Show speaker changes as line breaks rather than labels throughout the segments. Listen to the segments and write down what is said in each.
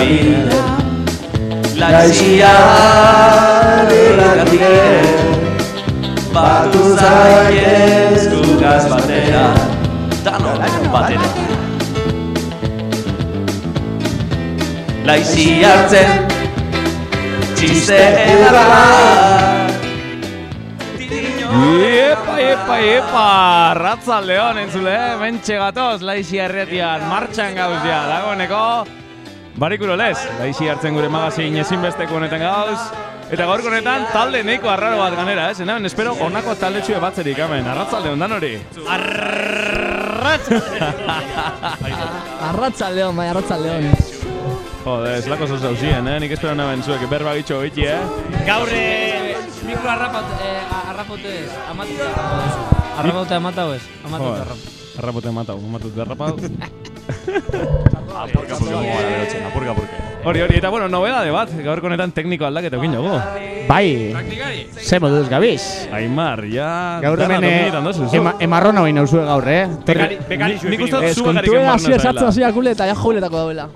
bide Laizia irratik Batu zaiez gugaz batera Danon batera Laizi hartzen Txiste edarra
Epa, epa, epa, ratza leon entzule, mentxe gatoz, laixi herretian, martxan gauzia, dagoeneko, barikuro lez, laixi hartzen gure magazin ezinbesteko honetan gauz, eta gaurko honetan talde neiko arraro bat ganera, ez? Hemen espero honako talde txue batzerik, hemen, arratzalde ondan hori.
Arratzaldeon, bai, arratzaldeon.
Jode, ez lako zoz dauzien, eh? Nik espero naben zuek berba gitxo egiti, eh?
Gaur eh, mikro arrapat, eh, arrapote ez, amatu Arrapote amatau ez, amatu
Joder,
arrapote.
Arrapote matau, matut derrapau.
Apurka berotzen, apurka purke.
Hori, hori, eta bueno, nobedade bat, gaurko honetan tekniko aldaketa egin dugu.
Bai, ze moduz gabiz.
Aimar, ja...
Gaur hemen eh, ema, emarron hau inauzue gaur, eh?
Bekari, bekari zuen
Nik uste zu
hasi sartzen
zaila.
hasiak ule eta ja jouletako dauela.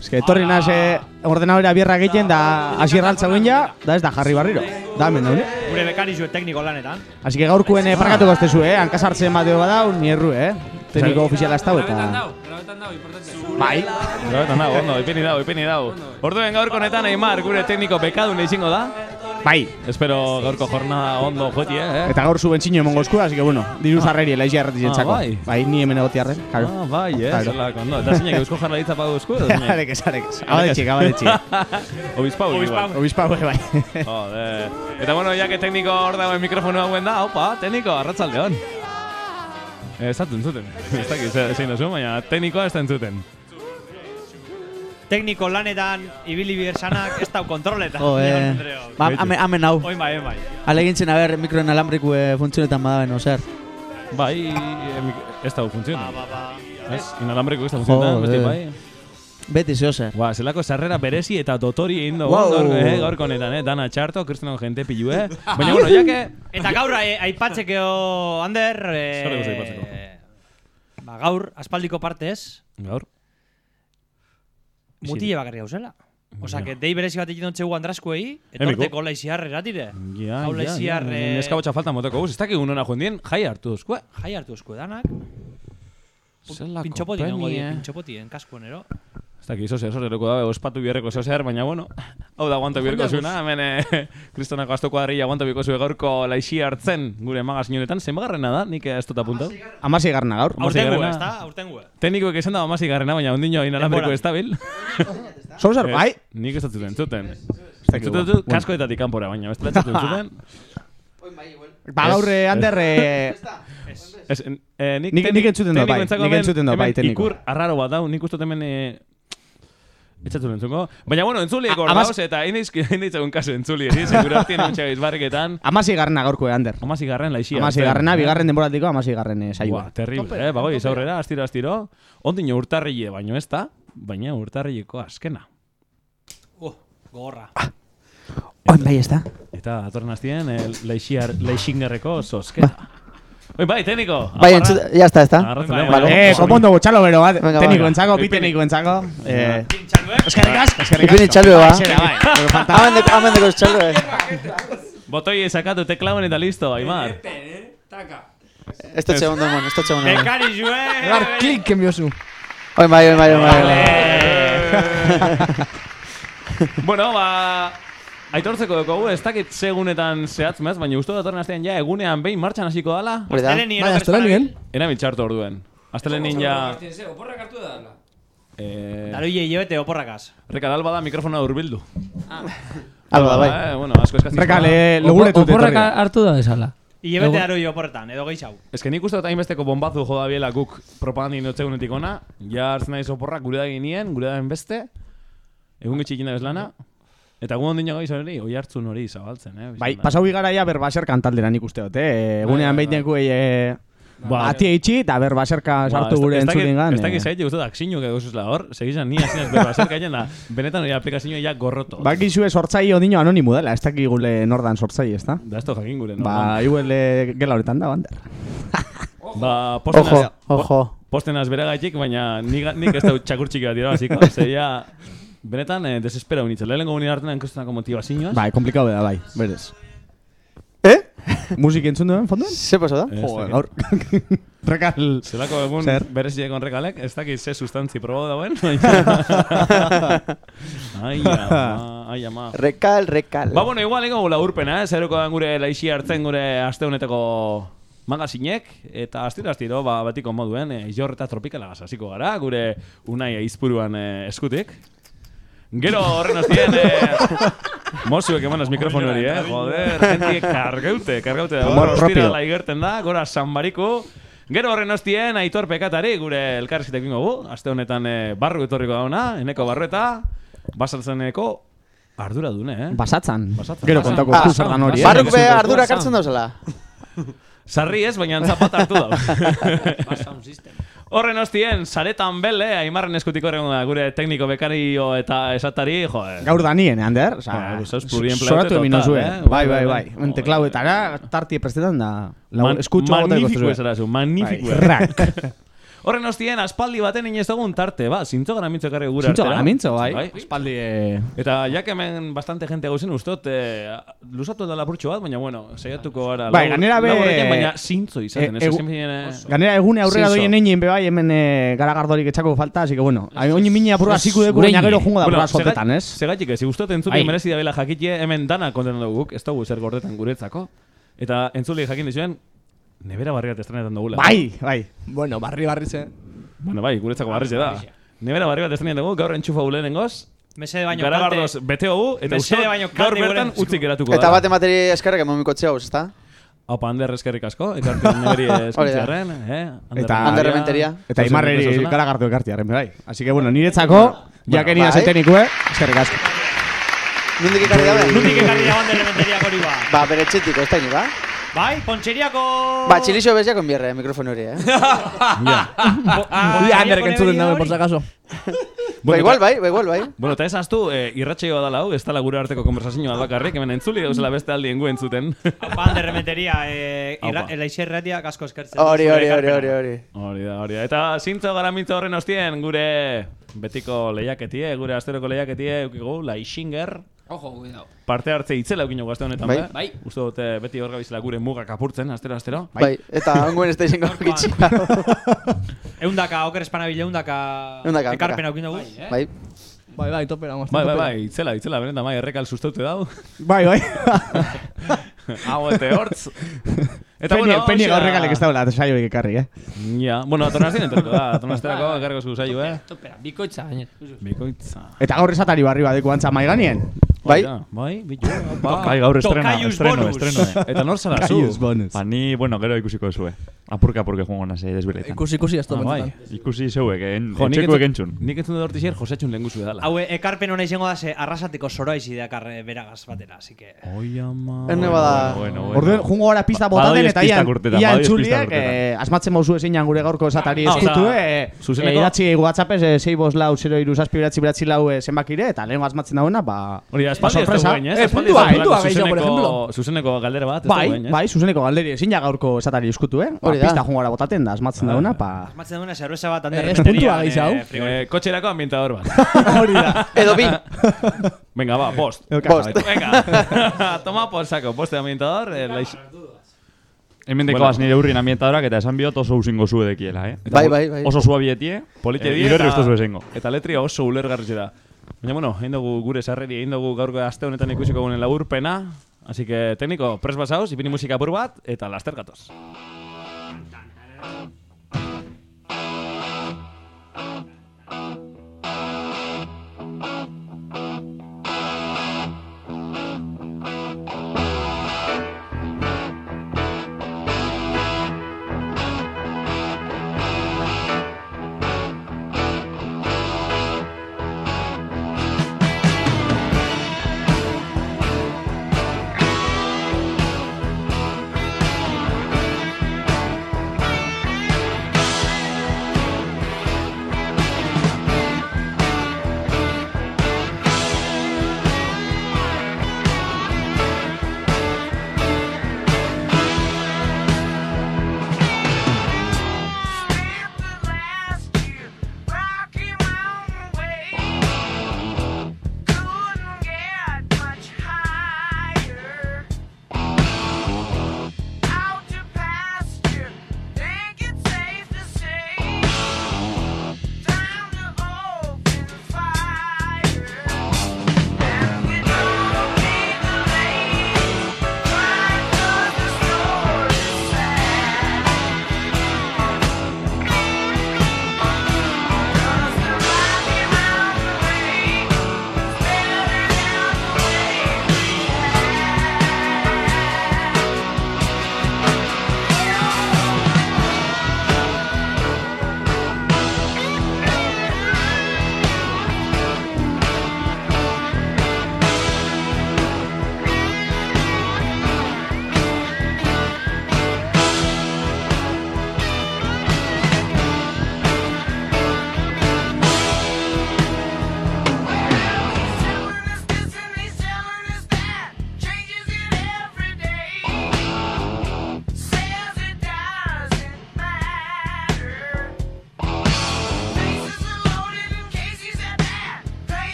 Ez que etorri naz eh, ordenadora bierra egiten da hasi erraltza guen ja, da ez da jarri barriro. Da hemen daune.
Gure bekari zuen tekniko lanetan.
Así que gaurkuen eh, parkatuko aztezu, eh? Hankasartzen bateo badau, ni erru, eh? Tekniko ofiziala ez dau eta...
grabetan dau, importante.
Bai,
Gabetan dago, ondo, ipini dago, ipini dago. Orduen gaurko honetan Aimar, gure tekniko bekadun izango da.
bai.
Espero gaurko jornada ondo joti, eh?
Eta gaur zuen txino emongo eskua, así que bueno, diru sarreri elaixia erratizentzako.
Ah, bai.
bai, ni hemen egotiarren, claro.
Ah, bai, eh,
Claro.
zelako, no. Eta zeinak eusko jarraitza pagu esku, edo zeinak?
Arekez, arekez. Abadetxik, abadetxik.
Obispau, igual.
Obispa, bai, bai.
Joder. Eta bueno, ya que tekniko hor dagoen mikrofono hauen da, opa, tekniko, arratzaldeon. Eh, Ez dut entzuten. Ez dakit ze- zein da zuen, baina teknikoa ez da entzuten.
Tekniko lanetan, ibili biersanak, ez dau kontroletan.
Jo, eh,
Andreo.
ba, amen, amen hau.
Oin bai, oin bai.
Alegintzen haber mikroen alambriku eh, funtzionetan badaben, ozer.
Bai, emik- ez da
Ba,
funtzionan.
ba, ba.
Ez, inalambreko ez da funtzionan, beti
Joder.
bai.
Beti ze ozer.
Ba, zelako sarrera berezi eta dotori egin dugu
Wow.
gaur, eh, gaurko honetan, eh, dana txarto, kristeno jente pilu, eh. Baina, bueno, jake...
Eta gaur eh, aipatzekeo, Ander,
dugu
eh,
aipatzeko?
ba, gaur, aspaldiko partez,
Gaur.
mutile bakarri gauzela. Osa,
Ja.
que dei berezi bat egiten txegu andraskuei,
Emiko.
etorteko laiziar eratire.
Ja,
Hau
ja, ja,
laiziar, eh,
neska botxa falta motoko guz, ez dakik unona joan dien, jai hartu duzkue.
Jai hartu edanak.
Zelako
Pintxopotien,
premie.
ongo die, pintxopotien,
Ez dakik, zozer, zozereko dabe, ospatu biherreko zozer, baina bueno, hau da aguanta biherko zuena, hemen eh, kristonako astoko harri aguanta biherko zue gaurko laixi hartzen gure magazin honetan, zenbagarrena da, nik ez dut apuntau.
Amasei garna gaur.
Aurtengo,
garrena.
ez da? Aurtengo.
Teknikoek esan dago amasi garrena, baina ondino inalambriko ez dabil.
Zauzer, bai.
Ez, Nik ez dut zuten, zuten. Zuten kaskoetatik kanpora, baina ez dut zuten.
Ba gaur eh, Ander, eh,
Ez, eh, nik,
entzuten dut, bai. Nik entzuten dut, bai, tekniko.
Ikur arraro bat dau, nik uste dut hemen... Eh, Etxatu entzuko. Baina, bueno, entzuliek
A-
hor
amaz-
dauz, eta egun kasu entzuli, ez? Segura hartien untxak izbarriketan.
amasei garna gaurko eh, Ander.
Amasi garren laixia.
Amasei garrena, bigarren denboratiko amasei garren eh,
Ua,
saioa.
terrible, eh? Bagoi, aurrera, astiro, astiro. Ondino urtarrile, baino ez da, baina urtarrileko azkena.
Uh, gogorra.
Oin bai ez da.
Eta datorren astien, eh, laixiar, laixingerreko zosketa. Oi, bai, tekniko.
Bai, ya está.
Arratzaldeon,
Bai,
bai.
Eh, kopondo botxalo bero bat,
Venga,
tekniko
venga.
entzako, bi tekniko entzako. Eh,
Pintxaluek.
eskerrik asko, eskerrik
Ipini
asko.
txalue, ba.
Zera, bai. Pero falta-
Amen deko, amen deko txalue.
Botoi sakatu teklauen eta listo, Aimar.
Ez dut segundu emon, ez dut segundu emon.
Bekari zue.
Gar, klik enbiozu.
Oin bai, oin bai, oin bai.
bueno, ba... Aitortzeko dugu, ez dakit segunetan zehatz mez, baina uste datorren astean ja egunean behin martxan hasiko dala.
Hori da.
Asteleni,
Bai,
ero
astelenien.
Era bitxartu orduen. Astelenin ja... Eh,
Daruie hilabete oporrakaz.
Rekal alba da mikrofona urbildu.
Alba, bai.
Eh, bueno, asko eskatzen.
Rekale, loguretut
Oporrak
etorri.
hartu da esala.
Hilabete
Ego-
daruie oporretan, edo gehiago.
Ez que nik uste dut hainbesteko bombazu joda biela guk propagandin dutzegunetik ona. Ja hartzen naiz oporrak gure da ginien, gure da beste. Egun gitxik inda bezlana. Eta egun ondino gaiz hori, oi hartzun hori zabaltzen, eh?
Bai, pasau garaia berbaser kantaldera nik uste dut, eh? Egunean
bai,
behin neku eh,
Ba,
Ati eitxi eta berbaserka sartu gure entzulin gan.
Ez dakit zaite guztu da, aksinu edo zuzla hor, segizan ni hasinaz berba zer gainen da, benetan hori aplikazioa ja gorroto.
Bakizu sortzai odino anonimo dela, ez dakik gule nordan sortzai, ez da?
Da esto jakin gure, no?
Ba, iguel eh, gela horretan da, bander.
Ba,
Ojo,
postenaz,
ojo.
postenaz bere gaitik, baina nik, nik ez dut txakur txiki bat dira, basiko, ze ja... benetan, eh, desespera unitzen. Lehenengo unien hartzen enkostenako motivazioaz.
Bai, komplikau da, bai, berez.
Eh?
Musik entzun duen, fondo?
Ze pasa da?
Ez
Joder, gaur. Rekal.
Zelako egun
Zer?
bereziek rekalek, ez dakit ze sustantzi probo dauen. ai, ama, ai, ama.
Rekal, rekal.
Ba, bueno, igual ingo gula urpena, eh? Zeruko den gure laixi hartzen gure aste honetako magazinek, eta astiro astiro, ba, batiko moduen, e, jorre eta tropikala hasiko gara, gure unai aizpuruan e, eskutik. Gero horren ostien, e, mozuek emanaz mikrofonu hori, eh? Joder, jentie kargeute, kargeute da. Ostira laigerten da, gora sanbariku. Gero horren ostien, aitor pekatari, gure elkarrizketak ingo gu. Aste honetan e, barru etorriko dauna, eneko barrueta, basaltzeneko ardura dune, eh?
Basatzan.
Basatzan.
Gero kontako
Ah,
zer dan hori, eh?
Barruk be ardura kartzen dauzela.
Sarri ez, baina zapat hartu da.
Ba, sound system.
Horren ostien, saretan bele, aimarren eskutik horren gure tekniko bekario eta esatari, joder.
Gaur da nien, Ander. Osa,
Ah,
egin
total,
zuen.
eh?
Bai, bai, bai.
Joder.
Teklauetara, tarti prestetan da. Lau,
Man-
eskutxo
Magnifico ez erazu, magnifico.
Bai.
Horren ostien, aspaldi baten inez dugun tarte, ba, zintzo gara mintzo ekarri gure
Zintzo
artera.
gara mintzo, bai. Espaldi, eh...
Eta jak hemen bastante gente gauzen ustot, eh, lusatu da lapurtxo bat, baina bueno, saiatuko gara.
Bai, gainera be-
baina zintzo izaten,
Eh,
ez ezin eh,
Ganera egune aurrera
Zintzo.
doien egin be bai, hemen eh, garagardorik etxako falta, así que bueno. Oin mini apurra ziku deku, baina gero jungo da apurra sotetan, ez?
Segaitik ez, gustot entzuli
Ai.
merezi da bela jakitie, hemen dana konten dugu ez dugu zer gordetan guretzako. Eta entzuli jakin dizuen, nebera barri bat estrenetan dugula.
Bai, bai.
Bueno, barri barri ze.
Bueno, bai, guretzako barri da. Nebera barri bat estrenetan dugu, gaur entxufa ulenengoz,
Mesede baino
garagardoz
kalte.
bete hogu, eta uste gaur bertan utzik geratuko
Eta
da.
bate materi eskerrak emomiko txeauz, ezta?
Haupa, Ander eskerrik asko, ekartzen neberi eskutxarren, eh? Ander
Eta-
Ander Rementeria.
Eta imarreri garagartu ekartiaren, bai. Así que bueno, niretzako, jaken
bai.
bai. zeteniko, eh? Eskerrik asko.
Nundik ekarri dabe?
Nundik ekarri da bande elementeriak hori ba.
Ba, bere txetiko, ez da ni, ba?
Bai, pontxeriako...
Ba, txilixo beziak onbierre, mikrofonu hori, eh?
Ya, Ander, entzuten dabe, por si acaso.
Ba, igual bai, ba, igual bai.
Bueno, eta ez aztu, eh, irratxeioa dala hau, ez dala gure arteko konversazioa bat bakarrik, hemen entzuli gauzela beste aldien gu entzuten.
Bande elementeria, eh, irra,
Aupa.
elaixerratia kasko eskertzen.
Hori, hori, hori, hori, hori.
Hori da, hori da. Eta zintzo gara mintzo horren ostien, gure betiko lehiaketie, gure asteroko lehiaketie, eukigu, Laixinger,
Ojo, cuidado.
parte hartze itzela eukinio gazte honetan,
Bai.
be?
Bai.
Uste dute beti hor gabizela gure mugak apurtzen, astero, astero.
Bai, eta ongoen ez da izango gitxia.
Eundaka, oker espanabil, eundaka...
Eundaka,
Ekarpena
eundaka.
aukin dugu.
Bai,
Bai, bai, topera, vamos.
Bai, bai, bai, itzela, itzela, benetan, bai, errekal sustaute dau.
Bai, bai.
Hau, eta hortz. Eta,
Peni,
bueno,
peni gaur regalek ez daula, saioik ekarri, eh?
Ja, bueno, atonazien enterko da, atonazterako ekarriko zu zaio, eh?
Topera, bikoitza, gainer.
Bikoitza.
Eta gaur esatari barri badeko antza maiganien.
Bai.
Bai, bitu.
Bai, gaur estreno,
Tokaius
estreno, estreno.
Eta nor zara zu?
Ba, ni, bueno, gero ikusiko zue. Apurka apurke joango nase desbiletan.
Ikusi, ikusi, ez
Ah, bai.
Ikusi zeuek, en,
Jo, nik entzun-. Nik entzun dut hortizier josetxun lehen guzu edala.
Hau, ekarpen hona izango da, ze arrasateko soroa izi dakarre beragaz batera, así que...
Oi, ama.
Erne bada.
Bueno, bueno.
Orduen, jungo gara pista botaten
Badoiez
eta ian, ian txuliek,
urtetan.
eh, asmatzen mauzu ezin gure gaurko esatari
Ah,
eskutu,
osea,
eh, eh, idatzi whatsappez, eh, 6 bos lau, 0 iru, zazpi, beratzi, beratzi lau eh, zenbakire, eta lehenko asmatzen dagoena, ba...
Hori, espaldi ez
sorpresa.
dugu?
Eh,
Espaldi
puntua,
puntua gehiago, por
zuzeneko-
ejemplo.
Zuzeneko galdera bat, ez
Bai,
dugu
bai, zuzeneko galderi, ezin ja gaurko esatari eskutu, eh? Ba,
Hori da.
pista jungo gara botaten da, asmatzen dagoena, pa...
Asmatzen duena, zerbeza bat, hande
Eh, puntua gehiago.
Eh, kotxerako ambientador bat.
Hori da.
Edo bi.
Venga, ba, bost.
Bost.
Venga, toma por saco, bost de ambientador.
Hemen
Bueno.
dekoaz nire urrin ambientadorak eta esan biot oso usingo zue dekiela, eh?
Bai, bai, bai.
Oso sua bietie,
Polite
eh,
eta-
esengo.
Eta letria oso ulergarri da. Baina, bueno, egin dugu gure sarreri, egin dugu gaurko aste honetan ikusiko gunen laburpena. Así que, tekniko, pres basauz, ipini musika apur bat, eta laster gatoz.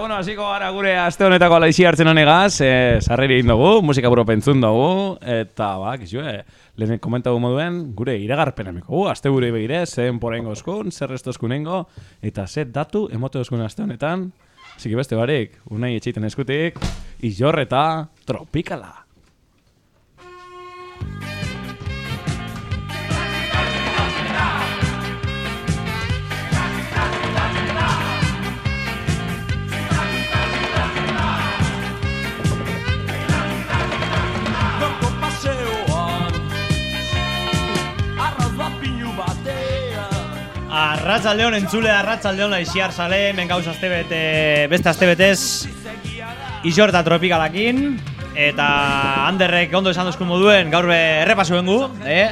Bueno, hasiko gara gure aste honetako laixi hartzen honegaz, eh, sarreri egin dugu, musika buro pentzun dugu, eta ba, kizu, eh, lehen komentagu moduen, gure iragarpena miko gu, aste gure begire, zen porengo eskun, zer resto eskunengo, eta zer datu emote eskun aste honetan, Ziki beste barik, unai etxeiten eskutik, izorreta tropikala.
Arratzaldeon entzule arratzaldeon aixiar sale, hemen gauz astebete, beste astebetez Isorta tropikalakin eta Anderrek ondo esan duzku moduen gaur be errepaso bengu, eh?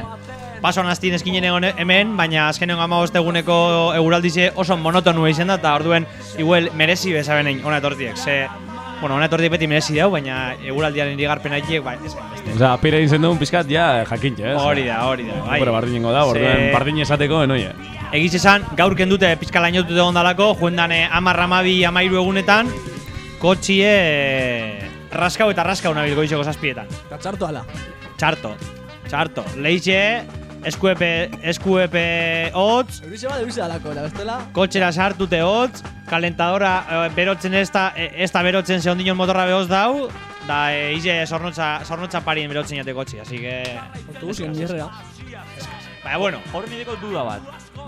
Paso nastin eskinen egon hemen, baina azkenean ama eguneko eguraldize oso monotonu izan da, eta orduen igual merezi bezabenein ona etortiek, ze... Bueno, ona etortiek beti merezi dau, baina eguraldiaren irigarpen haiek, bai, ez beste.
Osa, pira izen duen pizkat, ja, jakintxe, ez?
Hori da, hori da, bai.
Pero bardinengo da,
Ze-
orduen, bardin esateko, enoie.
Egiz esan, gaur kendute pizka lainotute egon dalako, joendan amarra amabi amairu egunetan, kotxie raskau eta raskau nabil goizeko zazpietan.
Eta txartu ala.
Txarto, txarto. Leixe, eskuepe, eskuepe hotz,
Eurize bat eurize dalako, eta bestela...
kotxera sartute hotz, kalentadora eh, berotzen ez da, eh, ez da berotzen ze ondinon motorra behoz dau, da e, ize zornotza, zornotza parien berotzen jate kotxi, así que...
Autobusien nierrea.
Baina, bueno,
Hor nireko duda bat.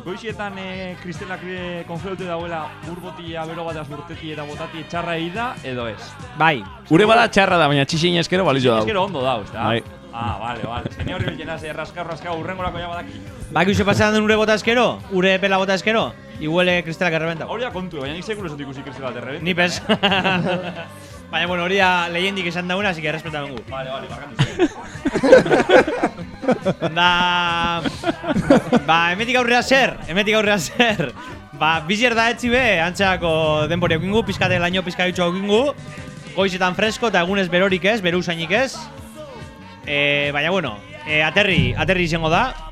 Goizietan e, kristelak e, konfeute dauela urbotia bero bat urteti eta botati txarra da edo ez.
bai,
Ure bada txarra da, baina txixin eskero balizo
Ez
dau.
gero ondo dauz, da?
Bai.
Ah, vale, vale. Zene hori bilena ze raskau, raskau, urrengorako ja badaki.
baki uste pasean den ure bota eskero, ure pela bota eskero, iguele kristelak errebenta.
Hori da kontu, baina nik sekulu esat ikusi kristel bat erreben.
Ni pez. Baina, bueno, hori da lehendik esan dauna, así que respeta bengu.
Vale, vale, barkatu.
Da... Ba, emetik aurrera zer, emetik aurrera zer. Ba, bizier da etzi be, antzeako denbori aukingu, pizkate laino pizkabitxo aukingu. Goizetan fresko eta egunez berorik ez, beru usainik ez. E, baina, bueno, e, aterri, aterri izango da.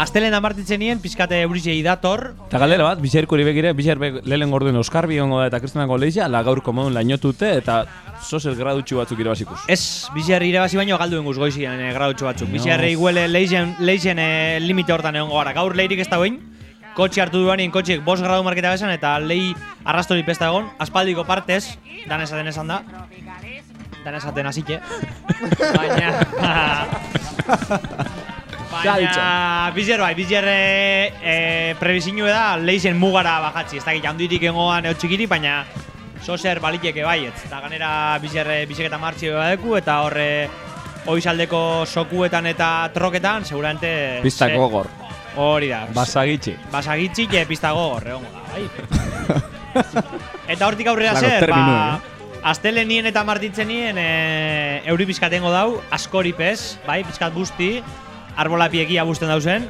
Astelen amartitzen nien, pizkate eurizei dator.
Eta galdera bat, bizerkuri begire, bizer be, lehen gorduen Oskar biongo da eta kristonako lehizia, la gaurko modun lainotute eta sozel gradutxu batzuk irabazikus.
Ez, bizer irabazi baino galdu enguz goizien e, gradutxo batzuk.
No.
Bizer iguele leizen, leizen e, limite hortan egongo gara. Gaur leirik ez da behin. Kotxe hartu duanien kotxek bost gradu marketa bezan eta lehi arrastori pesta egon. Aspaldiko partez, dan esaten esan da. Dan esaten hasike. Baina... Baina, bizer bai, bizer e, e, prebizinu da leizen mugara bajatzi. Ez dakit handirik engoan eo txikiri, baina sozer baliteke baietz. Eta ganera bizer e, biziketa martxi badeku eta horre oizaldeko sokuetan eta troketan, seguramente...
Pista gogor,
Hori da.
basagitxi.
Basagitxi e pista gogor, egongo da, bai. eta hortik aurrera zer, ba... Astelenien eta martitzenien e, euri pizkatengo dau, askori pez, bai, pizkat busti, arbola piekia busten dauzen,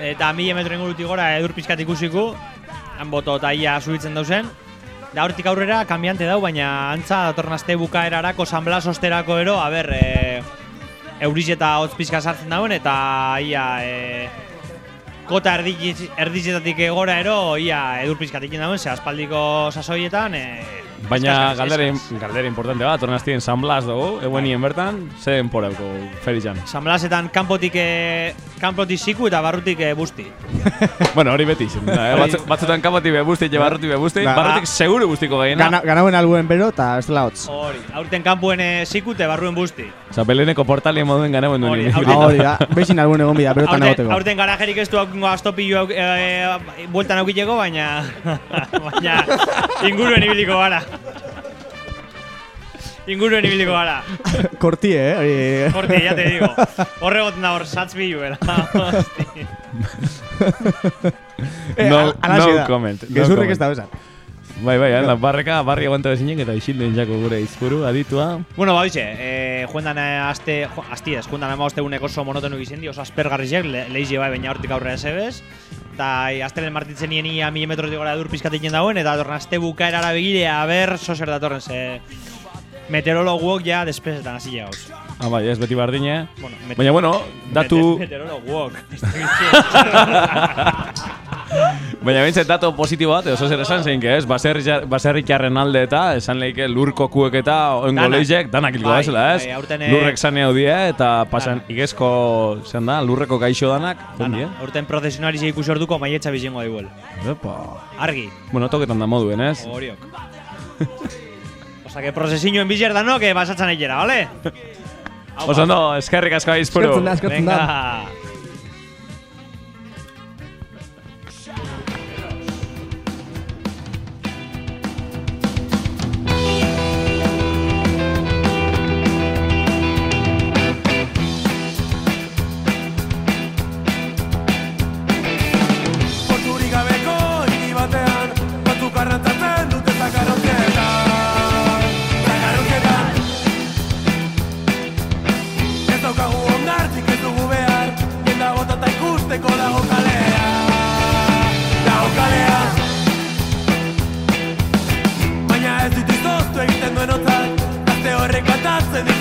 eta mila metro ingurutik gora edur pizkat ikusiku, han boto eta ia subitzen dauzen, da hortik aurrera kambiante dau, baina antza datorren aste bukaerarako sanbla sosterako ero, a ber, e, euriz eta hotz pizka sartzen dauen, eta ia e, kota erdiz, erdizetatik gora ero, ia edur pizkatik dauen, ze aspaldiko sasoietan, e,
Baina galdera, galdera importante bat, torna aztien San Blas dugu, eguenien bertan, zen porauko ferizan.
San Blasetan kanpotik e, kanpotik siku eta barrutik e, busti.
bueno, hori beti eh? Batzu- batzutan kapoti be busti, eta barrutik be busti,
Ba,
barrutik seguru bustiko gehiena.
Gana, ganauen albuen bero eta ez dela hotz.
Hori, aurten kanpuen e, siku eta barruen busti.
Osa, beleneko portalien moduen ganauen duen.
Hori.
Ah, hori da, bezin albuen egon bida, berotan egoteko.
aurten garajerik ez du aukingo astopillo auk, e, e, bueltan aukiteko, baina baina inguruen ibiliko gara. Inguruen ibiliko gara.
Kortie, eh? Hori...
Horti, ya te digo. Horre goten da hor satz bilu, bera. Hosti.
Eh,
No,
al- alaxe
no comment, no
Gezurrik
comment.
ez da besan.
Bai, bai, la barreka, barri aguanta bezinen eta isilden jako gure izpuru, aditua.
Bueno, ba, hoxe, eh, juendan eh, aste, jo, astiez, juendan ama ostegunek oso monotonu izen di, oso aspergarrizek, le, leize bai, baina hortik aurrera zebez. Eta astelen martitzen nien ia mila metrotik gora dur pizkatik dauen, eta datorren aste bukaerara begire, a ber, sozer datorren, ze meteorologuok ja despesetan hasi gauz.
Ah, bai, ez beti bardine.
Bueno,
Baina, bueno, datu...
Mete- Meteorologok.
Baina bintzat datu positibo bat, oso zer esan zein, ez? Baserri- Baserritarren alde eta esan leike lurkokuek eta oengo leizek, danak hilko
Bai,
ez?
bai, eh,
Lurrek zane hau die eta pasan igezko, zen da, lurreko gaixo danak.
Dana,
Dana.
Aurten prozesionari ze ikusi orduko maietza bizingo daiguel.
Epa.
Argi,
Bueno, toketan da moduen, ez?
horiok. Osa, que prozesinuen bizer danok, eh, basatzen egera, vale?
Oso ondo, eskerrik asko aizpuru.
Eskertzen da, eskertzen da.
Gazte horrek batatzen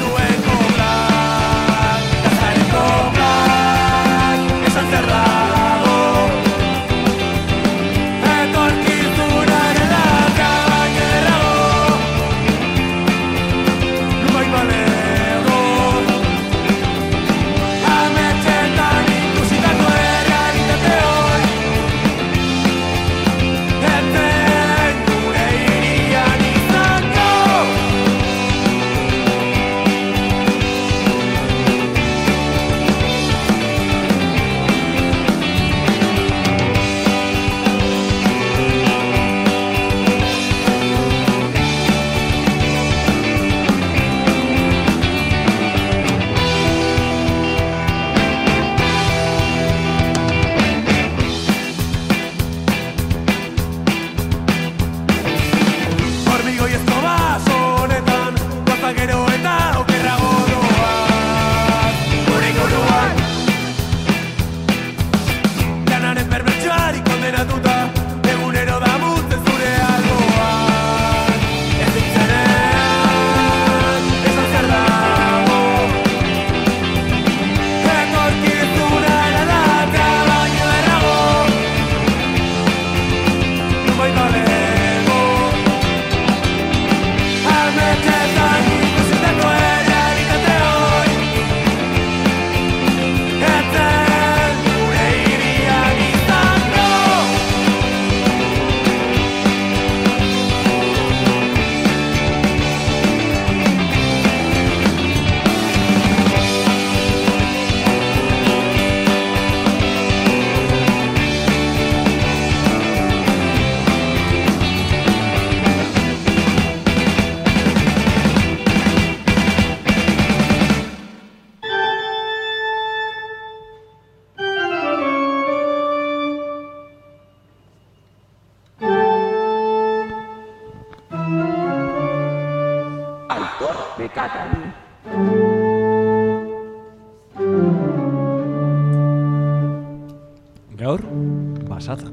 Gaur, basata.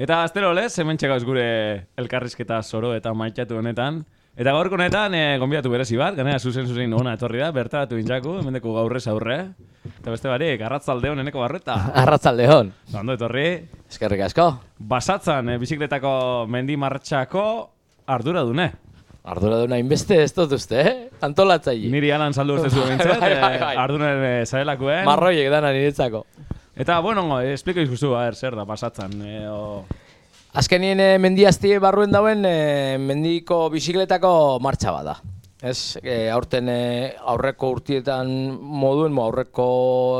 Eta astero lez, hemen txekauz gure elkarrizketa zoro eta maitxatu honetan. Eta gaurko honetan, e, gonbiatu berezi bat, ganera zuzen zuzen ona etorri da, bertaratu intzaku, hemendeko gaurrez aurre. Eta beste barik, arratzalde honeneko barreta.
Arratzaldeon.
Ondo etorri,
Eskerrik asko.
basatzan, e, bizikletako mendi ardura dune.
Ardura duna inbeste ez dut uste, eh? Antolatzaile.
Niri alan saldu uste zuen
Bai, bai, bai.
ardunen e, zaelakuen.
Marroiek dana niretzako.
Eta, bueno, espliko izkuzu, a ber, zer da pasatzen. E, o...
Azkenien eh, mendiaztie barruen dauen eh, mendiko bizikletako martxa bada. Ez, eh, aurten eh, aurreko urtietan moduen, mo, aurreko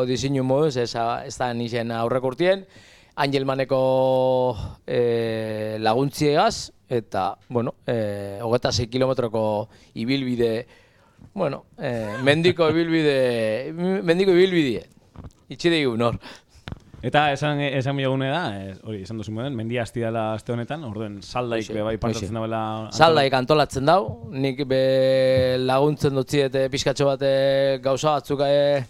diseinu moduz, ez, ez da nixen aurreko urtien, Angelmaneko eh, laguntziegaz, eta, bueno, eh, hogeta 6 kilometroko ibilbide, bueno, eh, mendiko ibilbide, mendiko ibilbidie. Itxide hor.
Eta esan esan mi egune da, eh, hori, esan duzu moden, mendia hasti dela aste honetan, orduen saldaik be bai partatzen dabela.
Saldaik antolatzen dau, nik be laguntzen dutzi eta pixkatxo bat eh, gauza batzuk eh,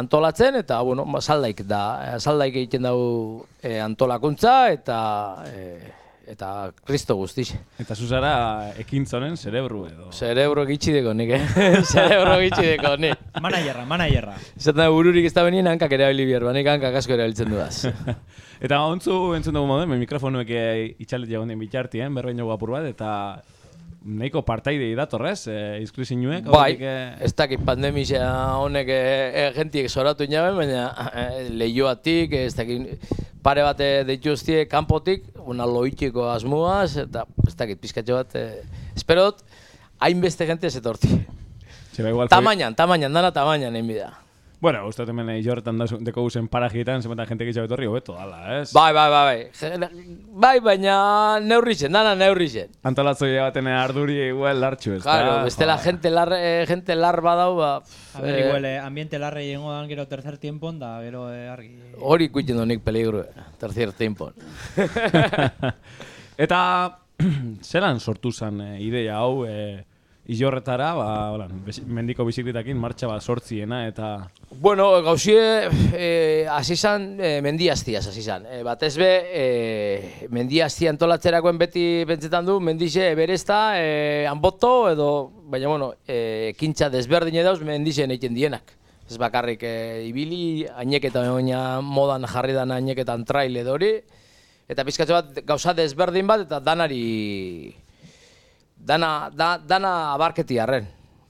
antolatzen, eta, bueno, ma- saldaik da, eh, saldaik egiten dau eh, antolakuntza, eta, eh, eta kristo guztiz.
Eta zuzara ekintzonen zerebru edo.
Cerebro gitxi deko nik, eh? Cerebro gitxi deko nik.
Managerra, managerra.
Zaten da bururik ez da benien hankak erabili behar, ba, nik hankak asko erabiltzen dudaz.
Eta ontzu entzun dugu moden, mikrofonuek eh, itxalet jagoen bitartien, berbein jogu apur bat, eta nahiko partaidei datorrez, eh, izklusinuek.
Bai,
eh,
ez dakit pandemia honek e, gentiek zoratu inaben, baina e, lehioatik, ez dakit pare bat eh, dituztie kanpotik, una loitiko asmuaz, eta ez dakit pizkatxo bat, e, espero dut, hainbeste gente ez etorti.
Zeba igual
Tamainan, tamainan, dana tamainan egin bida.
Bueno, uste hemen eh, jorretan da deko guzen parajietan, zenbatan jente gitzabe etorri hobeto, ala, ez?
Bai, bai, bai, bai. Bai, baina neurri zen, dana neurri zen.
Antolatzoia baten arduri igual lartxu, ez
Claro, bestela gente lar, eh, gente lar badau, ba...
A ver,
eh,
igual, eh, ambiente larre yengo dan gero tercer tiempo, da gero eh, argi.
Hori ikusten du nik peligro, eh, tercer tiempon.
Eta zelan sortu zen eh, ideia hau eh, Ilorretara, ba, hola, mendiko bizikletakin martxa bat sortziena eta
Bueno, gauzie, eh, hasi zan, eh, mendiaztiaz hasi zan. Eh, batez be, eh, mendiazti antolatzerakoen beti pentsetan du, mendize berezta, eh, anboto, edo, baina, bueno, eh, kintza desberdine dauz mendizen egiten dienak. Ez bakarrik eh, ibili, aineketan, baina modan jarri dan aineketan trail edo hori, eta pizkatxo bat gauza desberdin bat, eta danari, dana, da, dana abarketi arren,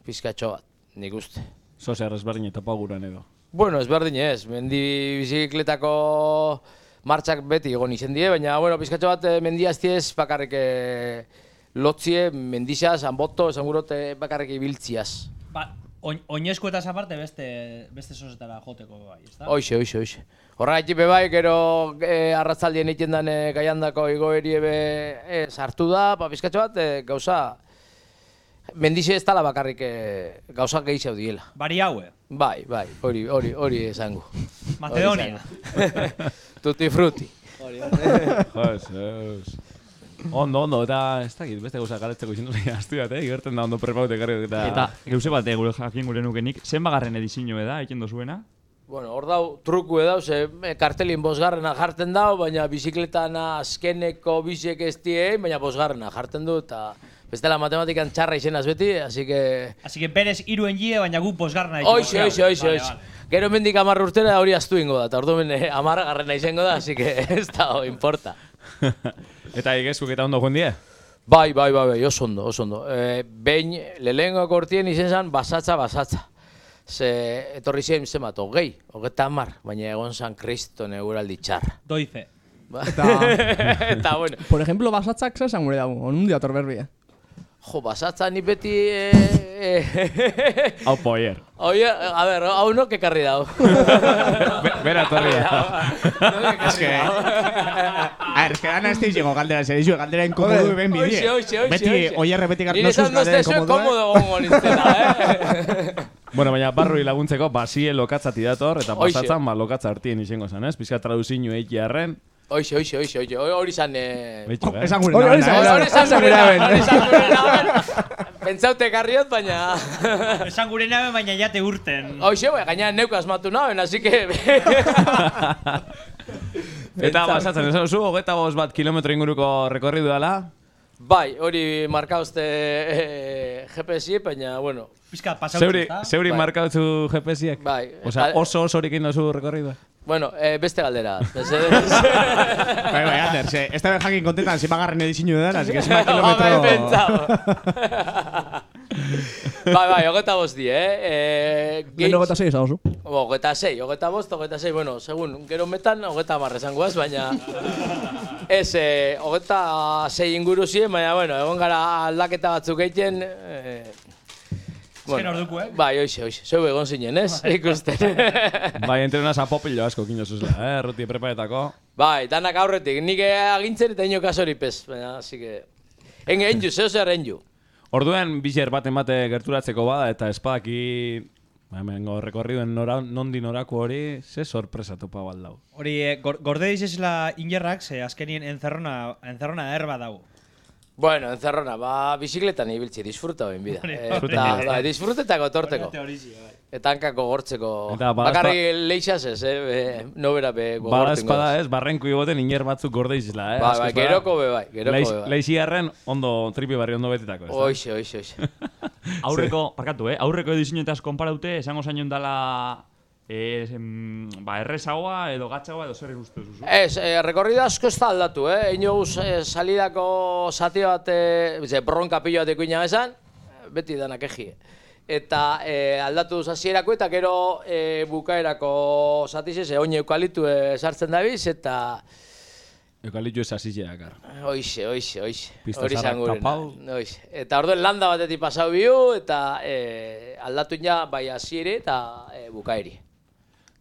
pizkatxo bat, nik uste.
zozer ezberdin eta paguran edo.
Bueno, ezberdin ez, mendi bizikletako martxak beti egon izen die, baina, bueno, pizkatxo bat eh, mendiaztiez bakarrik eh, lotzie, mendixaz, anboto, esan gurot eh, bakarrik ibiltziaz.
Ba, oin, oinezkoetaz aparte beste, beste sosetara joteko bai, ezta?
Hoxe, hoxe, hoxe. Horregatik be bai, gero eh, arratzaldien egiten den eh, gaiandako igoerie be eh, sartu da, pa pizkatxo bat, eh, gauza, mendixe ez tala bakarrik eh, gauza gehiago diela.
Bari haue,
Bai, bai, hori, hori, hori esango.
Macedonia.
Tutti frutti.
Jos, jos. Ondo, ondo, eta ez dakit, beste gauza galetzeko izin dut astu bat, eh? Igerten da ondo prepaute garri eta...
Eta geuse bat eh, gure jakin gure nukenik, zenbagarren edizio da, egiten dozuena?
Bueno, hor dau, truku edau, ze eh, kartelin bosgarrena jartzen dau, baina bizikletan azkeneko bizek ez die, baina bosgarrena jartzen du, eta bestela matematikan txarra izenaz beti, así que...
Así que berez iruen jie, baina gu posgarna
Oixe, oixe, oixe, oixe. Gero mendik amar urtera hori astu ingo da, eta ordu men amar garrena izango da, así que ez da, importa.
eta igezuk eta ondo joan die?
Bai, bai, bai, bai, oso ondo, oso ondo. E, behin, lehenengo kortien izen zan, basatza, basatza. Ze, etorri ziren zenbat, hogei, hogeta amar, baina egon zan kriston eguraldi txarra.
Doife.
Eta, eta bueno,
Por ejemplo, basatzak esan gure dago, onun diator berbia.
jo, basatza ni beti... Eh, eh,
Hau poier.
Oie, a ver, hau no ekarri dau.
Be, bera torri da.
Es que... A ver, es que dana ez dizuego galdera, zer dizuego galdera inkomodu ben bidie.
Oixe, oixe, oixe,
Beti,
oixe.
oierre beti
Nire
gartu
esan dozte zuen komodo gongo nintzena, eh?
Bueno, baina barrui laguntzeko basie lokatzati dator, eta pasatzen ba lokatza hartien izango zen, ez? Pizka traduzinu arren.
Oixe, oixe, oixe, oixe, hori zan... Eh...
Beitxo, eh?
Esan gure
Hori- esan
eh?
Zan gure naben, hori zan gure naben. Pentsaute karriot, baina...
Esan gure nabe, baina jate urten.
Hoxe, bai, gaina neuk asmatu naben, así que...
Eta basatzen, esan zu, hogeta bost bat kilometro inguruko rekorridu dela.
Bai, hori markauzte eh, GPS-i, baina, bueno...
Pizka pasau
Zeuri,
ezta?
zeuri
Bai.
markautzu GPS-iek?
Bai.
Osa,
Eta-
oso osorik egin duzu rekorridua?
Bueno, eh, beste galdera.
Bai, bai, Ander, ze, ez da ben jakin kontentan zima garren edizinu edan, así que
Ba, bai,
kilometro...
bai, bai, hogeta bosti, eh? eh
Lehen hogeta zei esagozu.
Hogeta sei, hogeta bost, hogeta sei, bueno, segun, gero metan, hogeta marra esango ez, baina... Ez, eh, hogeta sei inguru ziren, baina, bueno, egon gara aldaketa batzuk egiten... Eh,
Azken orduko, eh?
Bai, hoxe, hoxe, zeu egon zinen, ez? Ikusten.
Bai, entrenaz apopilo asko kino zuzela, eh? Ruti preparetako.
bai, danak aurretik, nik agintzen eta ino kasori pez, baina, así que... En, enju, zeo zer enju.
Orduan, bizer baten bate gerturatzeko bada, eta espadaki... Ba, hemengo rekorriduen nora, nondi norako hori, ze sorpresa topa baldau.
Hori, eh, gor- gorde dizesela ingerrak, ze azkenien enzerrona, enzerrona erba dago.
Bueno, encerrona, ba, bizikletan ibiltzi, disfruta ben bida. Eta,
Disfruta.
ba, disfrutetako torteko. Eta hankako gortzeko.
Eta
Bakarri leixas ez, eh? Be, nobera be
Bada
gogortengo.
espada ez, barrenku igoten iner batzuk gordeizela, eh?
Ba, ba,
ez
geroko be bai, geroko be bai.
Leixiarren ondo, tripi barri ondo betetako, ez da?
Oixe, oixe, oixe.
Aurreko, parkatu, eh? Aurreko edizioetaz konparaute, esango zainoen dala eh, em, ba, errezagoa edo gatzagoa edo zer uste duzu.
Ez, eh, rekorrido asko ez da aldatu, eh? Inoz eh, salidako zati bat, eh, ze, bronka pilo bat ikuina esan, beti danak egi. Eta eh, aldatu hasierako eta gero eh, bukaerako zatiz ez, oin eukalitu eh, sartzen dabiz, eta
Eukalitu ez asizea, kar.
Hoixe, hoixe, hoixe.
Pista
Hori. Eta orduen landa batetik pasau bihu, eta eh, aldatu ja bai hasiere eta eh, bukaeri.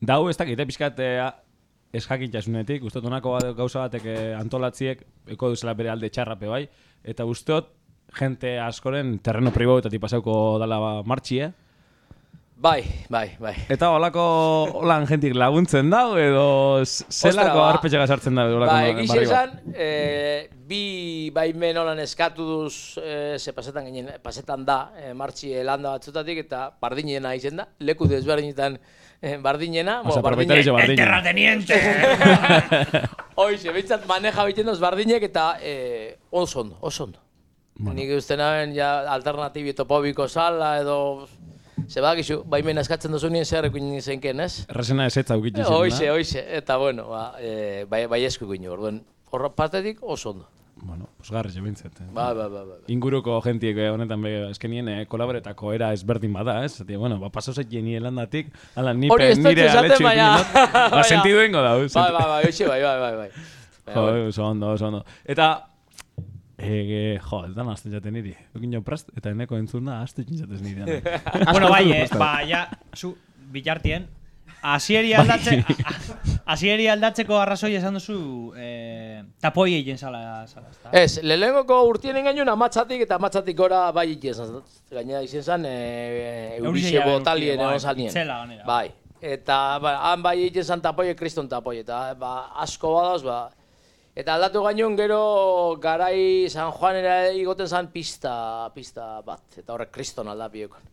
Dau ez dakit, pixkat eh, ez jakitasunetik, uste dut honako gauza batek antolatziek, eko duzela bere alde txarrape bai, eta uste dut, jente askoren terreno pribauetatik pasauko dala ba, martxie,
Bai, bai, bai.
Eta holako holan jentik laguntzen dau edo zelako
ba.
arpetxega sartzen da holako
Ba,
barri bat?
esan, eh, bi baimen holan eskatu duz, eh, ze pasetan ginen, pasetan da, eh, martxi landa batzutatik, eta bardinena izen da, leku desberdinetan eh, bardinena.
Osa, propietario bardina.
Terrateniente!
Hoize, behintzat maneja biten doz bardinek eta eh, oso ondo, oso ondo. Nik uste naben ja alternatibi topobiko sala edo... Ze badakizu, baimen eskatzen duzu nien zer ekuin zenken, ez?
Errezena ez etza ukitxe
Hoize, hoize, eta bueno, ba, e, bai, bai esku ikuin orduen. Horra partetik oso ondo.
Bueno, posgarri jebintzet. Eh?
Ba, ba, ba, ba. ba.
Inguruko jentiek eh, honetan be, eskenien eh, kolaboretako era ezberdin bada, ez? Zati, bueno, ba, paso zait jeni elandatik, ala nipe,
Hori ez
nire aletxo
baina-
ipinot, ba, sentidu ingo da,
Bai, bai, bai, hoxe, bai, bai, bai, bai.
Jo, oso ondo, oso ondo. Eta, ege, jo, ez da nazten jaten niri. Ekin jo prast, eta eneko entzuna, azte jatez niri.
bueno, bai, eh, ba, ja, zu, bitartien, Asieri aldatze, asieri aldatzeko arrazoi esan duzu eh, tapoi egin zala, zala?
Ez, lehenengoko urtien gainun amatzatik eta amatzatik gora bai zan. Gainera izen zan, e, Eurixe botalien
bai,
egon zanien. Bai. Eta ba, han bai itzen zan tapoie, kriston tapoie. Eta ba, asko badauz, ba. Eta aldatu gainun gero garai San Juanera igoten zan pista, pista bat. Eta horrek kriston aldapiekon.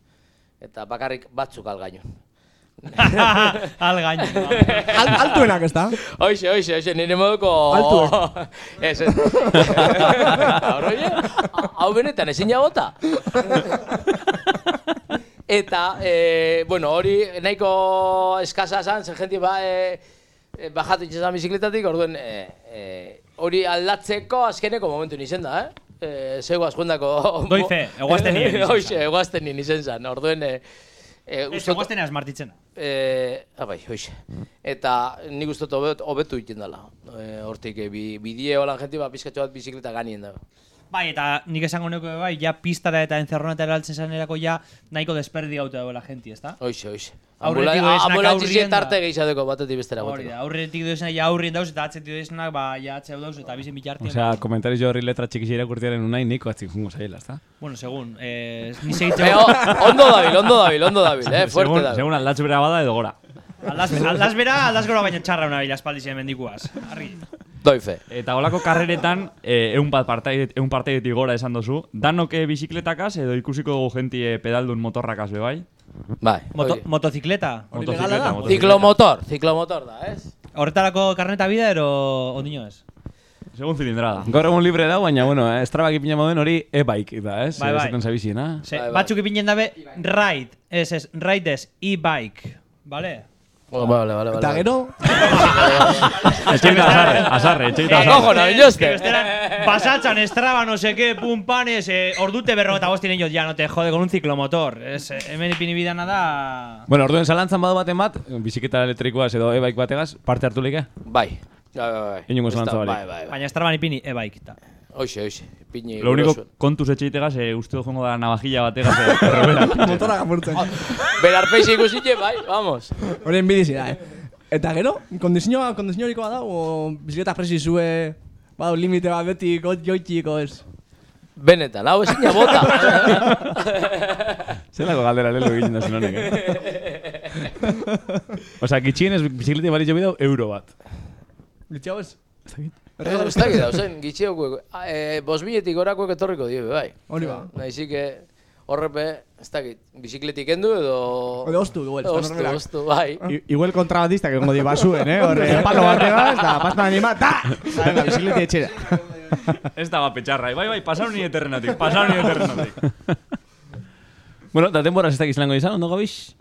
Eta bakarrik batzuk algainun.
Al gaino.
Al, altuenak ez da?
Hoixe, hoixe, hoixe, nire moduko...
Altuek.
Ez, ez. Horroie, hau benetan ezin jabota. Eta, e, bueno, hori nahiko eskasa zan, zen jenti ba, e, bajatu itxesan bizikletatik, orduen, e, e, hori aldatzeko azkeneko momentu nizen da, eh? E, zeu azkuendako...
Doi fe, eguazten nien
Hoixe, eguazten nien izen zan, orduen... E, e,
Ez, eguazten martitzena.
Eh, ah, bai, hoixe. Eta nik uste hobetu egiten dela. Eh, hortik, eh, bi, bidie holan jenti bat pizkatxo bat bizikleta ganien da.
Bai, eta nik esango nuke bai, ja pistara eta enzerroneta eraltzen zanerako ja nahiko desperdi gauta dagoela jenti, ezta?
Ambulantzizie
aurrien da.
tarte gehiateko batetik bestera
Hori
goteko.
da, aurretik duezenak ja aurrien dauz eta atzetik duezenak ba, ja atzeu dauz eta bizen bitartien.
Osea, komentari jo horri letra txikixi irakurtiaren unai, niko atzik jungo zaila, ezta?
Bueno, segun, eh, ni segitzeko...
ondo dabil, ondo dabil, ondo dabil, eh, fuerte
Segun,
dabil.
segun aldatzu bera bada edo gora.
Aldaz, aldaz bera, aldaz gora baina txarra una bila espaldizien mendikuaz. Argi.
Doi fe.
Eta holako karreretan, eh, eun bat partaidet, eun partaidetik gora esan dozu, danok eh, bizikletakaz edo ikusiko dugu jenti eh, pedaldun motorrakaz be bai?
Bai,
Moto,
hori.
motocikleta.
Motozikleta, motozikleta.
Ziklomotor, ziklomotor da, ez?
Horretarako karneta bida ero ondino ez?
Segun zilindrada.
Gaur egun libre da, baina, bueno, eh, estrabak ipina moden hori e-bike da, ez?
Bai, bai.
Esaten zabiziena.
Bai, bai.
Batzuk ipinen dabe, ride, ez ez, ride ez, e-bike. Vale?
Oh, vale, vale, vale.
Eta gero,
Etxeita azarre, azarre, etxeita azarre.
no, bilozte.
Que besteran, pasatzan, estraba, no sé qué, pum, panes, eh, ordute berro eta bostin ellos, ya no te jode con un ciclomotor. Es, eh, hemen ipini bidana da...
Bueno, orduen zalantzan badu baten bat, biziketa elektrikoaz edo e-bike bategaz, parte hartu leke?
Bai. Bai, bai, bai.
Inongo
Ez da,
zalantza barik.
Bai, bai, bai.
Baina estraban ipini e-bike. ta.
Hoixe, hoixe. Pini
Lo único, kontuz etxeitegaz, eh, uste dut jongo da navajilla bategaz eh, errobera.
motora gapurtzen.
Berarpeixe ikusitxe, bai, vamos.
Horien bidizi da, eh? Eta gero, kondizioa, kondizioariko bada, o bizikleta presi zue, badu limite bat beti, got joitxiko ez.
Benetan, hau ezin bota.
Zelako galdera lelo egiten da honek, eh? Osea, gitxienez bizikleti balitxo bidau euro bat.
Gitxiago ez?
Ez dakit dauzen, gitxioko, e, bos miletik orakoek etorriko dio, bai.
Hori ba.
Naizik, eh, horrepe, ez dakit, bizikletik endu edo...
Edo ostu, igual, ez da
Ostu, ostu, bai.
I- Igual kontrabandistak egongo di basuen, eh? Horre, palo bat ebaz, da, pasta anima, ta! Da, venga, bizikleti etxera.
Ez da petxarra, bai, bai, pasau nire terrenatik, pasau nire terrenatik.
Bueno, da denboraz ez dakiz lango izan, ondo gabiz?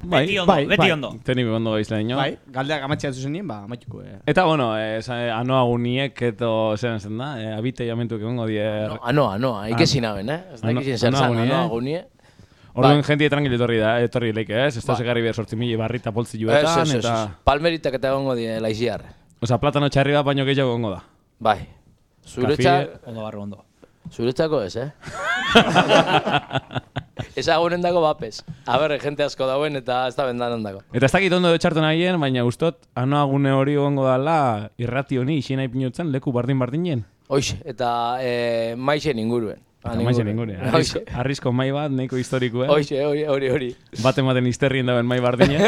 Bai,
Beti ondo,
bai,
beti
bai.
ondo.
Tekniko ondo
Bai, galdeak amatxean zuzenien, ba, amaituko, eh.
Eta, bueno, eh, sa- anoa guniek eto zer zen da, eh, abite jamentuk egongo die.
No, anoa, anoa, ikesi naben, eh? Ez
Ano-
dakizien zer
anoa
zan, anoa gunie.
Orduan
bai.
jentie tranquil etorri da, etorri leike, ez? Ez da
Bai.
segarri behar sortzi mili barrita poltzi juetan, eta...
Palmeritak eta egongo die laiziar.
Osa, platano txarri bat baino gehiago egongo da.
Bai. Zuretzak,
Ondo barru ondo.
Zuretzako ez, eh? Ezagunen dago bapes. A ber, jente asko dauen eta ez da bendanen dago.
Eta ez dakit ondo txartu nahien, baina ustot, anoa gune hori egongo dala irrati honi isien nahi pinotzen leku bardin-bardinen.
Hoxe, eta e, maixen inguruen.
Eta maizen ingune. Arrisko, mai bat, nahiko historiko, eh?
hoxe, hori, hori, hori.
Bat ematen izterrien daben mai bardinen.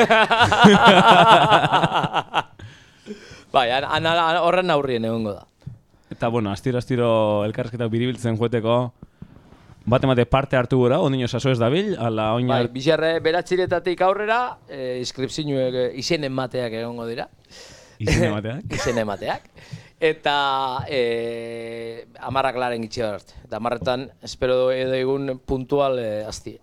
bai, horren aurrien egongo da.
Eta, bueno, astiro-astiro elkarrezketak biribiltzen joeteko, bat emate parte hartu gura, ondino saso ez dabil, ala oina...
Bai, bizarre beratxiretatik aurrera, e, inskripzioek e, izen emateak egongo dira.
Izen emateak.
izen emateak. Eta e, amarrak laren gitxe arte. Eta amarretan, espero do edo egun puntual e, azti.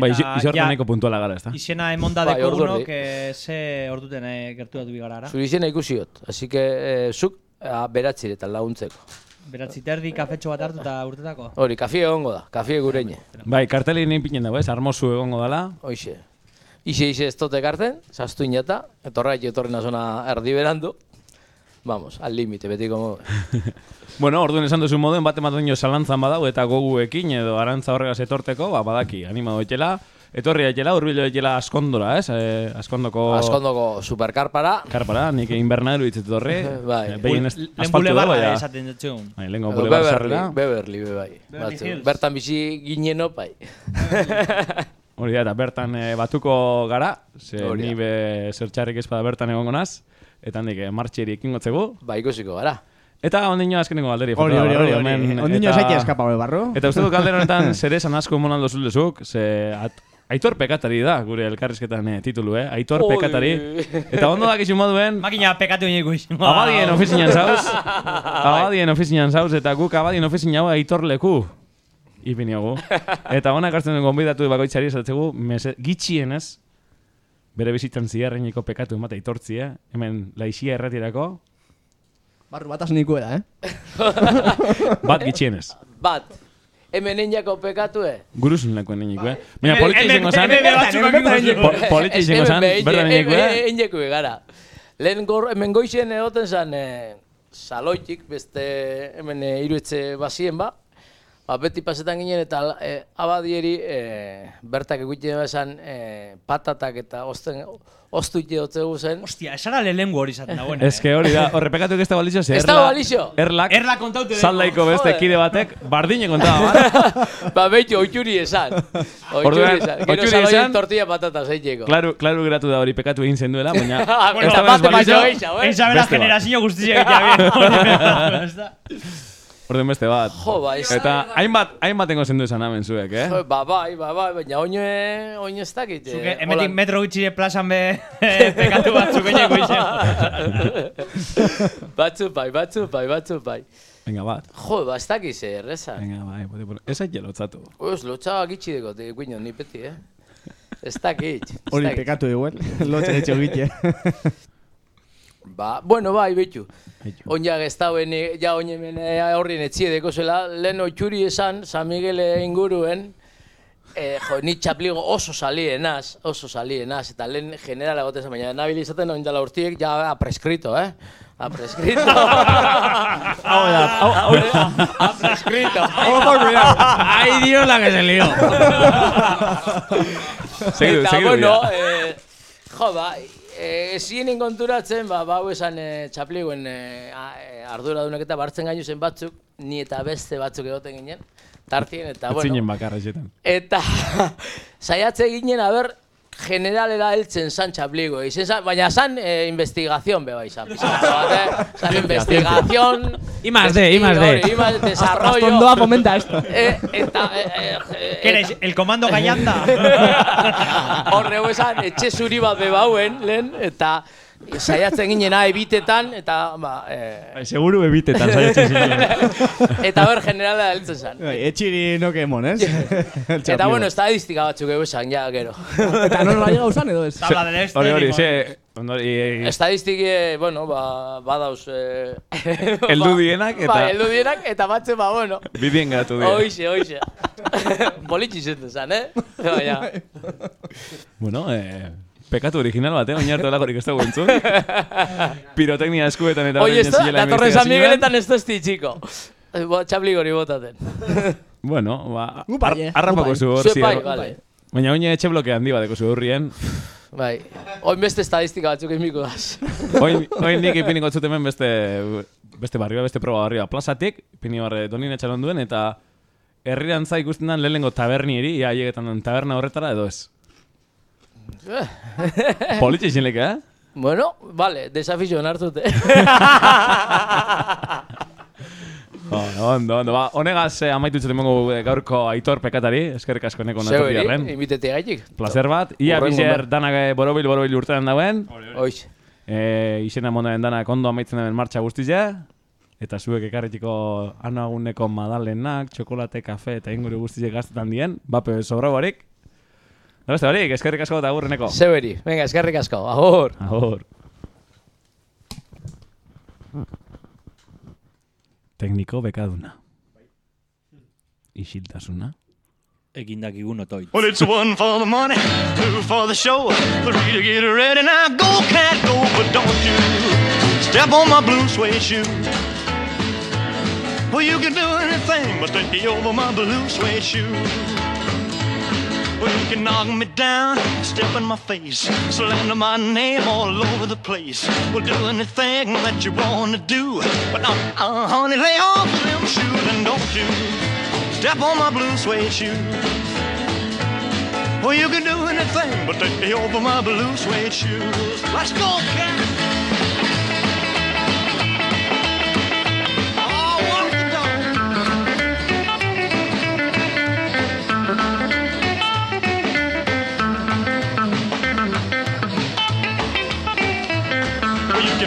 Bai,
Eta,
izo- izortu
ja-
nahiko puntuala gara, ez da?
Izena emonda
Bai,
deko
ordu
unok,
erdi.
eh, ze orduten eh, gertu datu bigara ara.
Zuri izena ikusiot. Así que e, zuk a, beratxiretan laguntzeko.
Beratzi terdi kafetxo bat hartu eta urtetako.
Hori, kafie egongo da, kafie gureine.
Bai, karteli nahi pinen dago, ez? Armozu egongo dala.
Hoxe. Ixe, ixe ez tote karten, zaztu inata, etorra etorri nazona erdi berandu. Vamos, al límite, betiko modu.
Bueno, orduan esan duzu moduen, bat ematen jo zalantzan badau eta goguekin edo arantza horregaz etorteko, ba, badaki, anima doetela, etorri daitela, urbilo daitela askondora, ez? Eh, askondoko...
Askondoko superkarpara,
Karpara, nik invernaderu ditzet etorri.
Bai.
Eh, ez,
Lehen
asfaltu dago,
bulebarra
ja.
esaten dutxun.
Bai, lehenko
edo
bulebar
Beverly,
sarrera.
Beverly, be bai.
Beverly. Hills.
Bertan bizi ginen opai.
Hori da, eta bertan eh, batuko gara, ze
Hori
ni be zertxarrik ezpada bertan egongo naz, eta handik eh, martxeri ekin gotzegu.
ba, ikusiko gara.
Eta ondino azkeneko galderi.
Hori, hori, hori. Ondino
eta-
zaiti eskapa hori barru.
Eta uste dut galdera honetan zer esan asko monaldo zulezuk, ze at, Aitor Pekatari da, gure elkarrizketan eh, titulu, eh? Aitor
Oi.
Pekatari. Eta ondo dakizu moduen,
Makina pekatu nire izan.
abadien ofizinan zauz, abadien ofizinan zauz, eta guk abadien ofizin hau Aitor leku. Ipiniogu. Eta hona ekartzen duen gonbidatu bakoitzari esatzegu, mese, gitxienez, bere bizitzan zigarreniko pekatu emate aitortzi, eh? Hemen laixia erretirako,
Barru bat nikuela, eh?
bat gitxienez.
Bat, hemen einako pekatue.
Guruzun lekoen neniko, eh? Baina politxe izango zan,
Hemen batzuk agindu
po- politxe izango zan, bertan neniko, eh?
Eineko gara. Lehen gor, hemen goizien egoten zan, e, saloitik, beste hemen e, iruetxe bazien ba. Ba, beti pasetan ginen eta e, abadieri e, bertak egiten esan e, patatak eta osten, ostu ite otzegu zen.
Hostia, esara lehengu hori izaten da, bueno.
Ez que hori da, horre pekatu ez da balizio, ze
Ez da balizio?
Erlak,
Erla kontaute
saldaiko beste
Joder.
kide batek, bardine kontaba, bat?
ba, behitu, oituri esan. Oituri
Orduan,
esan. Gero saloien
esan-
tortilla patata zeiteko.
Klaru, klaru geratu da hori pekatu egin zen duela, baina...
Bueno,
ez da
bat
bez balizio,
gehiago, eh?
Bat.
generazio guztiak egitea bien.
Orduan beste bat.
Jo, ba, ez.
Eta hainbat, hainbatengo zendu esan hemen zuek, eh?
Jo, Ba, bai, ba, bai, baina oino, oino ez dakit. eh,
Zuke, emetik
holan-
metro gitxire plazan be pekatu batzuk egin izan.
batzu bai, batzu bai, batzu bai.
Venga, bat.
Jo, ba, ez dakit ze, erreza.
Venga, bai, bote, bote. Ez aitzelo lotzatu.
Oz, lotxaba gitxi deko, te guiño, ni peti, eh? Ez dakit.
Hori pekatu igual, lotxe etxo gite.
Ba, bueno, bai, betxu.
Betxu.
Oina gestauen, eh, ja oin hemen eh, horrien etxie deko zela, lehen oitxuri esan, San Miguel inguruen, eh, jo, ni txapligo oso salienaz, oso salienaz, eta lehen generala gote zen, baina nabil izaten oin dela urtiek, ja ha prescrito, eh? Ha prescrito.
Hau da, hau, hau,
ha prescrito.
ojo, cuidado.
Ai, dio la que se lió.
Segidu,
Eta,
segidu,
bueno, eh, jo, ba, eh, zienen konturatzen, ba, bau esan eh, txapliguen eh, a- eh, arduradunak eta bartzen gainu zen batzuk, ni eta beste batzuk egoten ginen, tartien, eta,
Ez zinen
bueno,
bakarra ezetan.
eta saiatze ginen, aber, generalera heltzen zan txapligo. Izen zan, baina zan eh, investigación beba izan. Zan, eh? Zan investigación...
I más D, I más D.
hori, I más D, desarrollo...
Astondoa comenta esto.
Eh, eta... Eh, eh,
¿Qué eres? ¿El comando Gallanda?
Horre hau esan, etxe zuri bat bebauen, lehen, eta saiatzen ginena ebitetan, eta, ba, eh,
Bai, seguru bebitetan saiatzen zinen.
eta ber generala heltzen zan.
Bai, Etxiri noke emon, ez?
Eta, bueno, estadistika batzuk egu esan, ja, gero.
Eta non llega usan edo ez?
Tabla del este.
Hori, hori, ze... Ondori,
Estadistiki, eh, bueno, ba, badauz... Eh,
Heldu dienak eta-
Bai, heldu dienak, eta batze, ba, bueno.
bidien geratu dira.
Hoixe, hoixe. Bolitxi zentu zan, eh? Baina,
Bueno, eh, pekatu original bat, eh? Oinartu alakorik ez dago entzun. Piroteknia eskuetan eta horrein
esto,
zilela
datorren San. Migueletan ez tosti, txiko. Bo, txapli gori botaten.
Bueno, ba, ar-
eh, bai.
zu hor
bai,
zier.
vale.
Baina oin etxe bloke handi bateko zu hurrien.
Bai. Oin beste estadistika batzuk emiko daz.
Oin, oin nik ipiniko zut hemen beste, beste barrioa, beste proba barrioa. Plazatik, ipini barre donin etxaron duen, eta herrirantza ikusten dan lehenengo tabernieri, ia haiegetan den taberna horretara edo ez. Politxe izin leke, eh?
bueno, vale, desafizio hartute.
Ondo, ondo, ondo. Ba, honegaz eh, amaitu txuten mongo gaurko aitor pekatari, eskerrik asko neko
Zeberi,
natorriarren.
inbitete gaitik.
Placer bat. Ia bizer danak eh, borobil, borobil urtean dauen.
Oix.
E, izena mondoen danak ondo amaitzen den martxa guztize. Eta zuek ekarritiko anaguneko madalenak, txokolate, kafe eta inguru guztize gaztetan dien. Bape sobra barik. Da beste barik, eskerrik asko eta agurreneko.
Zeberi, venga, eskerrik asko, agur.
Agur. Tekniko bekaduna. Isiltasuna.
Egindakigun otoit.
Well, it's one for the money, two for the show, three to get ready. Now go, cat, go, but don't you step on my blue suede shoe. Well, you can do anything but take me over my blue suede shoe. Well, you can knock me down, step in my face, slander my name all over the place. Well, do anything that you wanna do, but uh, uh, honey, lay off them shoes and don't you step on my blue suede shoe. Well, you can do anything but take me over my blue suede shoes. Let's go, cat.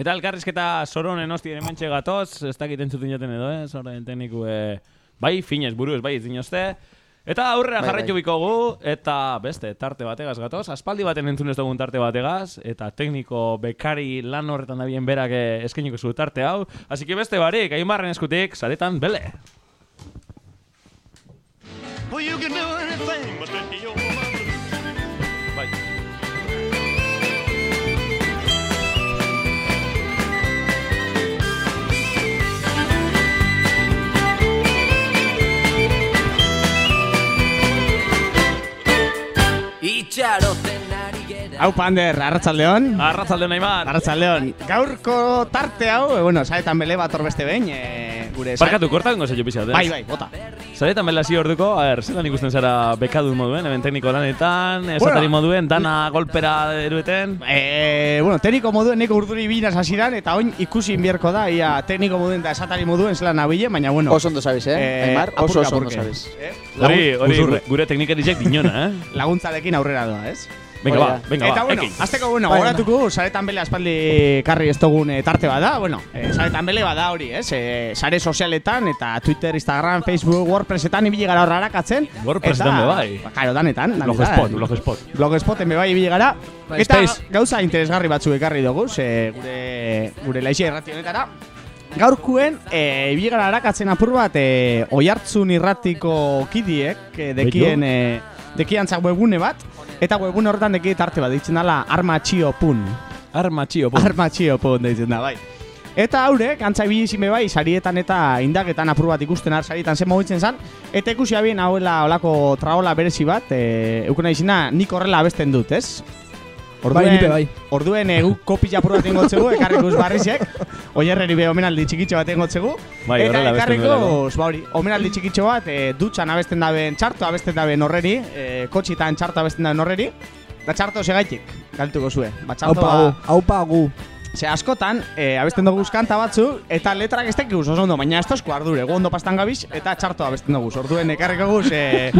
Eta elkarrizketa soronen hosti ere mentxe gatoz, ez dakit entzuten jaten edo, eh? Soronen tekniku, eh, bai, finez buru ez bai izinozte. Eta aurrera
Bai,
jarraitu
bai.
bikogu, eta beste, tarte bategaz gatoz, aspaldi baten entzun ez dugun tarte bategaz, eta tekniko bekari lan horretan da bien berak eh, eskainiko zu tarte hau. Así que beste barik, aimarren eskutik, saretan bele.
Well, you can do anything but
Itxaroten ari gera
Hau pander, arratzaldeon.
Arratzaldeon Aimar.
Arratzaldeon. Gaurko tarte hau, e, bueno, saetan bele bat beste behin, e, gure...
Barkatu, kortako gozo jo pixat, ez?
Bai, bai, bota.
Zaretan bela zi orduko, a ber, zelan ikusten zara bekadun moduen, hemen tekniko lanetan, esatari moduen, dana golpera erueten.
E, bueno, tekniko moduen neko urduri binaz hasidan eta oin ikusi inbierko da, ia tekniko moduen eta esatari moduen zelan nabile, baina bueno.
Oso ondo sabes, eh? Aimar, oso oso ondo sabes.
Hori, hori,
Uzurre.
gure teknikarizek dinona, eh?
Laguntzarekin aurrera doa, ez?
Venga, ba,
da.
venga,
eta
ba,
bueno,
ekin.
azteko bueno,
Bai,
goratuko, saretan bele aspaldi karri ez dugun eh, tarte bada, bueno, eh, saretan bele bada hori, ez? Eh, sare sozialetan eta Twitter, Instagram, Facebook, Wordpressetan ibili gara horra harakatzen.
Wordpressetan be bai.
Ba, Karo, danetan.
Blogspot, blogspot.
Blogspoten be bai ibili gara.
Bai,
eta gauza interesgarri batzu ekarri dugu, ze gure, gure laixi errati honetara. Gaurkuen, e, ibili gara harakatzen apur bat, e, oihartzun irratiko kidiek, e, dekien, e, dekiantzak webgune bat, eta webgune horretan deki tarte bat, ditzen dela armatxio.pun.
Arma txio, po.
Armatxio.pun deitzen da, bai. Eta haurek, antza ibili izin be bai, sarietan eta indaketan apur bat ikusten ar sarietan zen mugitzen zan, eta ikusi abien hauela olako traola berezi bat, e, eukuna izina nik horrela abesten dut, ez?
Bai, nipe bai.
Orduen egu kopi apur bat ingotzegu, ekarrikuz barrizek, oierreri be omenaldi txikitxo bat ingotzegu,
Bai,
eta ekarrikuz, ba hori, omenaldi txikitxo bat, e, dutxan abesten daben txarto abesten daben horreri, e, kotxitan txarto abesten daben horreri, da txarto segaitik, galtuko zue. Ba, txarto
Aupa gu, aupa gu.
Ze askotan, e, abesten dugu kanta batzu, eta letrak ez tekik oso ondo, baina ez tozko ardure, gu ondo pastan gabiz, eta txarto abesten dugu. Orduen ekarriko guz, e,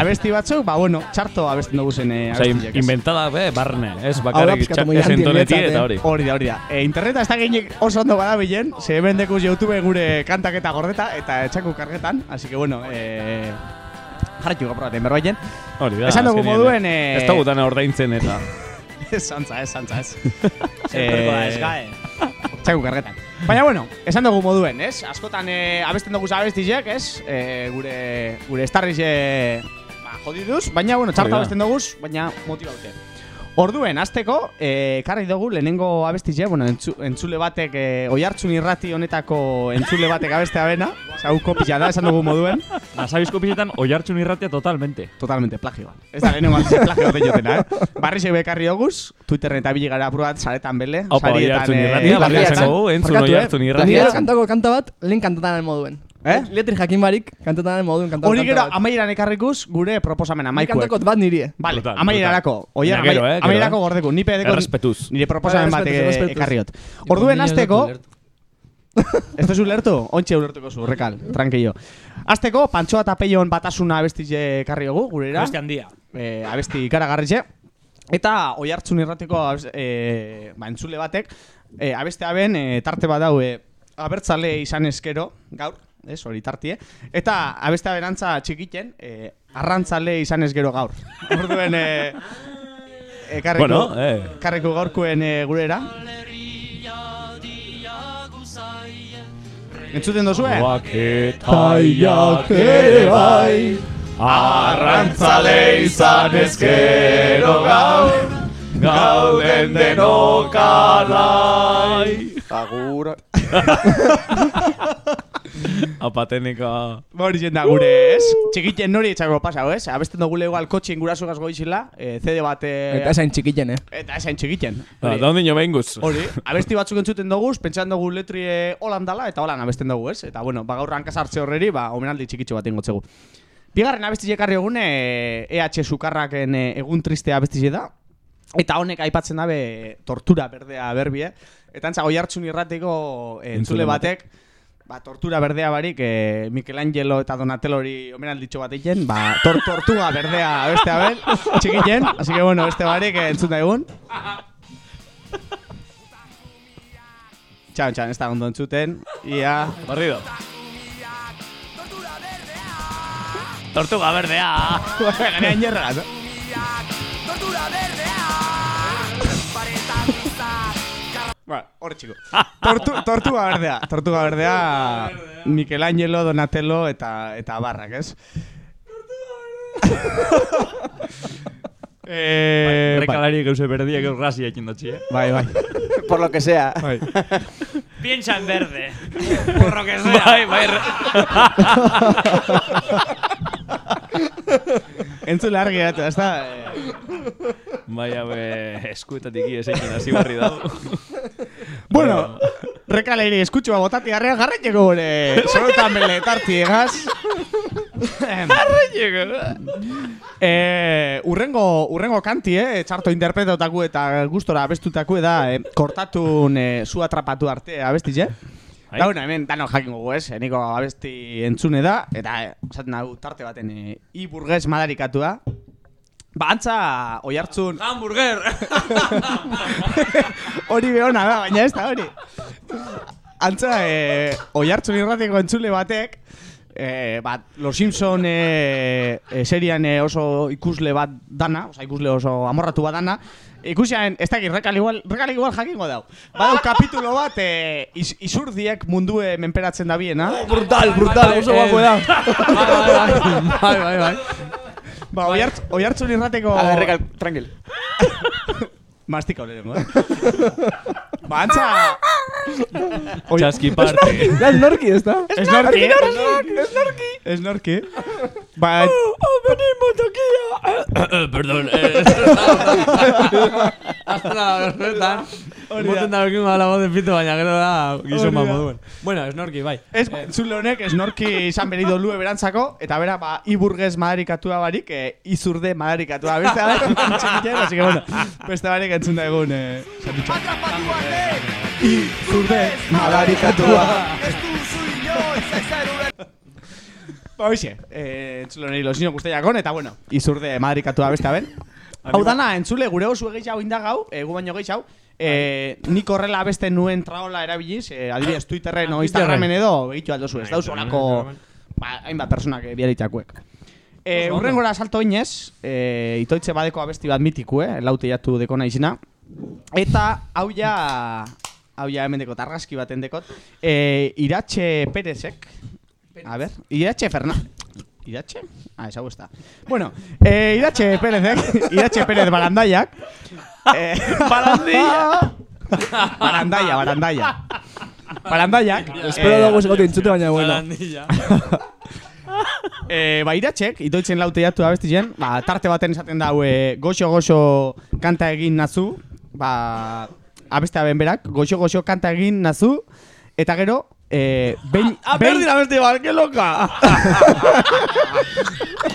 abesti batzuk, ba bueno, txarto abesten dugu zen e,
Osa,
abestiak, ez.
inventada, be, barne, ez?
Da
Bakarrik
antientzat,
eta
eh.
hori.
Hori da, hori da. E, interneta ez da gainek oso ondo badabilen, ze hemen dekuz YouTube gure kantak eta gordeta, eta etxaku kargetan, así que bueno, e, jarraitu gaprobaten berbaiten.
Hori da.
Esan dugu moduen,
eh,
eh,
Ez dugu dana ordaintzen eta...
Ez santza, ez santza, ez. Eh,
ez gae.
Txaku kargetan. Baina bueno, esan dugu moduen, ez? Askotan e, abesten dugu abestizek, ez? E, gure, gure estarriz e, ba, jodiduz, baina bueno, txarta abesten dugu, baina motibaute. Orduen, azteko, e, karri dugu lehenengo abestize, bueno, entzu, entzule batek, e, oihartzun irrati honetako entzule batek abestea bena, zau kopia da, esan dugu moduen,
Nasabizko piletan oihartzun irratia totalmente.
totalmente plagioa. Ez da lehenengo aldiz plagio bat jotena, eh? Barri zebe ekarri doguz, Twitterren eta bili gara apurat, saretan bele,
Haupa,
sarietan,
oihartzun
eh,
irratia, esango gu, entzun
Barkatu, eh?
oihartzun
Nire
irratia.
kantako kanta bat, lehen kantataan moduen.
Eh?
Letri jakin barik, kantataan moduen kantako
Hori gero amaieran ekarrikuz gure proposamena,
Nik
maikuek.
kantakot bat niri, eh.
Vale, amaierarako.
Gero, eh,
amaierarako
eh.
gordeku. Ni pedeko nire proposamen
Bai,
bat
errespetuz,
e-
errespetuz.
ekarriot. Orduen azteko, ez duzu lertu? Ontxe ulertuko zu, rekal, tranquillo. Azteko, pantsoa eta peion batasuna abestize ekarri dugu, gurera.
Beste handia.
eh, abesti ikaragarritxe. Eta oi hartzun irratiko eh, ba, entzule batek, eh, abestea ben eh, tarte bat dau eh, abertzale izan eskero, gaur, ez, hori tartie. Eta abestea berantza txikiten, eh, arrantzale izan ez gero gaur. Orduen, eh, ekarriko,
Bueno, eh.
ekarriko gaurkoen eh, gurera. Entzuten dozue?
Baketaiak ere bai Arrantzale izan ezkero gaur Gauden denok alai
Agur.
Apatenika
Ba hori gure, ez? Txikiten nori etxako pasau, ez? Abesten dugu igual kotxin gurasugaz goizila, eh, CD bat... Eh,
Eta esain txikiten, eh.
Eta esain txikiten.
Da, da ondino behin guz
Hori, abesti batzuk entzuten dugu, pentsan dugu letri eh, holan dala, eta holan abesten dugu, ez? Eta, bueno, ba, gaur hankasartze horreri, ba, omenaldi txikitxo bat ingotzegu. Bigarren abesti ekarri egun, eh, EH Sukarraken eh, egun tristea abesti da. Eta honek aipatzen dabe tortura berdea berbie. Eta antza goi hartzun irratiko eh, entzule
Entzule
batek, ba, tortura berdea barik, eh, Michelangelo eta Donatelori omenalditxo bat egiten, ba, tor tortuga berdea beste abel, txikiten, así que bueno, beste barik eh, entzun da egun. Txan, txan, ez da ondo entzuten, ia...
Barrido Tortuga berdea.
Ganean jerra, no? Ba, hor txiko. Tortu, tortuga berdea, tortuga berdea, Michelangelo, Donatello eta eta barrak, ez? eh, bai,
Rekalari geuse berdiak eurrasia ekin dutxi, eh?
bai, bai.
Por lo que sea.
bai.
Piensa en verde. Por lo que sea.
Bai, bai
Entzule argi gatu, ez da... Eh,
Bai, haue, eskuetatik iesekin hasi barri dago.
Bueno, rekaleiri eskutxua botati garrean jarretxeko gure sorotan bele tarti egaz. Eh, urrengo, urrengo kanti, eh, txarto interpretautaku eta gustora abestutaku da, eh, kortatun eh, zu atrapatu arte abestiz, eh? Da, bueno, hemen dano jakin gogu, ez? Eniko abesti entzune da, eta eh, esaten dugu tarte baten eh, i burgez madarikatua. Ba, antza, oi hartzun...
Hamburger!
hori behona da, baina ez da hori. Antza, eh, oi hartzun irratiko entzule batek, eh, bat, Los Simpson eh, eh, serian eh, oso ikusle bat dana, oza, ikusle oso amorratu bat dana, Ikusian, ez dakit, rekal igual, rekal igual jakingo dau. Badau kapitulo bat, eh, iz, izurdiek mundue menperatzen da biena.
Brutal, brutal, oso guapo da.
bai, bai, bai. Ba, oi oi hartzun irrateko...
A ver, rekal, tranquil.
Mastika olerengo, eh? Antza...
Txaski parte.
Da, esnorki, ez da?
Esnorki, eh? Esnorki. Esnorki. Ba...
Oh, venimos aquí
Perdón,
Hasta la berretan. Moten da voz de pito, baina gero da gizon bat moduen. Bueno, esnorki, bai.
Ez, entzule honek esnorki izan berido lue berantzako, eta bera, ba, iburgez madarikatua barik, eh, izurde madarikatua. Beste barik, txikitzen, así que bueno, beste barik entzun da egun, eh, zatitxo. Izurde madarikatua. Ba, hoxe, eh, entzule honi losino guztiakon, eta bueno, izurde madarikatua beste aben. Hau dana, entzule, gure osu gehiago indagau, eh, gu baino gehiago, eh, nik horrela beste nuen traola erabiliz, eh, adibidez Twitterren o Instagramen edo, begitu aldozu ez, dauz horako, ba, hainbat personak eh, biaritakuek. Eh, urrengora salto inez, eh, itoitze badeko abesti bat mitiku, eh, laute jatu deko naizina. Eta, hau ja, hau ja hemen dekot, argazki baten dekot, eh, Iratxe Perezek, a ver, Iratxe Ferna... Iratxe? Ah, esa está. Bueno, eh, Iratxe Perezek, Iratxe Perez Barandaiak, eh,
Barandilla.
Barandaia, Barandaia. Barandaiak.
Espero dago segote entzute baina bueno.
Barandilla.
Eh, ba, iratxek, itoitzen laute jatu abestien, ba, tarte baten esaten dau, e, goxo-goxo kanta egin nazu, ba, abestea ben berak, goxo-goxo kanta egin nazu, eta gero, eh, behin...
Ah, berdin abesti bat, que loca!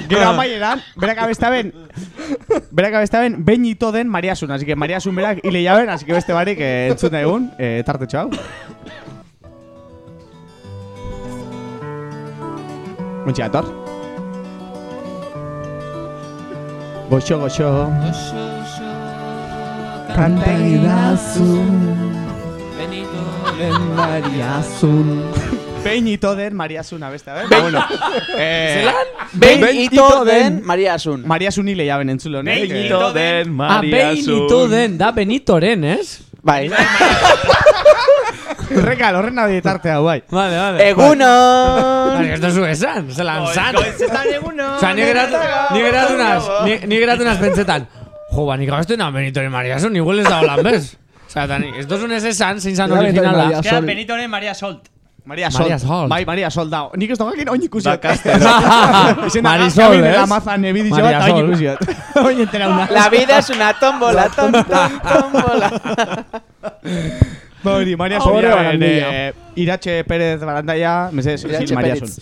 Gero amaieran, berak abestea ben, berak abestea ben, behin ito den Mariasun, así que Mariasun berak hile jaben, así que beste barik eh, entzun da egun, eh, tarte txau. Muntxe dator. Goxo, goxo, kanta egidazu,
Benito.
Mariasun. Behin ito den Mariasun abestea, ben? Ba, bueno. Eh,
Zelan? Behin ito den Maria Asun.
Mariasun hile jaben entzule honek.
Behin
eh,
ito den
Ah, behin
Mariasun.
ito den, da Benitoren, ez?
Bai.
Rekal, horren nahi tarte hau, bai.
Vale, vale.
Egunon!
Baina ez duzu esan, zelan zan.
Goizetan eguno.
Osa, ni geratu, ni geratu naz, ni, ni geratu naz pentsetan. Jo, ba, nik abestu na Benitoren Mariasun, igual ez da holan, bez? Osa, eta ez duzun ez esan, zein zan originala.
Maria.
Queda
Sol.
Benitoren Maria Solt.
Maria Sol.
Maria Sol.
Bai, Maria Sol da. Nik ez dogakin oin ikusi.
Marisol, ez?
La maza nebidi jo
Maria
eta oin
Sol.
ikusi. Oin entera una.
La vida es una tómbola, tom, tom, tómbola.
Ba hori, Maria Sol.
Barandilla.
Eh, Iratxe Pérez Barandaia, meses,
Iratxe Pérez.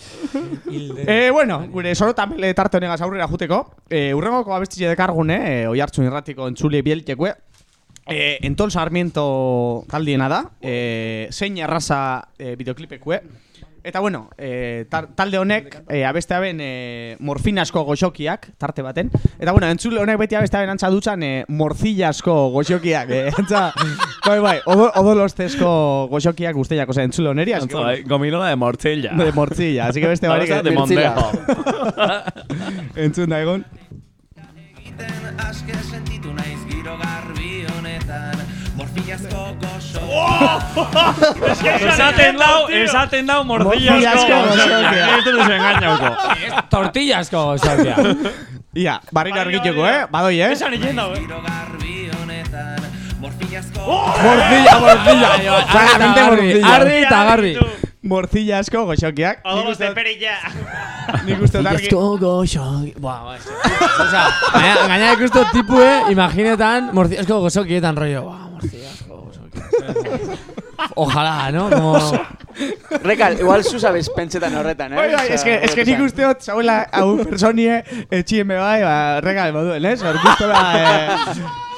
Eh, bueno, gure sorotan bele tarte honegaz aurrera juteko. Eh, urrengoko abestitxe dekargune, eh, oi hartzun irratiko entzule bieltekue. Eh, Entol Sarmiento taldiena da, eh, zein erraza eh, videoklipekue. Eta bueno, eh, tar- talde honek eh, abeste ben eh, morfinasko goxokiak, tarte baten. Eta bueno, entzule honek beti abeste ben antza dutxan eh, morzillasko goxokiak. Eh, antza, bai, bai, odo, odolostezko goxokiak guztiak, osea, entzule honeri.
Antza, bai, gominola de mortilla.
De morcilla, así que beste barik
de mondejo.
entzun da egon.
aske sentitu honetan Morfillazko gozo
Esaten dau, esaten dau
morcillazko gozokia.
Ez dut engañauko.
Tortillasko, Sofia.
Ia, barriro argiteko, eh? Badoi, eh?
Esan egin dau, eh?
Giro garbi honetan Morfillazko
Morcilla, morcilla.
Claramente
Arri,
morcilla.
arri eta garri.
Morcilla asko goxokiak.
Odolos de perilla.
Nik uste dut argi.
goxoki. Buah, buah, esto. Osea, gaina, gaina ikustu tipue, imaginetan, morciasko gozokietan rollo. Buah, morciasko gozoki. Ojalá, ¿no? Como...
Rekal, igual zu sabes pentsetan horretan, eh?
Bai, bai,
Osea,
es que, es que nik
horretan.
uste dut, zauela, hau personie, etxien be bai, ba, regal moduen, ez? Hor gustora, eh,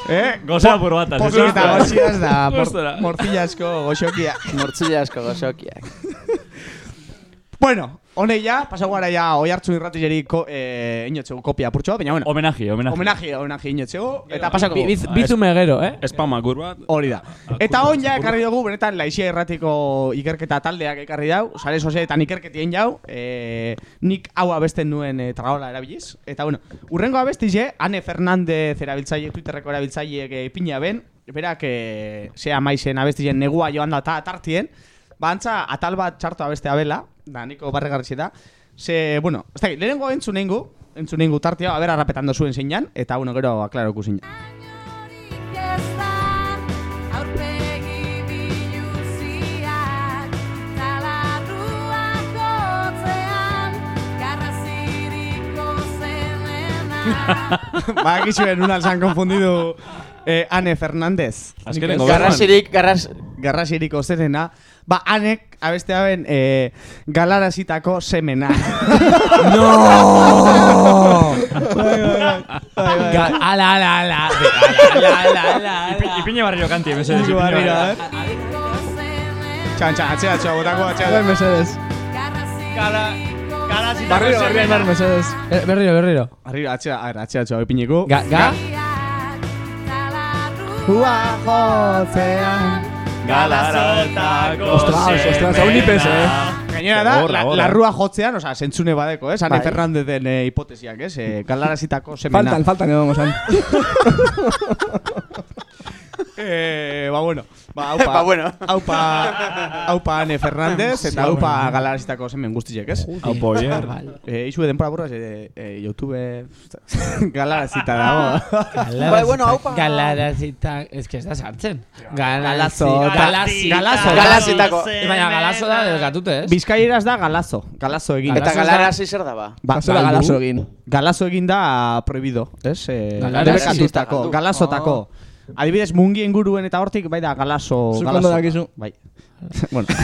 eh?
Goza apur bat,
Pozo eta
da.
goxiaz da, mor, morcilla asko goxokia.
Mortzilla asko gozokiak.
Bueno, hone ja, pasau gara ja, oi hartzun irratizeri ko, eh, inotzegu kopia apurtxo, baina bueno.
Homenaje, homenaje.
Homenaje, homenaje inotzegu, eta pasako.
Bi- biz- Bizume gero, eh?
Espama gur bat.
Hori da. Eta on ja ekarri dugu, benetan, laixia erratiko ikerketa taldeak ekarri dau, sare sozialetan ikerketien jau, e, nik hau abesten nuen e, tragola erabiliz. Eta bueno, urrengo abestize, Ane Fernandez erabiltzaile, Twitterreko erabiltzaileek e, ipina ben, berak, e, zea maizen abestizen negua joan da ta tartien, Bantza, atal bat txarto abeste abela, da niko barregarri da. Ze, bueno, ez da, lehenengo entzunengu, entzunengu tartia, aber arrapetan zuen zeinan, eta bueno, gero aklaro
zelena
ba, gizuen una se han confundido eh, Ane Fernández.
Azkenengo
Garrasirik, garras...
Garrasirik ozerena. Ba, Anek, abeste haben, eh, galarazitako semena.
No! Ga- Ala, ala, ala. Ala, ala, ala, ala.
Ipine barrio kanti, mesedez.
Ipi
ipine
barriro,
barrio.
eh? Txan, txan, atxea, atxea, botako, atxea.
Bai, mesedes.
Gara, gara zitako
Barriro, barriro,
semena.
barriro, mesedes.
Eh, Berriro, berriro.
Arriba, atxea, a ver, atxea, atxea, ipiniko.
Ga, ga?
Ua jotzean.
Galarazitako
Ostras, ostras, hau nipez, eh?
Gainera da, la, la rua jotzean, oza, zentzune badeko, eh? Ane
Bai.
Fernandezen eh, hipotesiak, eh? Eh, galarazitako semena.
Faltan, faltan edo gozan.
Eh, ba bueno, ba aupa.
Ba bueno.
Aupa, aupa Ane Fernández eta aupa galarazitako semen guztiek, ez?
Hau poier.
Eh, izu denpora burra, eh, eh, YouTube galarazita dago.
Bai, bueno, haupa.
Galarazita... Ez que ez da sartzen.
Galazo. Galazo.
Galazitako.
Baina galazo da delgatute, ez?
Bizkaieraz da galazo, galazo egin.
Eta galarazi zer da ba?
Ba,
galazo egin.
Galazo egin da prohibido, ez? Eh,
Galdu.
galazotako. Adibidez, mungi inguruen eta hortik, bai da, galazo.
Zuk
galazo.
ondo dakizu.
Bai. bueno.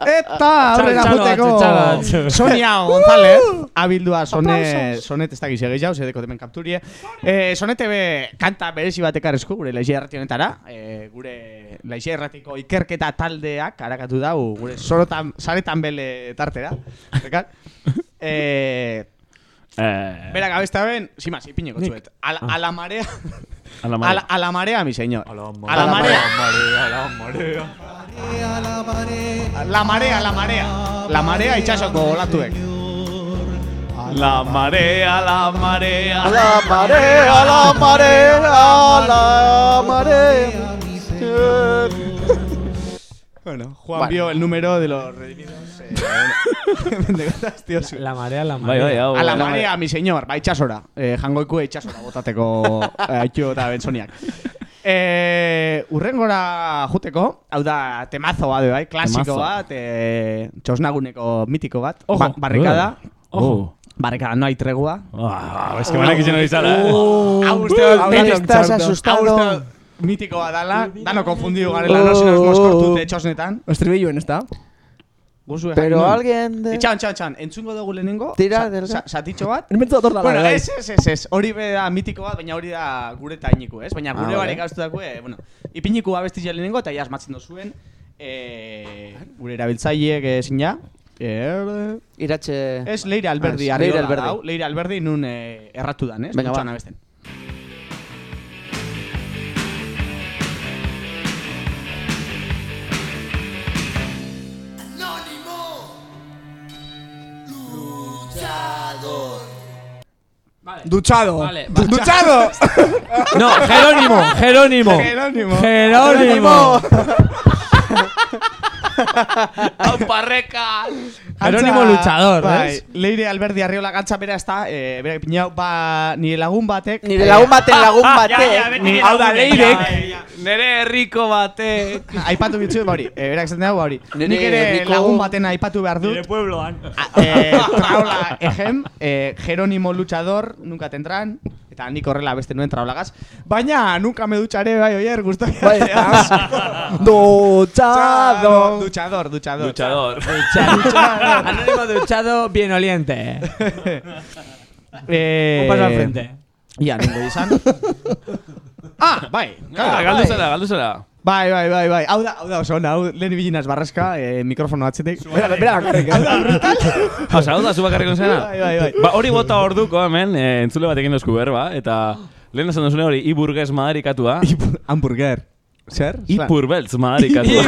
Eta aurrera juteko. Sonia González Abildua sonet Sonet ez dakiz egin jau Zedeko temen kapturie eh, Sonete be Kanta berezi bat ekarrezko Gure laixia errati honetara eh, Gure laixia erratiko ikerketa taldeak Arakatu dau Gure sorotan Saretan bele tartera Eh,
Eh,
Berak abesta ben, sin más, ipineko txuet. A, la- a la marea,
a la
a la,
marea.
a la marea, mi señor. A la marea.
A la marea.
La marea, la marea. La marea itxasoko olatuek.
La marea, la marea.
La marea, la marea, la marea.
Bueno, Juan
Bueno.
vio el número de los redimidos. Eh, tío, su-
La marea, la
Bai,
marea.
bai, hau.
a la marea, mi señor. Ba, itxasora. Eh, jangoiku itxasora botateko eh, aitxu eta benzoniak. Eh, urrengora juteko, hau da temazo bat, bai, klasiko bat, eh, txosnaguneko mitiko bat,
Ojo.
ba, barrikada,
Ojo.
barrikada, no hay tregua.
Ah, es que banak izan hori zala. eh.
Hau uste dut,
estás
asustado.
Uste dut mitiko bat dala, dano konfundidu garela, no se nos moskortute txosnetan.
Estribilluen, ez da?
Guzue
Pero alguien de...
Itxan, txan, txan, entzungo dugu lehenengo,
Tira,
sa- satitxo bat.
Enbentzu dator da,
Bueno,
bai.
ez, ez, ez, ez, hori be da mitiko bat, baina hori da gure tainiku, ez? Baina
Ah,
gure
vale.
barik gaustu dako, bueno, ipiniku abestizia lehenengo eta ja asmatzen dozuen, eh, gure erabiltzaileek ezin ja, eh,
Iratxe...
ez Leire Alberdi,
Ah,
arriola
Leire Alberdi.
dau, Leire Alberdi nun eh, erratu dan, ez?
Venga,
Dutxan
va.
Duchado.
Vale, vale.
Duchado.
No, Jerónimo, Jerónimo.
Jerónimo.
Jerónimo.
Hau parreka!
Jerónimo luchador,
bai,
¿ves?
Leire Alberdi Arriola gantza bera ez da, eh, bera pinau, ba, nire lagun batek...
Nire lagun baten lagun batek.
Ni,
Hau da, leirek.
Nere herriko batek.
aipatu bitzu, ba hori, eh, berak esaten dago, ba hori.
Nire
Nik ere lagun baten aipatu behar dut.
Nire puebloan.
eh, traula ejem, eh, Jerónimo luchador, nunca tendrán, eta nik horrela beste nuen traulagaz. Baina, nunca me ducharé, bai, oier, gusto.
Bai, Duchado.
Duchador, duchador.
Luchador.
Anónimo duchado bien oliente.
Eh,
Un paso al frente.
Ia, ningo izan. ah, bai.
Ah, galdu zela, galdu zela.
Bai, bai, bai, bai. Hau da, hau da oso hau lehen ibilinaz barraska, eh, mikrofono atzetik.
Bera, bera bakarrik. eh?
Hauza, hau da, zu bakarrik zena?
Bai, bai, bai.
Ba, hori bota orduko hemen, eh, entzule batekin dozku berba, eta lehen esan duzune hori, iburgez madarikatua.
Hamburger. Zer?
Ipurbeltz madarikatua.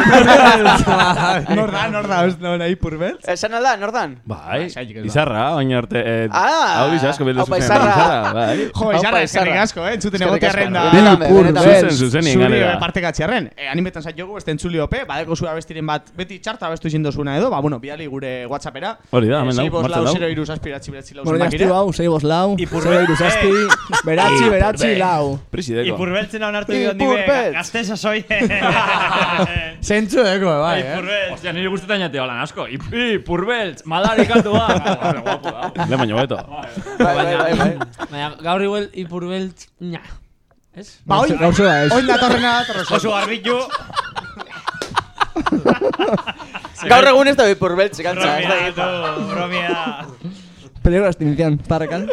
Nor da, nor da, ez nona ipurbeltz?
Esan alda, nordan?
Bai,
da.
izarra, baina arte... Eh,
Ah!
Hau asko bildu zuzen.
izarra.
bai.
Jo, izarra, eskerrik asko, eh? Entzuten
Eskerrik
egotearren da.
Benetan, benetan.
Zuzen, zuzenien
Zuri
ganera.
eh, partekatzearren. Eh, animetan zait jogu, este entzuli ope, badeko zua bestiren bat, beti txarta bestu izin dozuna edo, ba, bueno, biali gure whatsappera.
Hori da, hemen
sei
dau,
lau,
dau.
zero iru zazpiratzi beratzi lau
Bueno,
zenbakirea.
jaztu hau, sei bos lau,
Ipurbe-
zero iru zazpi, beratzi, beratzi, lau.
Prisideko.
Ipurbertzen hau nartu dut nire
Ipurbeltz.
soy.
Zentzu eko, bai, eh?
Ipurbertz.
Ostia, nire gustetan jate holan asko. Ipi, purbeltz, madarikatua. Guapo da.
Le baino beto.
Bai, bai, bai, bai.
Baina gaur igual ipurbeltz... Nya. Ez?
Ba, oin,
Gauzo da, ez.
oin datorrena datorrena.
Oso garbitu.
Gaur egun ez da bipur beltz, gantza.
Bromia, tu, bromia.
Peligro extinción, tarrekan.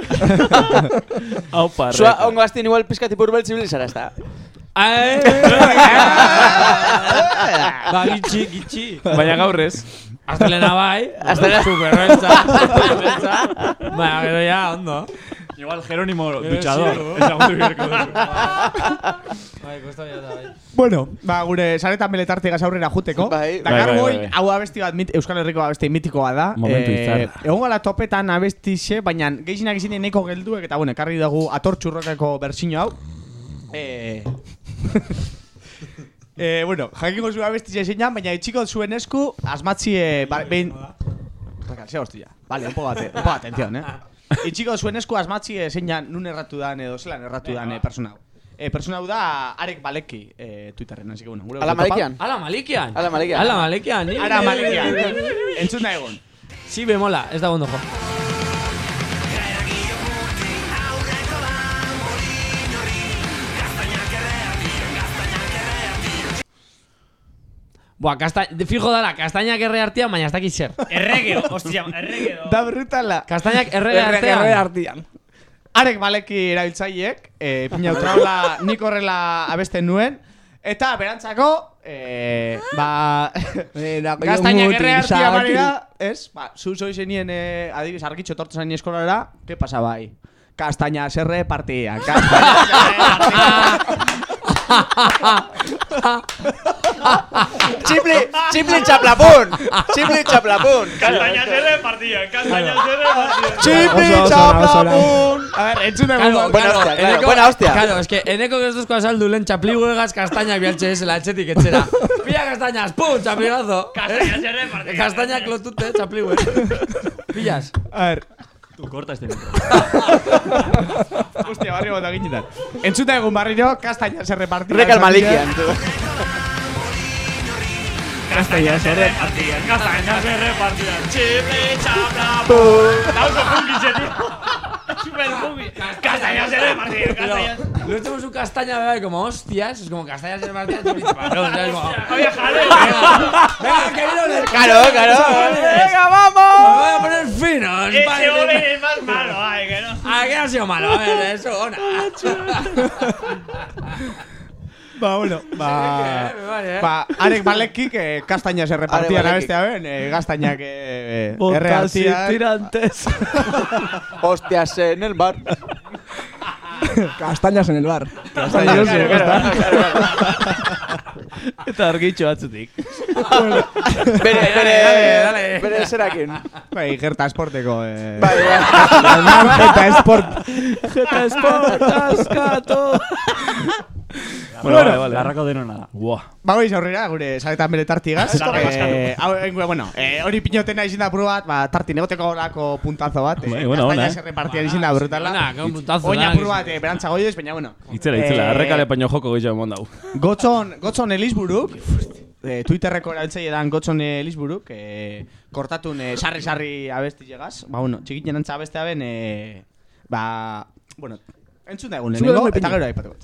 Hau
Zua,
parreka.
ongo aztin igual pizkat ipur beltz ibili zara, ez da?
Ba, gitxi, gitxi.
Baina gaur ez.
Aztelena bai.
Astelena-
Superbeltza. Superbeltza. Baina, gero ya, ondo.
Igual Jerónimo duchador. Ezagutu beharko duzu.
Bai, kosta bila da, bai.
Bueno, ba, gure saretan beletarte aurrera juteko.
Bai.
Dakar
Bai, bai, bai, bai.
hau abesti bat, mit, Euskal Herriko abesti mitikoa da.
Momentu
Eh. Egon gara topetan abestixe, baina geixinak izin neko gelduek, eta bueno, ekarri dugu atortxurrokeko bersino hau. Eh... eh, bueno, jakingo zu abestixe zeinan, baina itxiko zuen esku, asmatzi, eh, ba, behin... Reka, ze hostia. Vale, un poco, un poco atención, eh. Itxiko zuen esku asmatzi eh, zeinan nun erratu dan edo zelan erratu dan eh, persona hau. Eh, persona hau da Arek Baleki eh, Twitterren, así que bueno. gure
Ala malekian.
Ala malikian.
Ala malekian.
Ala malekian.
Ara malekian. Entzun da egon.
Si bemola, ez da ondo jo. Buah, kasta... fijo dara, kastainak erre artean, baina ez dakit zer.
Errege, ostia, errege.
Da brutala.
Kastainak erre artean.
Erre artian.
Arek baleki erabiltzaileek, eh, pina utraula nik horrela abesten nuen, eta berantzako, eh, ba, gaztainak erre hartia barira, ez, ba, zu zoi zenien, eh, adibidez, argitxo tortu zain eskolara, ke pasa bai? Castaña serre partia, castaña serre
Chipli, chaplapun. Chipli chaplapun.
Castaña se repartía, castaña se repartía.
Chipli
Oso, oso, oso,
chaplapun. A ver, entzun.
Claro,
Buena hostia, claro, buena hostia.
Claro, es que eneko geztuzko azaldu lehen txapliguegaz kastainak bialtxe esela etxetik etxera. Pilla kastañas, pum, txapligazo.
Castaña se repartía.
Kastainak lotute, txapligue. Pillas.
A ver,
Tu corta este micro.
hostia, barrio bota ginetan. Entzun egun barriro, castaña serre partia.
Rekal malikian, tu.
Castaña se repartía, castaña se repartía. Chiple, chapla, pum. Da oso funky, tío. Super funky. Castaña se repartía,
Pero
castaña.
lo echamos un castaña, bebé, como hostias. Es como castañas en partida, chupis, cabrón, ¿sabes? Como,
Oye, jaleo.
venga, queridos.
Claro, claro.
Venga, vamos. Me voy a poner finos.
Ese
padre.
joven es más malo, ay, que no.
Ah, que no ha sido malo. A ver, eso, ona.
Ba, bueno, ba...
Eh.
Ba, arek baleki, que castaña se repartían
Arek
a
baleki.
bestea ben, eh, gaztainak eh, erre
Botas y
hartian.
tirantes.
Hostias en el bar.
Castañas en el bar.
Castañas,
Claro, claro, claro.
Eta argitxo batzutik.
Bere,
dale,
bere,
dale.
bere zerakin.
Bai, gerta esporteko. Eh.
Bai, bai.
Gerta esport.
Jeta Sport, askato.
Bueno,
Bueno, vale, vale.
Larrako denona da.
Buah.
Ba, goiz aurrera, gure saretan bere tartigaz. Eh, hau, eh, bueno, eh, hori pinotena izin da bat, ba, tarti negoteko orako puntazo bat.
Bai, bueno, ona, eh.
se repartian izin da brutala.
Ona, que un puntazo,
Oina bat, eh, berantza goiz, baina, bueno.
Itzela, itzela,
Eh,
errekale paino joko gehiago emon dau.
Gotzon, Gotzon Elizburuk, eh, Twitterreko erabiltzaile dan Gotzon Elizburuk, eh, kortatun eh, sarri-sarri abesti llegaz. Ba, bueno, txikitzen antza abestea ben, eh, ba, bueno, entzun da egun lehenengo, eta gero aipatu bat.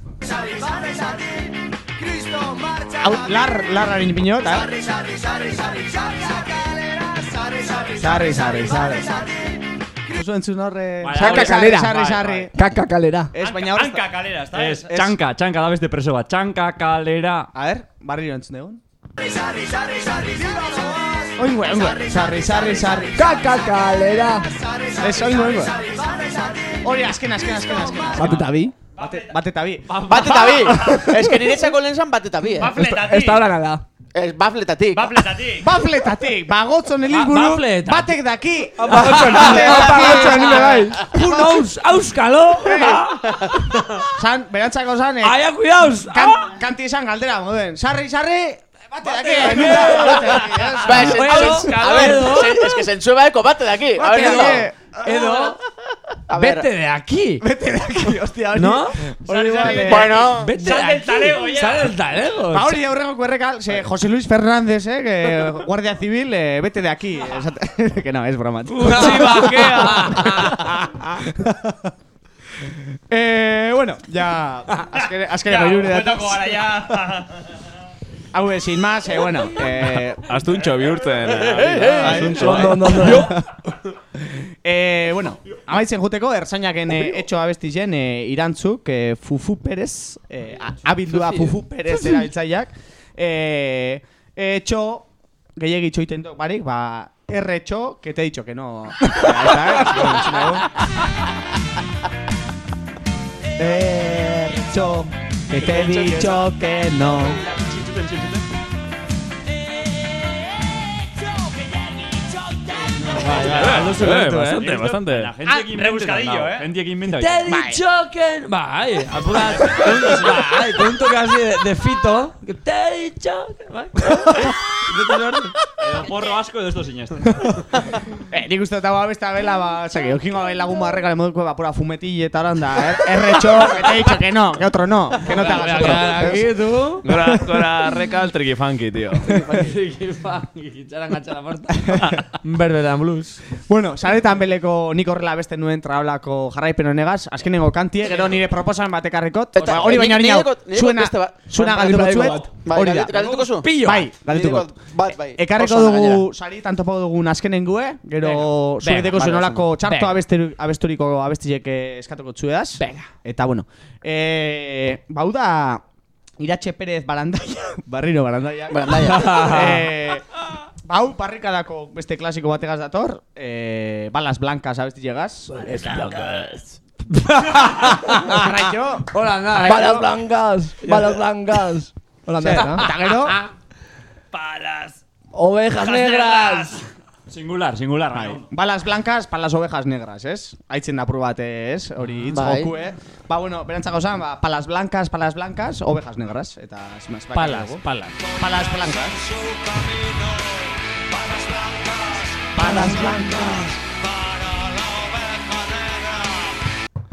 Hau, lar, larraren piño, eta... Sarri, sarri, sarri. Oso entzun horre...
Bai, bai,
kalera.
Sarri, sarri.
Kaka kalera.
Ez, baina hor...
Hanka kalera, ez da?
Ez, txanka, txanka da beste preso bat. Txanka kalera.
A ver, barriro entzun egun. Oingo, oingo. Sarri, sarri, sarri.
Kaka kalera.
Ez, oingo, oingo. Hori, azken, azken, azken, azken.
Bat eta bi.
Bate eta bi.
Bat eta bi. Ez que niretzako lehen zan bat eta bi, eh?
Bafletatik.
Ez da horana da.
Ez, bafletatik.
Bafletatik.
Bafletatik, bagotzon elizburu,
bafletatik.
batek daki.
Bagotzon,
daki.
bagotzon, nire bai.
Who knows? Auskalo!
San, berantzako san, eh,
Aia, cuidaos!
kan, kanti esan galdera, moden. Sarri, sarri, bate daki. Bate daki, ez?
Ba, ez,
Edo,
ez, a ver,
edo.
se- es que bate de aquí. A ver, edo.
Edo,
A ver.
vete de aquí!
Hostia, hori.
¿No?
Hori igual, eh.
Bueno,
Vete
Sal
de
del
aquí.
talego, ya.
Sal del talego.
Ba hori aurreko kuerrekal, se José Luis Fernández, eh, que guardia civil, eh, vete de aquí. Esate- que no, es broma.
Bakea!
eh, bueno, ya azkene,
Ya,
azkeneko jure
bueltako gara ya.
Hau, eh, sin más, eh, bueno, eh,
Astuntxo bihurtzen. eh, Astuntxo.
Ondo, ondo, ondo.
eh, bueno, amaitzen juteko, erzainaken eh, etxo abesti zen, eh, irantzuk, eh, Fufu Perez, eh, abildua Fufu Perez erabiltzaileak, eh, etxo, gehiagi itxoiten dut barik, ba, erretxo, que te he dicho que no. Eh. Erretxo, que te he dicho que no.
Eh, bastante, bastante.
La gente
Ah,
aquí
rebuscadillo, eh.
Gente aquí inventa.
Te he dicho que... Bai, apurat. Bai, con un toque así de, de fito. Que te he dicho que... Bai.
Edo porro asko edo esto sineste.
Eh, nik uste dago abesta bela, ba, o sea, que okingo bai lagun barreka le moduko ba pura fumetille eta oranda, er, erretxo, que te he dicho que no, que otro no, que no te hagas otro.
Aquí tú.
Gora, gora rekal triki funky, tío.
Itxaran gatxa la porta. Berberan blues.
Bueno, saretan beleko nik horrela beste nuen traolako jarraipen honegaz, azkenengo kantie, gero nire proposan batekarrikot,
Eta,
ba, hori baina hori
ni-
hau, zuena, zuena
Bai, bai,
zuet,
bat.
Bai,
hori da.
galdetu- galdetuko zu?
Pillo.
Bai, galdetuko.
Nireko Bat, bai.
Ekarriko dugu sari tanto topo dugun azkenengue, gero
ondo.
txarto
Venga.
abesteri, abesturiko abestilek eh, eskatuko txueaz.
Venga.
Eta bueno, eh, bau da Iratxe Perez Barandaia, barriro Barandaia.
Barandaia.
eh, bau parrikadako beste klasiko bategaz dator, eh, balas blancas abestillegaz. Balas Jarraitxo.
Hola, nada.
Balas blancas. Balas blancas. Hola,
Zer,
nada.
Eta gero,
Palas.
Ovejas negras.
Singular, singular.
Bai. Balas blancas, palas ovejas negras, ez? Aitzen da prubat, ez? Hori hitz
Bai.
goku, eh? Ba, bueno, berantzako zan, ba, palas blancas, palas blancas, ovejas negras. Eta, esmaz,
Palas, palas.
Palas blancas. Palas blancas.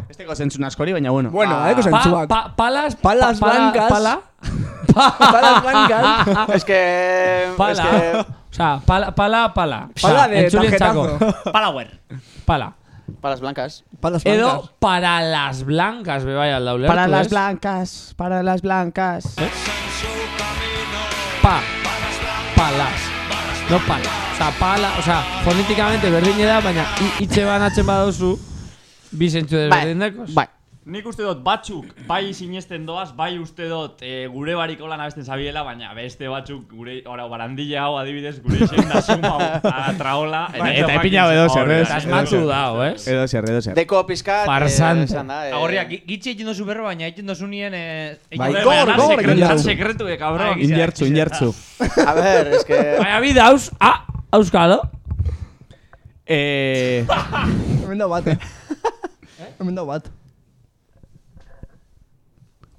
Esteko zentzun askori, baina bueno.
Bueno,
ba,
eh, que zentzuak.
Pa, pa, palas,
Palas
pa-
blancas.
Pala,
Balas blancas.
Es que... Es
pala.
que...
O sea, pala, pala, pala.
Pala de tarjetazo.
Power.
Pala.
Palas blancas.
Balas blancas.
Edo para las blancas, be bai alda ulertu,
Para las
ez?
blancas, para las blancas.
Pa. Palas. No pala. O sea, pala, o sea, berdine da, baina hi- hitze banatzen baduzu, bi zentzu desberdin dekoz.
Bai.
Nik uste dut batzuk bai sinesten doaz, bai uste dut e, gure bariko lan abesten zabiela, baina beste batzuk gure, ora, barandilla hau adibidez, gure isen da suma a traola.
Bai, eta epina edo zer, ez?
Eta asmatu dao, ez?
Edo zer, edo zer.
Deko pizkat...
Farsante.
Eh, esan da, eh,
Agorriak, gi- gitxi egiten duzu berro, baina egiten duzu nien... Eh,
Bai,
gor,
baina
gor,
sekretu-
eh, cabrón.
Bai,
Injertzu, injertzu.
A ver, es que...
Baina bidauz, ah, auskalo.
Eh...
Hemen dau bat, eh. Hemen bat.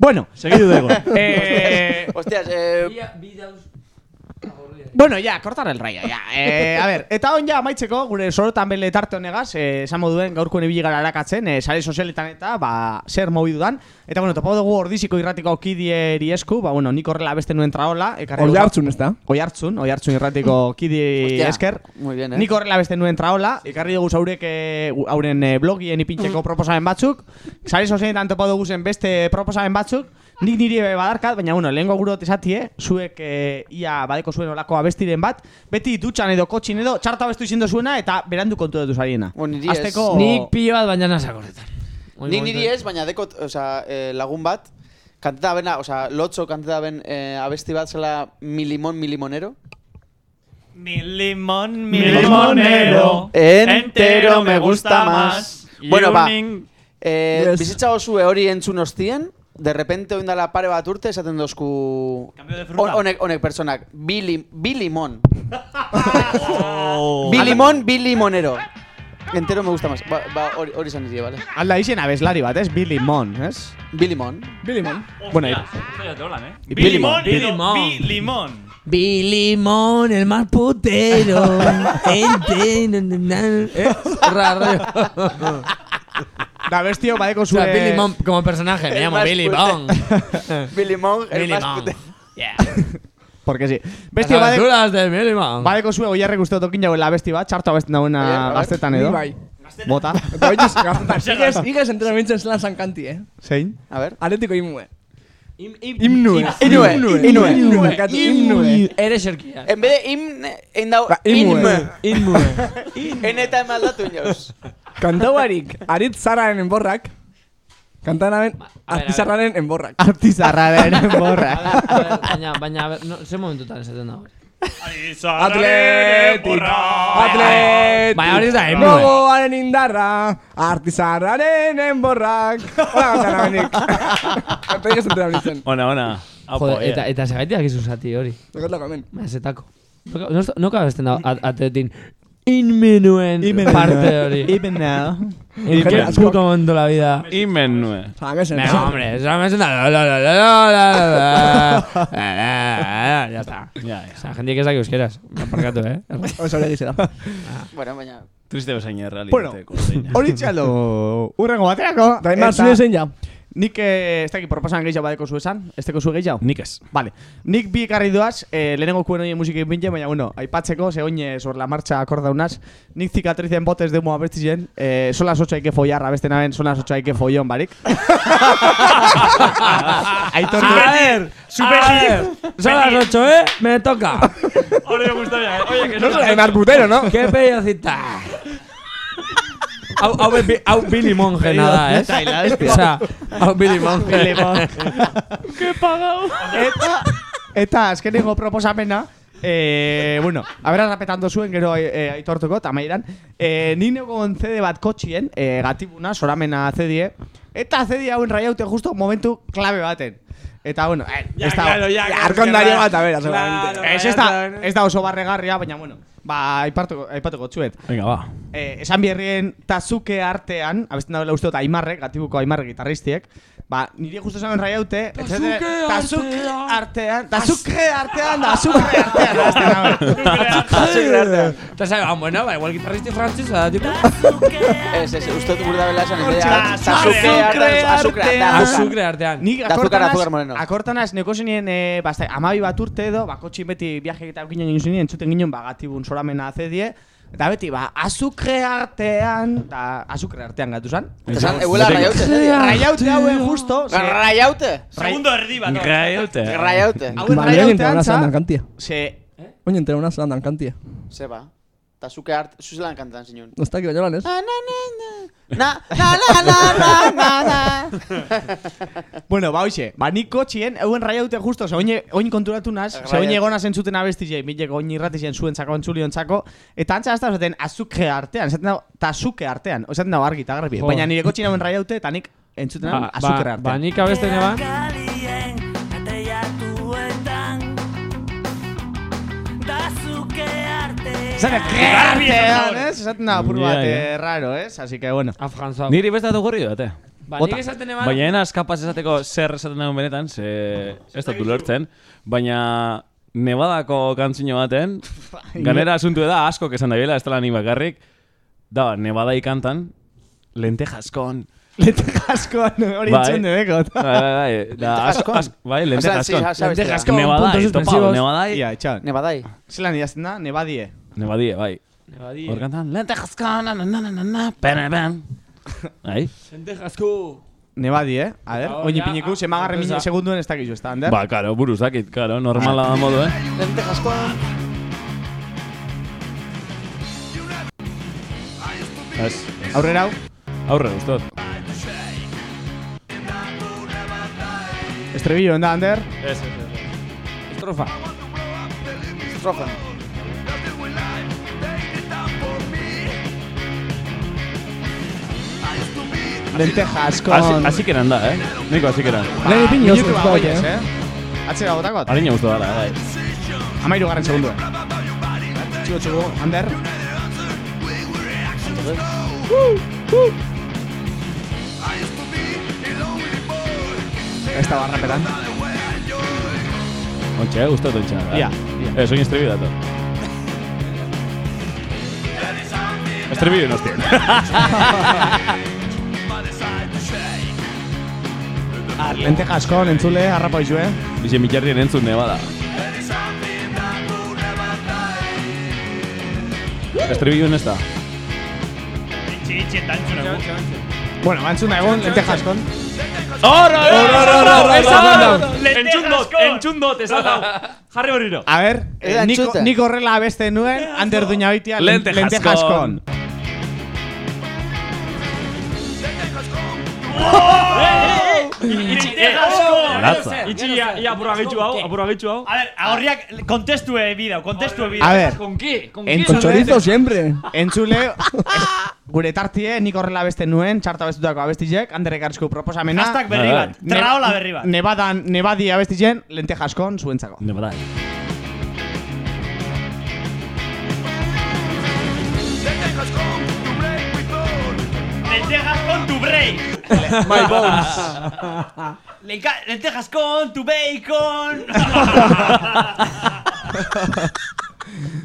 Bueno,
Segidu dugu.
eh,
Hostias, eh,
Bueno, ya, cortar el rayo, ya. Eh, a ver, eta on ja amaitzeko, gure sorotan bele tarte honegaz, eh, esan moduen gaurkoen ibili gara arakatzen, eh, sare sozialetan eta, ba, zer mobidu dan. Eta, bueno, topo dugu ordiziko irratiko kidieri esku, ba, bueno, nik horrela beste nuen traola. ekarri
Oi hartzun, ez da?
Oi hartzun, oi hartzun irratiko kidi esker.
muy bien, eh.
Nik horrela beste nuen traola, ekarri dugu zaurek eh, hauren eh, blogien ipintxeko proposamen batzuk, sare sozialetan topo dugu zen beste proposamen batzuk, nik niri badarkat, baina bueno, lehenko gurot esatie, zuek eh, ia badeko zuen olako abestiren bat, beti dutxan edo kotxin edo txarta abestu izen zuena eta berandu kontu dut zariena. Azteko...
Nik pilo bat baina nasa horretan.
Nik niri ez, baina dekot, osea, eh, lagun bat, kanteta bena, osea, lotxo kanteta ben eh, abesti bat zela milimon milimonero.
Mi limón, mi
Limonero.
Entero me gusta más. Bueno, ba, eh,
Yes.
bizitza osue hori entzun ostien, de repente oindala pare bat urte esaten dozku...
Cambio de fruta.
Hon- Honek, honek personak, bi, lim, bi limon.
Oh.
Bi limon, bi limonero. Entero me gusta más. Ba, ba, hori hori izan dizie, vale?
Alda izen abeslari bat, ez? Billy Mon, ez?
Bi limon.
Billy Man.
Bueno,
Esto ya te hablan, eh.
Bi limón,
Bi
edo
limón.
bi limón.
Bilimón, el más putero. Ente, na, na, na. Eh, raro.
Da bestio badeko
O sea,
zure...
Billy Mon como personaje, me llamo Billy
pute-
Bong.
Bi limón, el
Billy
más pute-
Yeah.
Porque sí.
Las
Bestio badeko...
aventuras de Billy Bong.
Badeko zue goiarrek uste tokin jauela abesti bat, txarto abesten
Oie, a
dauena
ver.
gaztetan edo.
Bai.
Bota.
Igez, igez entrenamentzen zelan zankanti, eh?
Zein?
A ver.
Aretiko imue.
Im, im,
Imnue.
Inue, inue.
Imnue. Imnue.
Eres xerkia.
En vez de im, egin dau,
Ba, imue.
inme. En eta emaldatu inoz.
Kantauarik, arit zararen enborrak. Kantanaren, artizarraren enborrak.
Artizarraren
ver, a ver, baina, baina, a no, ze momentutan esaten da hori.
Atletik, atletik.
Baina hori ez da himno, eh.
Gogoaren indarra, artizarraren enborrak. Hola, gantana benik. Eta igez entrenamentzen.
Ona, ona. Apo,
Joder,
eh.
eta, eta segaitik izu zati hori.
Dekotlako hemen.
Baina zetako. No, no kabesten da at- atletin inmenuen parte hori.
Even now.
En qué puto momento la vida.
Zamesen.
Venga, hombre, eso me suena. La, la, la, la, la, la. Ya está. O sea, gente que sabe euskeraz. Aparkatu, eh?
Oso hori gizera.
Bueno, baina...
Triste bezain realitate.
Bueno, hori txalo, urrengo baterako.
Daimar,
eta
zure zein ja.
Nik, eh, ez dakit, proposan gehiago badeko zu esan? Ez teko zu gehiago?
Nik ez.
Vale. Nik bi ekarri doaz, eh, lehenengo kuen oien musik ipintxe, baina, bueno, aipatzeko, ze oine sobre la marcha akordaunaz, nik cicatricen botes de humo abesti zen, eh, son las 8 hay que follar, abesten aben, son las 8 hay que follón, barik. Aitor,
A ver,
Super
a ver. Son las 8, ¿eh? Me toca.
Ahora me gustaría, eh. Oye, que no
Daimar putero, ¿no?
Qué pellocita. Hau, hau, bi- hau Billy Monge nada, eh? O sea, hau Billy Monge.
Billy Monge. eta, eta azkenengo proposamena, eh, bueno, abera rapetando zuen gero eh, aitortuko, tamairan, eh, ni negon CD bat kotxien, eh, gatibuna, soramena CD, eta CD hauen raiaute justo momentu klabe baten. Eta, bueno, eh,
Ya,
ez da,
claro, ya.
Arkondario bat, a ver,
Claro,
seguramente.
ez, ez, da, ez da oso barregarria, baina, bueno, ba, aipatuko, aipatuko txuet.
Venga, ba.
Eh, esan bierrien tazuke artean, abesten dagoela uste dut aimarrek, gatibuko aimarrek gitarristiek, ba, niri justo esan raiaute,
Tazuke
tazuke
artean.
artean, tazuke artean, tazuke artean, abesten dagoela.
Eta sabe, ah, bueno, ba, igual guitarristi frantzesa da, tipo.
Ez, ez, uste dut gure da bela esan dira.
azukre
Azukre, azukre,
Azukre artean.
Nik
Da azúcar,
akortanaz, neko zenien, eh, basta, amabi bat urte edo, ba, kotxin beti viaje eta ginen ginen zenien, entzuten ginen, ba, gatibun soramena azedie, eta beti, ba, azukre artean, da, azukre artean gatu zan.
Eta esan, eguela raiaute.
Raiaute hauen justo, ze-
Raiaute?
Segundo erdi bat.
Graiote.
Raiaute.
hauen
Ba, nire
raiaute
entra una
antza,
zelan kantia.
ze,
Oin entra una zelan kantia.
Zeba. Tazuke art, zuzelan kantan zinun.
No está aquí, baina lan ez?
Na, na, na, na, na, na, na.
Bueno, ba, hoxe, ba, nik kotxien, euen raiaute justo, ze oin, konturatu naz, ze oin egona zentzuten abesti jai, milek oin irratizien zuen zako entzulion zako, eta antza hasta esaten azukre artean, esaten dago, tazuke artean, esaten dago argi eta garbi, baina nire kotxien euen raiaute, eta nik entzuten
Ba,
dago azukre
ba,
artean.
ba, nik abesten eban.
Arte
Esaten artean, ez? Esaten dago apur bat, eh, raro, ez? Así que, bueno.
Afganzau.
Niri beste dut gorri dut, eh?
Ba,
Bota.
nik esaten eban...
Baina enaz kapaz esateko zer esaten dago benetan, ze ez dut ulertzen, baina Nevadako kantzino baten, ganera asuntu da asko esan da biela, ez dela ni bakarrik, da, Nevadai kantan, lentejaskon.
Lentejaskon, hori
Bai.
entzun debekot.
Bai, bai, bai, da, asko, asko, bai,
O sea, sí,
Lentejaskon, Nevadai,
puntos suspensivos.
Nevadai,
etxan.
Nebadai.
Zelan idazten da, nebadie.
Nevadie, bai.
Nebadi.
Hor kantan, lentejaskon, na, na, na, na, na, pene, ben. Bai,
Lentejasko.
Nebadie, eh? A ver,
Ah,
oin ipiniku,
ah,
semagarren
enpresa.
mini segunduen ez dakizu, ez da, Ander?
ba, karo, buruz dakit, karo, normala da modu, eh?
Lentejaskoan.
Ez,
Aurrera hau.
aurre guztot.
Estrebillo, da, Ander?
Ez, ez, ez.
Estrofa.
Estrofa.
Lentejaskon.
Así, así que eran da, eh? Niko así que eran.
Lehen ipini oso
Minutu
guztu
bagoiez,
eh?
eh? Atzera botakot?
Ariña gustu dara, bai.
Amairu garren segunduen. Txugo, txugo, Ander. Ez da barrapetan.
Ontxe, eh, gustot ontxe.
Ia,
Eh, soin estribi dato. Estribi no tiene.
Lentejaskon, entzule, harrapa izue.
Bize mitxarrien entzun nebada. Estribi ez da.
Itxi, itxi, eta entzun
Bueno, bantzuna egon, lentejaskon.
Horra, horra,
Entzun dut, entzun dut, esan dau. Jarri horriro.
A ver, nik, horrela abeste nuen, Ander Duñabitia
Lentejaskon.
lentejaskon.
Itxi, eh,
Latza.
Itxi, ia, ia apurra gehitxu hau, apurra gehitxu hau.
A ver, agorriak kontestue bidau, kontestue bidau.
A ver,
Con qué? Con
Con chorizo siempre.
entzule, es- gure tartie, nik horrela abeste nuen, txarta abestutako abestizek, Ander ekartzko proposamena.
Hashtag berri
Bai,
bat, traola berri bat.
Nebadan, nebadi abestizen, lentejaskon zuentzako.
Nebada.
Tu break.
My bones.
Lenca- Lentejas con tu bacon.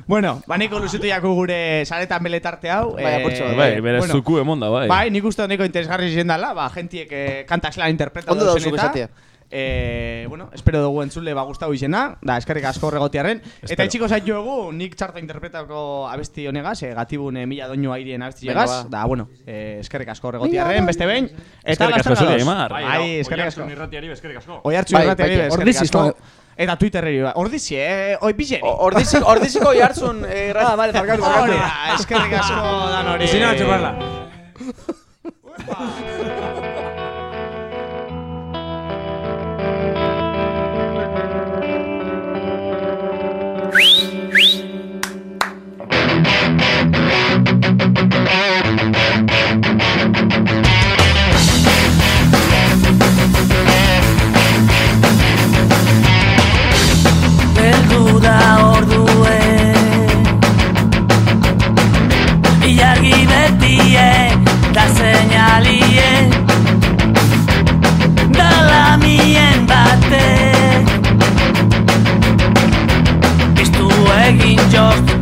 Bueno, baniko luzitu jako gure saretan beletarte hau.
Bai, apurtxo bat,
Bai, bere
bueno,
zuku emonda, bai.
Bai, nik uste neko interesgarri izan dela, ba, gentiek eh, kantak zelan interpretatu
Ondo dauz
Eh, bueno, espero dugu entzule ba gustatu izena, da eskerrik asko horregotiarren. Eta etxiko zaitu egu, nik txarta interpretako abesti honegaz, eh, gatibun eh, mila doinu airien abesti
Venga,
legaz.
ba.
Da, bueno, eh, eskerrik asko horregotiarren, beste behin. Eta
Eskerrik asko
laster
zuri,
gadoz.
Aimar.
Bai, eskerrik asko.
Irratiari, eskerrik asko.
Oiartzu
Bai,
irratiari,
bai,
eskerrik asko.
no?
Eta Twitterreri, bai. ordizi, eh, oi bizeri.
Ordizik, ordiziko jartzun eh,
Ah, vale, barkatu, barkatu.
Hori da, eskerrik asko dan hori.
Y si
egin jost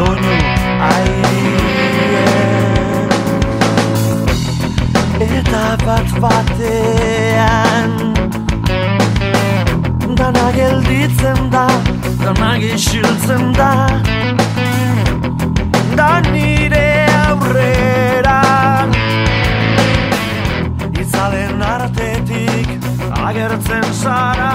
doinu
airien Eta bat batean Dana gelditzen da Dana gisiltzen da. Da nire aurrera Itzalen artetik agertzen zara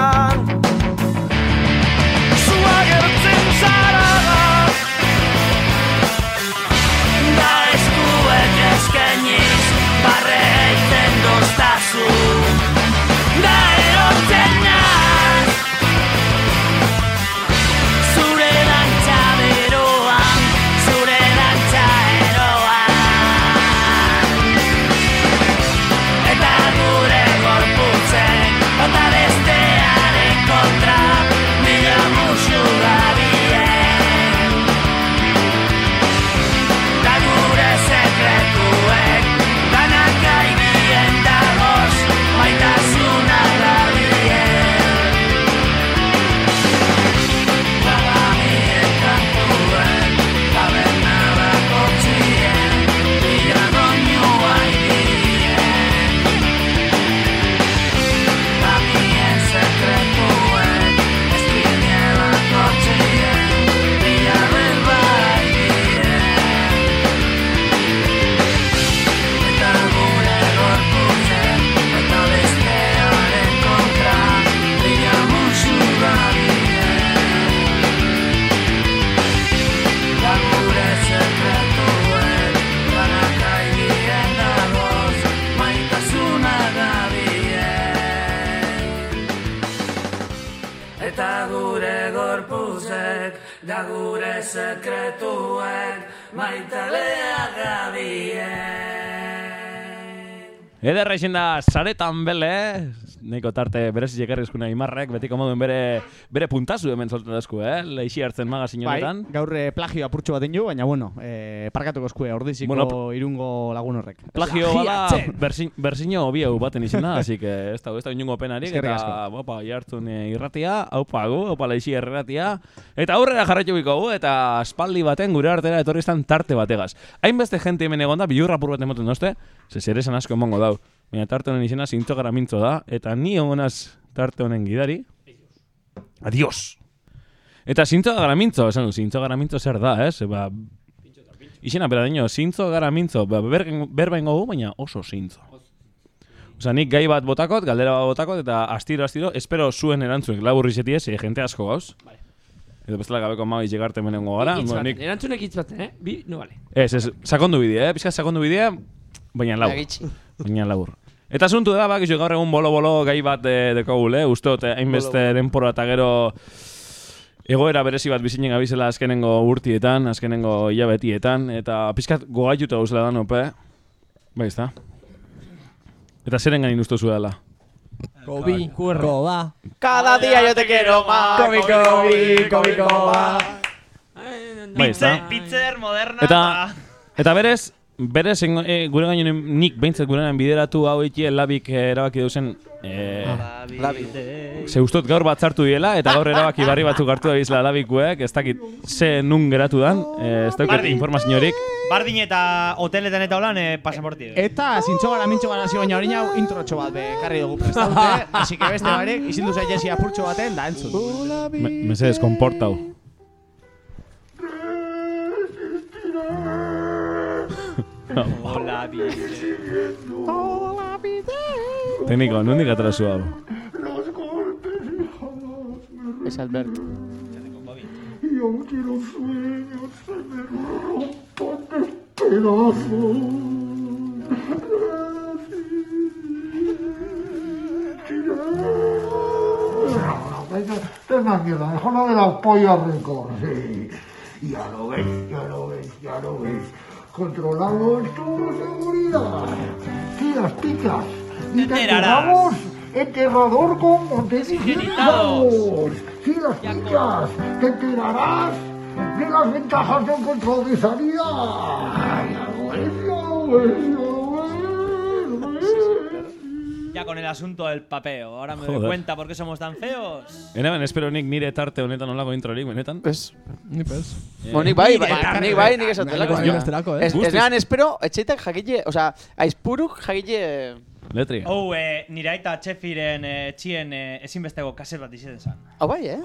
gure sekretuek Maitalea gabien
Ederra izin da, saretan bele, Neiko tarte berezik ekarrizkuna imarrek, betiko moduen bere, bere puntazu hemen solten dazku, eh? Leixi hartzen magazin
Bai,
honetan.
gaur eh, plagio apurtxo bat du, baina bueno, eh, parkatuko eskue, ordiziko
Bueno,
irungo lagun horrek.
Plagio bada, berzin, berziño biau baten izena, así que ez da, ez da inungo penarik, eta,
asko.
opa, jartzun eh, irratia, haupa gu, haupa leixi erratia, eta aurrera jarraitu biko gu, eta espaldi baten gure artera etorri tarte bategaz. Hainbeste jente hemen egon da, bilurra apur bat emoten dozte, ze zer esan asko emongo dau. Baina tarte honen izena zintzo gara mintzo da, eta ni egonaz tarte honen gidari. Adios! Eta zintzo gara mintzo, esan du, zintzo gara mintzo zer da, ez? Ba, Izena, bera dino, zintzo gara mintzo, ba, ber, berba ingo gu, baina oso zintzo. Osa, nik gai bat botakot, galdera bat botakot, eta astiro, astiro, espero zuen erantzunek laburri zetie, ze jente asko gauz. Edo bestela gabeko magi llegarte menengo gara. Bueno,
baten,
nik,
erantzunek hitz baten, eh? Bi, no vale.
ez, ez, sakondu bidea, eh? Pizka sakondu bidea, baina labur.
Agitxi.
Baina labur. Eta asuntu da, bak, gaur egun bolo-bolo gai bat de, dekogul, eh? Usteot, eh, hainbeste denpora eta gero egoera berezi bat bizinen gabizela azkenengo urtietan, azkenengo hilabetietan, eta pizkat gogaituta gauzela da nope. Bai, ezta? Eta zeren gain ustozu dela.
Kobi, koba.
Cada día yo te quiero más.
Kobi, kobi, kobi, koba.
Bai, ezta?
Pitzer moderna
Eta, eta berez, berez e, gure gainen nik behintzat gure bideratu hau ikie labik eh, erabaki duzen e, Ze ustot gaur batzartu diela eta gaur erabaki barri batzuk hartu da bizla labikuek, ez dakit ze nun geratu dan, eh, ez
Bardi.
informaziorik.
Bardin eta hoteletan eta holan eh, pasaporti.
Eta zintxo gara mintxo gara zi baina hori hau introtxo bat be, karri dugu prestaute, así que beste barek, izindu zai jesi apurtxo baten, da entzun.
Me, mesedez, konportau.
Hola,
Tekniko, nondik atara zu hau?
Es Alberto.
Y aunque los sueños se me rompan de pedazos, Tenga, tenga miedo, mejor no de la polla récord. Sí. Ya lo ves, ya lo ves, ya lo ves. Controlamos todo seguridad. Sí, las picas. Y te
enterarás.
enterrador con montedigitados. Sí, las picas. Te enterarás de las ventajas del control de salida. Ya lo ves, Ya
con el asunto del papeo. Ahora me doy
Joder.
cuenta por qué somos tan feos.
Hemen, espero nik nire tarte honetan olako introrik, benetan.
Ez.
Ni pez.
Bueno, nik bai, bai, nik bai, nik esatelako.
Nahiko esterako, eh?
Ez, ez nean espero, etxeitak jakile, osea, aizpuruk jakile...
Letri.
Hau, eh, nire aita txefiren eh, txien eh, ezinbesteko kaset bat izaten zan.
Hau bai, eh?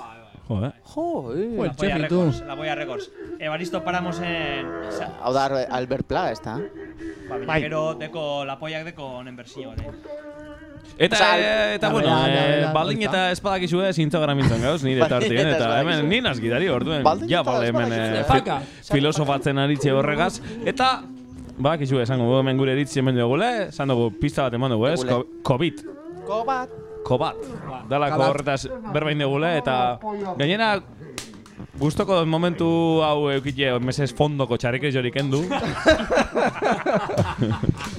Jo, eh?
Jo, eh.
Jo,
La Polla. Records, La Polla Records. Evaristo Paramosen... sa-
Hau da Albert Plaga, ez da?
Ba, gero deko La Pollak deko honen berzio, ere.
Eta,
Osea,
eh, eta
la
bueno, eh,
verdad,
baldin eta espadakizue Instagram intzen gauz, nire
Baldin
tartien,
eta
eta hemen
espadakizue.
ni nazgidari orduen, ja, bale, hemen eh, fi- filosofatzen aritze horregaz, eta Bakizue, esango dugu hemen gure iritzi hemen dugule, esan dugu pista bat eman dugu, ez? Covid.
Kobat.
Kobat. Dalako
Kabat.
horretaz berbain dugule, eta gainera Gustoko dut momentu hau eukite, mesez fondoko txarrik jorik endu.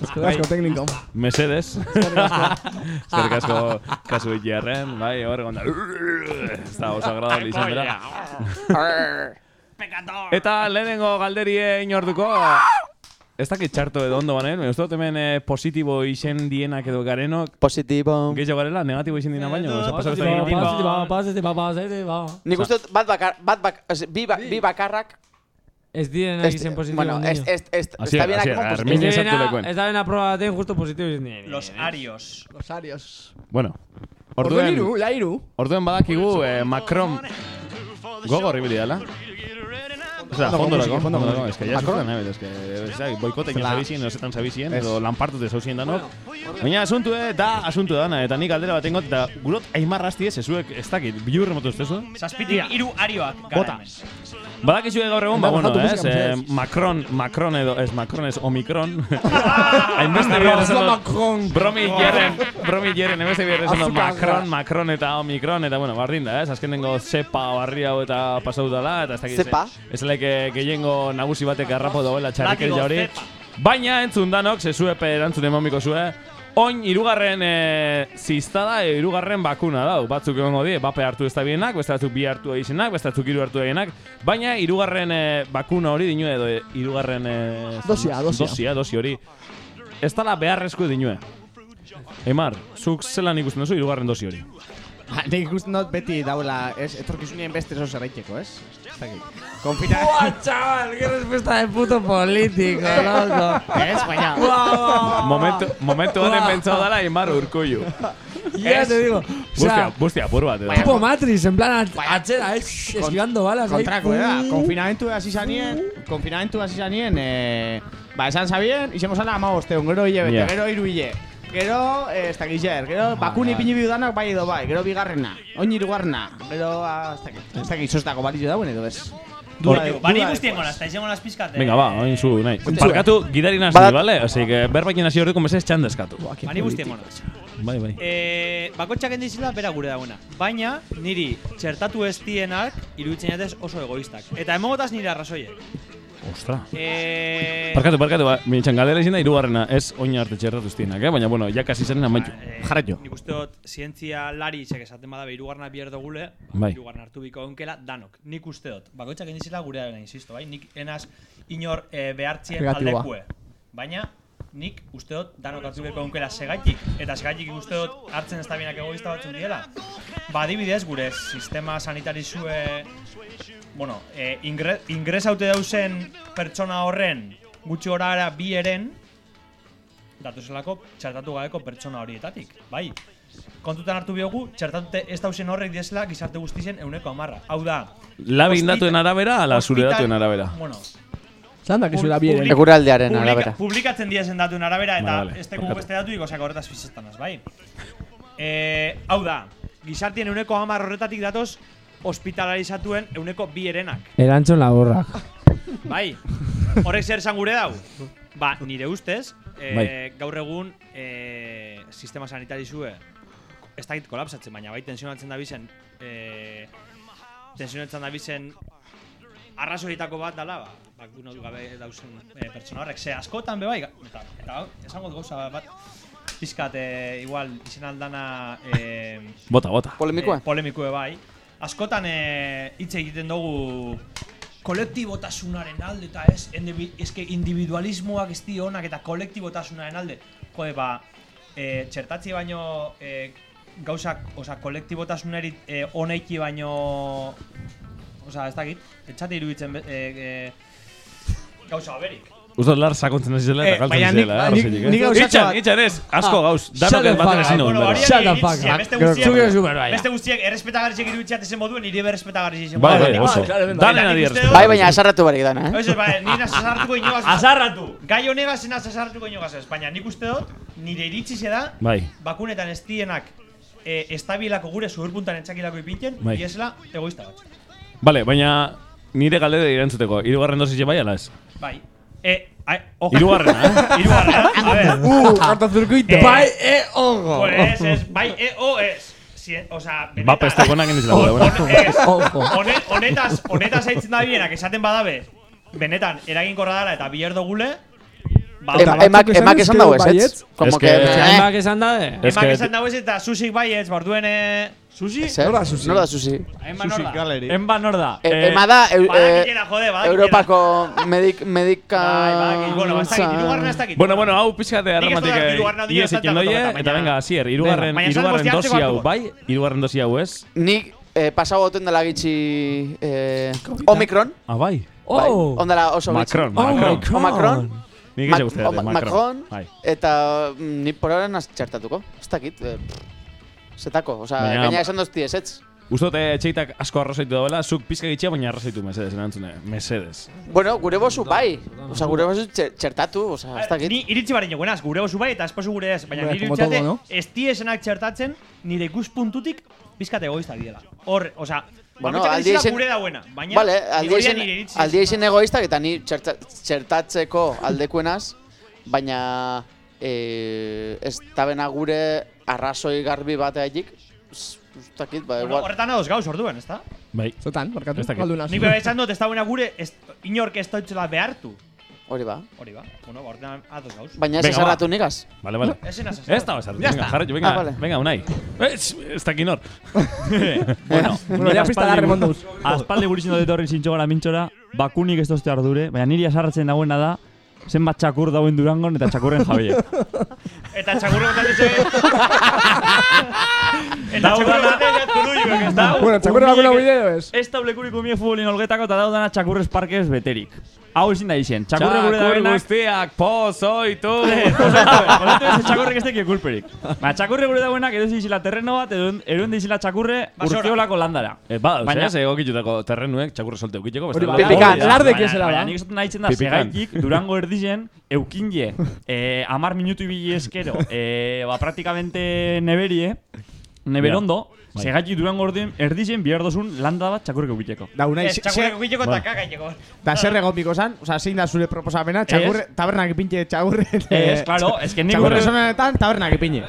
Eskerrik asko tekniko.
Mesedes. Eskerrik asko kasu itxarren, bai, hor egon da. Ez da oso agradable izan dela. Eta lehenengo galderie inorduko, ez dakit txarto edo ondo banen, ez dut hemen eh, positibo izen dienak edo garenok,
Positibo.
gehiago garela, negatibo izen diena baino, pasau ez
Positibo, positibo, positibo, positibo.
Nik uste dut bat bakar, bat bak, ose, bi, ba, bi bakarrak...
Ez direnak
ez-
izen positibo.
Bueno, ez, ez, ez, positibo.
Ez da proba baten justo positibo izen dien.
Los Arios.
Los arios.
Bueno,
Orduen
orduen,
iru,
orduen badakigu eh, Macron gogor ibili dela. Osea,
Fondo
fondorako,
musiki, fondo
fondorako,
musiki.
es que ya
Macron?
eskutan, es que, ez da, boikotekin
Zela-
zabizien, nosetan zabizien, edo lanpartute zauzien danok. Baina asuntu da, asuntu dana, eta nik aldera bat engot, eta gurot aimar asti ez, ezuek, ez dakit, bilurre motu ez tezu?
Zazpitik hiru arioak gara
Bota.
hemen.
Badakizue gaur egun, ba,
Anda,
bueno,
bajatu
ez,
musika,
eh,
mesedez.
Macron, Macron edo, ez, Macron ez, Omicron. Hainbeste bihar esan dut,
Macron.
bromi jeren, bromi jeren, hainbeste bihar esan dut,
Azúcar.
Macron, Macron eta Omicron, eta, bueno, bardin da, ez, azkenengo zepa barri hau eta pasau dela, eta ez dakit,
Zepa?
ez leke gehiengo nagusi batek garrapo dagoela txarrikeria hori. Baina entzun danok, zezuepe erantzun emamiko zue, Oin, irugarren e, ziztada, e, irugarren bakuna dau. Batzuk egongo die, bape hartu ez da bienak, beste batzuk bi hartu egizenak, beste batzuk hiru hartu egienak. Baina, irugarren e, bakuna hori dinu edo, e, irugarren... E,
Dosia, dosia.
Dosia, dosi hori. Ez dala beharrezko dinue. Emar, zuk zelan ikusten duzu irugarren dosi hori.
Ba, nik ikusten dut beti dauela, ez, etorkizunien beste oso zerraiteko, ez? Konfina...
Buah, chaval, qué respuesta de puto político, loco.
Ez, baina...
Momentu, momentu honen pentsau dela Emar urkullu.
Ya te digo.
Bustia, bustia, apur bat. edo.
tipo Matrix, en plan, atxera, es, esquivando balas. ahí.
Kontrako, da. Konfinamentu hasi zanien, konfinamentu hasi zanien, eh, ba, esan zabien, izemo zala ama bosteun, gero hile bete, gero hiru hile. Gero, eh, ez dakit zer, gero bakuni pini bidudanak bai edo bai, gero bigarrena, oin hirugarrena, gero, ah, ez dakit, ez dakit, zoztako balitio dauen edo ez.
Bani guztien gona, eta izango las pizkat.
Venga, ba, oin zu, nahi. Parkatu gidari nasi,
Badat-
vale? Así que berbakin hasi horreko mesez txandeskatu.
Bani guztien gona.
Bai, bai.
Eh, bakotxak endizila bera gure dagoena. Baina, niri txertatu ez dienak iruditzen jatez oso egoistak. Eta emogotaz nire arrazoiek.
Ostra.
Eh,
Parkatu, parkatu, ba, minitxan galera izin da, irugarrena, ez oin arte iztienak, eh? Baina, bueno, ja kasi zaren amaitu.
eh,
Jarraitu.
Nik uste dut, zientzia lari txek esaten badabe irugarna bierdo gule,
Bai.
irugarna hartu biko egunkela, danok. Nik uste dut, bakotxak endizila gure dagoena, insisto, bai? Nik enaz inor eh, behartzien
Negatiboa.
aldekue. Baina, nik uste dut danok hartu biko egunkela segaitik, eta segaitik uste dut hartzen ez da bienak egoista batzuk diela. Ba, adibidez, gure sistema sanitarizue, bueno, eh, ingre, ingresaute dauzen pertsona horren gutxi gora bi eren, datozelako txertatu gabeko pertsona horietatik, bai. Kontutan hartu biogu, txertatute ez dausen horrek diesela gizarte guztien euneko amarra. Hau da,
Labin datuen arabera, ala zure datuen arabera.
Bueno,
Zan dakizu da bieren.
Publik-
Eguraldearen
publika-
arabera.
Publikatzen diesen datuen arabera eta
Vale,
ez
barkatu.
beste datu ikosako horretaz fizestanaz, bai? E, hau da, gizartien euneko hamar horretatik datoz hospitalarizatuen euneko bi erenak.
Erantzun laburrak.
Bai, horrek zer esan gure dau? Ba, nire ustez, e,
Bai.
gaur egun e, sistema sanitarizue ez dakit kolapsatzen, baina bai tensionatzen da bizen, e, tensionatzen da bizen arrazoitako bat dala, ba, bakuna gabe dauzen e, pertsona horrek, ze askotan be bai, ga- eta, eta esango dut gauza bat, pizkat, e, igual, izen aldana, e,
Bota, bota.
Polemikoa?
E, polemikoa bai. Askotan e, hitz egiten dugu kolektibotasunaren alde eta ez, eske individualismoak ez di onak eta kolektibotasunaren alde. Jode, ba, e, txertatzi baino e, gauzak, oza, kolektibotasunari e, oneiki baino, oza, ez dakit, etxate iruditzen e, e, gauza berik.
Uste lar sakontzen hasi zela
Eh,
eta
baina
galtzen zela, eh,
nik-
eh?
gauzatxo
Itxan,
bat-
itxan ez, asko
Ah,
gauz, danok ez ezin duen.
Bueno,
bera.
hori
Shut the fuck
ja,
up.
Beste guztiak,
bai.
beste guztiak errespetagarriak iruditzat zen moduen, nire berrespetagarri zen
Bai,
moduen.
bai,
Nik
oso.
uste dut-
Danen
Nik
adi
uste dut-
errespeta.
Bai, baina asarratu barik dana, eh?
Eso, bai, ni naz asartuko inogaz.
Asarratu!
Gai honegaz naz asartuko inogaz ez, baina nik uste dut, nire iritsi da,
Bai.
bakunetan ez dienak estabilako gure zuhurpuntan etxakilako ipintzen,
Bai.
iesela egoista bat.
Vale, baina nire galdera irantzuteko, hirugarren dosis bai ala ez?
Bai. E, ai, ojo.
Hirugarrena, eh?
Hirugarrena, a ver.
Uh, kartazurkuito.
Bai, e, ojo.
Pues es, bai, e, o, es. Si, o sea,
Ba, pesteko nakin dizela, bale, bueno.
Es,
Ojo.
hone- honetaz, honetaz eitzen da bienak esaten badabe, benetan, eraginkorra dara eta biherdo gule, ba,
Em-
ba,
emak, emak esan dago ez, ez? Como que...
que-
eh,
Emak esan da, eh?
Es
emak
que-
esan dago ez eta susik bai ez, borduen, eh, susi?
Nola sushi?
Nola sushi?
Enba da?
Gallery.
Enba nor da?
E, ema da, eu,
badakitela,
eh,
jode, badakitela.
Europako medik, medika...
Bai, badakit, bueno, ez dakit, hirugarrena ez dakit.
Bueno, bueno, hau pixka de
ez
arramatik
salta
ekin doie, eta venga,
esan
hirugarren
bosti
dosi hau bai, hirugarren dosi hau ez?
Nik eh, pasau goten dela gitxi eh, Omicron.
Ah, bai.
Bai,
Oh.
ondela oso gitxi.
Macron,
Oh,
Macron.
Omicron.
Nik
o-
Macron.
Macron.
Bai.
Eta mm, ni por ahora txertatuko. Ez dakit. Eh, zetako, osea,
Baina-
gaina esan dozti ez, ez?
Uste dut etxeitak asko arrazaitu dagoela, zuk pizka gitxia, baina arrazaitu mesedes, erantzune. Mesedes.
Bueno, gure bosu bai. Osea, gure bosu txer- txertatu, osea, ez dakit.
Ni iritzi bari guenaz, gure oso bai eta esposu gure ez, baina nire
todo, no?
ez esenak txertatzen, nire ikuspuntutik pizkat egoista diela. Hor, osea,
Bueno,
bakoitzak
aldi
dizela
esen-
gure dauena, baina
Vale,
nik
aldi
hori da
esen,
nire iritzi.
aldi esen egoistak eta ni txerta, txertatzeko aldekuenaz, baina eh, ez tabena gure arrazoi garbi bateatik, ez dakit, ba,
Bueno, horretan ados gauz orduen, ezta?
Bai.
Zotan, galduna.
Nik bebe esan dut ez dagoena gure ez, inork ez doitzela behartu.
Hori ba.
Hori ba, bueno, ba, horretan ados gauz.
Baina ez esarratu nigaz.
Vale, vale.
Esen asas.
Ez da
Ya
venga,
está.
jarretu, venga,
Ah, vale.
venga, unai. Ez, ez dakit nor.
Bueno,
Bueno, ya pista
aspaldi-
garri monduz.
Aspaldi guritzen dut etorri zintxo gara mintxora, bakunik ez dozte ardure, baina niri asarratzen dagoena da, zenbat txakur dauen durangon eta txakurren jabiek.
Eta txakurro botatzen Eta txakurro botatzen zurruiuek, ez da?
Bueno, txakurra bakuna bideo ez.
Ez da blekuriko mie futbolin olgetako eta daudana txakurrez parkez beterik. Hau ezin da izen. Txakurre gure
Txakur
dauenak...
guztiak, pozoitu.
Olatu ez txakurrek ez teki kulperik. Ba, txakurre gure dauenak edo zizila terreno bat, edo eroen dizila txakurre
Basora.
urziolako landara.
Eh, ba,
Baina-
Baina, egokitutako terrenuek txakurre solte eukiteko.
Ba,
bestela-
pipikan,
da.
lardek ezela
Baina
da.
nik esaten nahi da,
Pipikan.
segaitik Durango erdizen, eukinje, eh, amar minutu ibili eskero, eh, ba, praktikamente neberie, neberondo,
Bai.
segaitik Durango erdien, erdizen bihar dozun landa bat txakurrek eukiteko.
Da, unai,
Ez, txakurreko giteko eta kakaiteko.
Da, zer egopiko zan? Osa, zein da zure proposamena? Txakurre, tabernak ipintxe txakurre.
Ez, claro, es que nik
Txakurre
gure-
zonetan, tabernak ipine.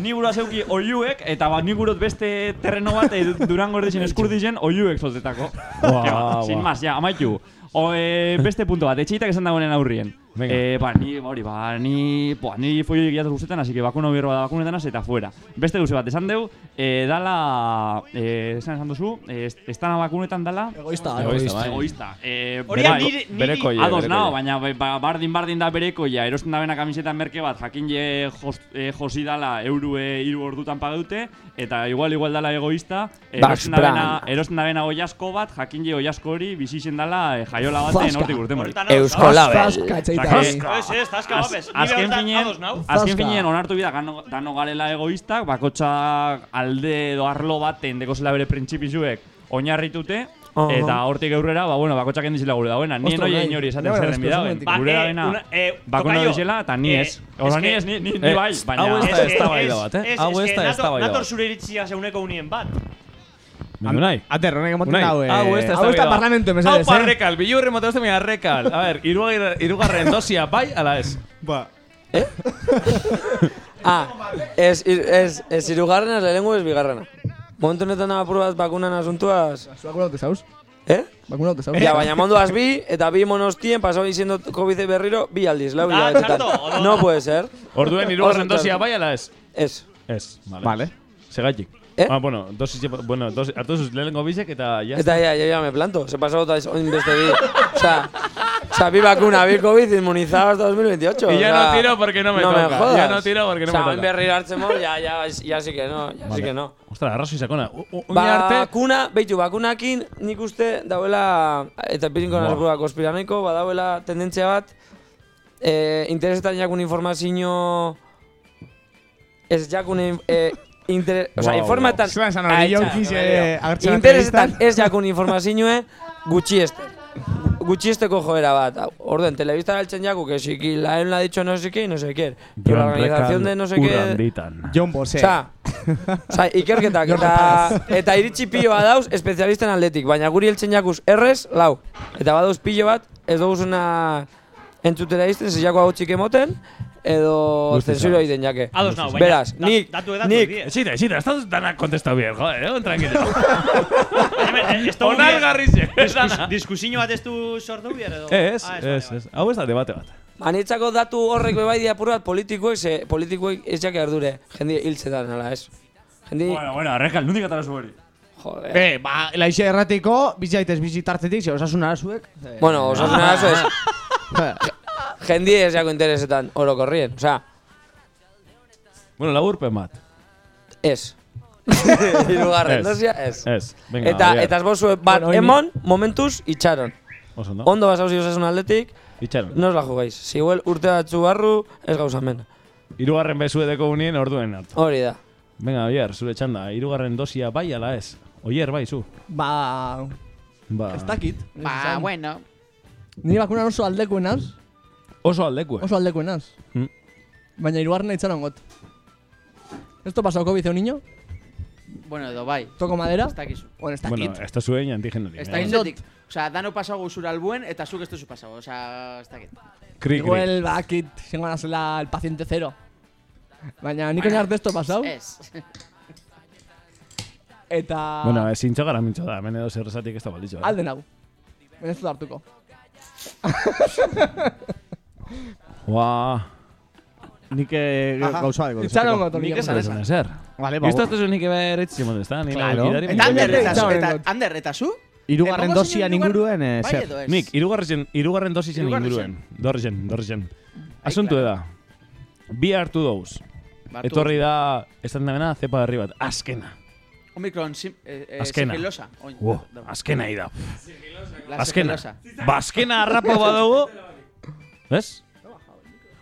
Ni gura zeuki oiuek, eta ba, ni gurot beste terreno bat e, Durango erdizen eskurdizen oiuek soltetako. Ba, sin más, ja, amaitu. O, e, beste punto bat, etxeitak esan dagoenen aurrien.
Venga.
Eh, ba, ni, hori, ba, ni, ba, ni foio egiatuz guztetan, así que bakuno bierro da bakunetan hasi eta fuera. Beste guze bat, esan deu, eh, dala, eh, esan esan duzu, eh, est- estana bakunetan dala,
Egoista,
Egoista, bai.
egoista. Eh,
Hori
bai,
niri- niri-
berekoia,
Ados nao, baina ba- ba- bardin bardin da berekoia, erosten da bena kamiseta merke bat, jakin je jos, eh, josi dala euro e, iru ordutan pagaute, eta igual igual dala egoista, erosten da bena, erosten da bena oiasko bat, jakin je oiasko hori bizitzen dala eh, jaiola baten hortik urte morik.
Zaska. hori.
Ez, ez, taska. Ni
azken finean,
nau.
azken finean onartu bida dano garela egoistak, bakotxa alde edo arlo baten dekozela bere printzipisuek oinarritute,
Aha.
eta hortik aurrera, ba, bueno, bakotxak endizela gure dauena. Ni
Ostras,
noia
bai.
inori esaten
Ja,
zerren
bueno,
bidauen.
espeso
Ba,
Gure
eh,
dauena,
una- eh,
bakuna dizela, eta ni
eh,
ez. Osa,
es
ni ez, ni, ni, ni
Eh,
bai, baina...
hau ez da
Ez
eztabaida
ez-
bat, eh?
ez-
Hau
ez
da
nator-
eztabaida
Nator zure iritzia zeuneko unien bat.
Mendu nahi.
Ater, honek emoten
Unai,
dau, eh.
hau ez da
Hau ez da
Hau
mesedez,
pa
eh?
rekal, bilurre mote baina rekal. A ver, hirugarren dosia bai ala ez?
Ba,
Ah,
Ez, ez, ez irugarrena, ez lehenengo ez bigarrena. Momentu honetan apur bat bakunan asuntuaz...
Bakunaute zauz?
Eh?
Bakunaute zauz?
Ja, baina mondoaz bi, eta bi monostien, pasau diciendo COVID berriro, bi aldiz, lau
Ah, txarto,
No puede ser.
Orduen hirugarren
Oso
dosia bai ala ez?
Ez.
Ez, vale.
Vale.
Eh?
Ah, bueno, dosis, bueno, dosis, hartu zuz lehenengo bisek eta ya
Eta ya, ya, ya me planto. Se pasó otra oin beste bi. O sea, o sea, vi vacuna, vi COVID, inmunizado hasta 2028.
Y ya
o sea,
no tiro porque no me
no
toca.
Me jodas.
Ya no tiro porque no
o sea,
me toca.
O sea, berriro hartzen mol, ya, ya, ya sí que no, ya sí
Vale.
que no.
Ostras, arrazoi sakona. U- u- Uña arte,
Bakuna, beitu, bakunakin nik uste dauela, eta pirinko nasbua konspiranoiko, badauela tendentzia bat, eh, interesetan jakun informazio ez jakun eh, inter, o sea,
Wow,
informatan
wow. Zelan esan hori, eh,
interesetan ez jakun informazioe gutxieste gutxiesteko joera bat. Orden, telebista galtzen jaku, que si que la la ha dicho no sé qué, y no sé qué. Pero la organización de no sé qué...
Jon Bose.
Osea, Osea, ikerketak eta eta iritsi pilo bat dauz espezialisten aldetik, baina guri heltzen jakuz errez, lau. Eta badauz pilo bat, ez duguzuna entzutera izten, zizako hau txik emoten, edo
ados.
egiten jake.
Ados nao, baina
Beraz,
da-
nik,
datu edatu
nik,
die.
Zita, zita, ez da dana kontestau bien, joder, egon tranquilo.
Ez diskus-
dana.
Diskusio bat ez du sortu bier edo?
Ez,
Ah,
ez, ez. Hau ez da debate bat.
Anitzako datu horrek bebai dia apur bat politikoek, ze politikoek ez jake ardure, jende hiltzetan, ala ez. Jende,
Bueno, bueno, arrekal, nundik atara zu hori.
joder.
Be, ba, laixe erratiko, bizaitez bizitartetik, ze osasun arazuek. eh,
Bueno, osasun arazo ez. Jendi ez jako interesetan orokorrien, osea,
Bueno, laburpen bat.
ez. Hirugarren dosia, ez.
Ez, venga,
Eta,
abiar.
eta ez bat
Bueno,
emon, momentuz, itxaron.
Oso, no?
Ondo basauzi osasun aldetik,
Itxaron.
no os la jugáis. Si igual urte batzu barru, ez gauza men.
Hirugarren bezuedeko unien orduen hartu.
Hori da.
Venga, Oier, zure txanda, hirugarren dosia bai ala ez? Oier, bai, zu.
Ba...
Ba,
Ez dakit.
Ba, bueno.
Ni bakunan oso aldekuenaz.
oso aldekue.
Oso aldekuenaz.
Mm.
Baina irugarrena itxaron got. Esto pasó COVID un niño?
Bueno, edo bai.
Toko madera?
Ez dakizu.
Bueno, ez dakit.
Bueno, ez da zuen antigenorik.
Ez
eh?
dakizetik. Osa, dano pasago zura albuen, eta zuk ez duzu pasago. Osa, ez dakit.
Kri, kri.
Igual bakit, zengo nazela el paciente cero. Baina nik oin arte esto pasau.
Ez.
Eta...
Bueno, ez zintxo gara mintxo da, hemen edo zer esatik ez da balditxo. Eh?
Alde nago. Baina ez dut hartuko.
Ua,
Nik eh, gauza deko.
Itxaron got
nik esan esan ezer.
Vale, ba,
Esto ez nik ebe eritzi modu, ez da? Ni
Claro.
Eta. Ander, eta zu,
Itxaron
eta. Ander, eta zu?
Irugarren dosian inguruen, eh,
Bai
zer?
Nik, irugarren, irugarren
Hirugarren
inguruen. Dorren.
Bai,
Asuntu da. Bi hartu dauz.
Bartu.
Etorri da, esan da bena, zepa herri bat. Azkena.
Omikron, sim, eh, eh,
Azkena.
Oin,
Wow,
da-
azkena hi da.
La
Azkena. Ba, azkena harrapa badugu. Ez?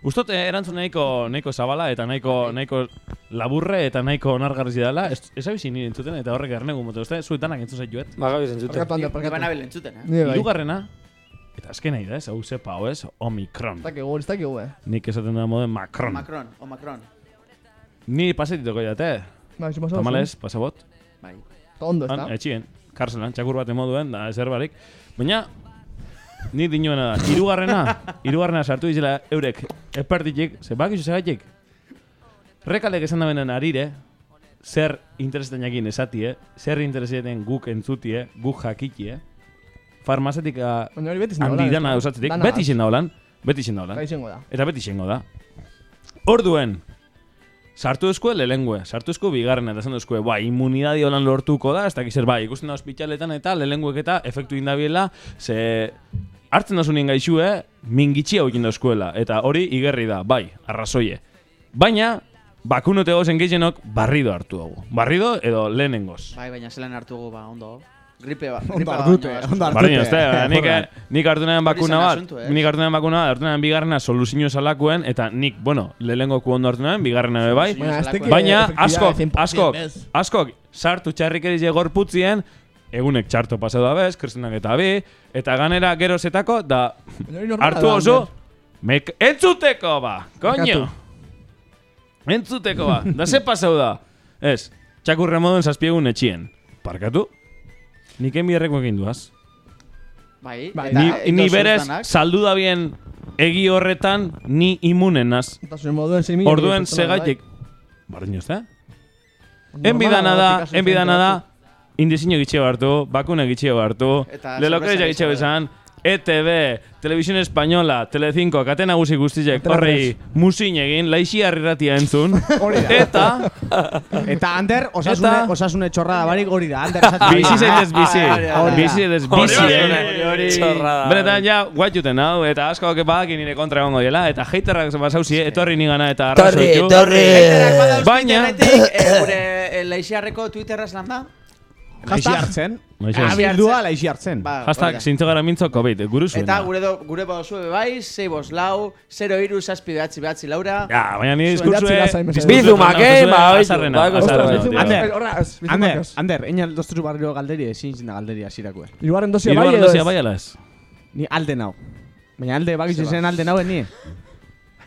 Ustot eh, erantzun nahiko, nahiko zabala eta nahiko, nahiko laburre eta nahiko onargarri dela. Ez, ez abizi nire entzuten eta horrek ernegu mote. Uste, zuetanak entzun zaituet.
Bagabiz entzuten.
Parkatu, Ander,
Ni
parkatu.
bana belen entzuten, eh?
Bai.
Hirugarrena, eta azkena hi da, ez? Hau zepa, ez? Omikron.
Ez dakigu, ez dakigu, eh.
Nik esaten da moden Macron.
Macron, o Macron.
Ni pasetitoko jate.
Pasau.
Tamales, pasabot.
Bai.
Eta ondo, ez da?
etxien, karzelan, txakur bat emoduen, da ezer barik. Baina, ni dinoena da, irugarrena, irugarrena sartu dizela eurek, epertitik, ze bakizu segaitik. Rekalek esan da benen arire, zer interesetan jakin esatie, zer interesetan guk entzutie, guk jakitie, farmazetika
Baina hori beti zen
handi
holan,
dana
ez da?
usatzen
Dana
beti
az.
zen da holan, beti zen da holan. Eta beti izango da. Orduen, sartu eskue lehengue, sartu eskue bigarren eta esan eskue, ba, immunidadi holan lortuko da, ez dakiz bai, ikusten da ospitaletan eta lehenguek eta efektu indabiela, ze hartzen da zunien gaixue, mingitxia hau da eskuela, eta hori igerri da, bai, arrazoie. Baina, bakunote gozen gehienok barrido hartu dugu. Barrido edo lehenengoz.
Bai, baina zelan hartu dugu, ba, ondo. Gripe ba.
Ondo
gripe
ondo hartute.
Bardin, uste, nik,
Jordan.
nik hartu nahen
Hori
bakuna bat,
eh?
nik hartu nahen bakuna bat, hartu nahen bigarrena soluzio salakuen, eta nik, bueno, lehenengo ondo hartu nahen, bigarrena be bai,
Baina, ez teki
baina
efektibitate
askok,
100%,
askok,
ez.
askok, sartu txarrik erize gorputzien, egunek txarto pasatu da bez, kristenak eta bi, eta ganera gerozetako, da, hartu oso, mek, entzuteko ba, koño! Entzuteko ba, da ze pasau da? Ez, txakurre moduen zazpiegun etxien. Parkatu? Nik enbierreko egin duaz.
Bai,
Bai,
eta-
Ni,
eta
ni berez, saldu da bien egi horretan, ni
6 mila.
Orduen segaitik. Bardin uste? Enbidana da, enbidana da, indizinio gitxeo hartu, bakuna gitxeo hartu, gitxeo
gitxeo
esan, ETV, Televisión Española, Telecinco, kate nagusi guztiek, horrei, musin egin, laixi harriratia entzun,
Hori da.
eta,
Eta Ander, osasune,
Eta-
osasune txorrada barik hori da. Ander, esaten
bizi zaitez bizi, bizi zaitez bizi,
hori,
eh?
Txorrada.
Benetan ja, guatxuten hau, eta asko que badaki nire kontra egongo dela, eta haterrak basauzi, etorri nigana eta
Torri,
arrazoitu.
torri.
Baina,
eh, gure eh, Laixiarreko Twitterra esan da?
Laixi hartzen. Abildua laixi hartzen.
Ba,
hashtag zintzo gara mintzo COVID, guru zuena.
Eta gure do, gure badozu bai, 6 bos lau, 0 iru, zazpi behatzi behatzi laura.
Ja, baina ni
mesedez.
Bizumak, eh, ba,
Azarrena,
ba.
Ander, Ander. Ander, eñal doztru barrio galderi, ezin zina galderi asirakue.
Hirugarren dosia bai
Hirugarren
edo ez?
bai ala ez?
Ni alde nau. Baina alde bakizu zen alde nauen ni.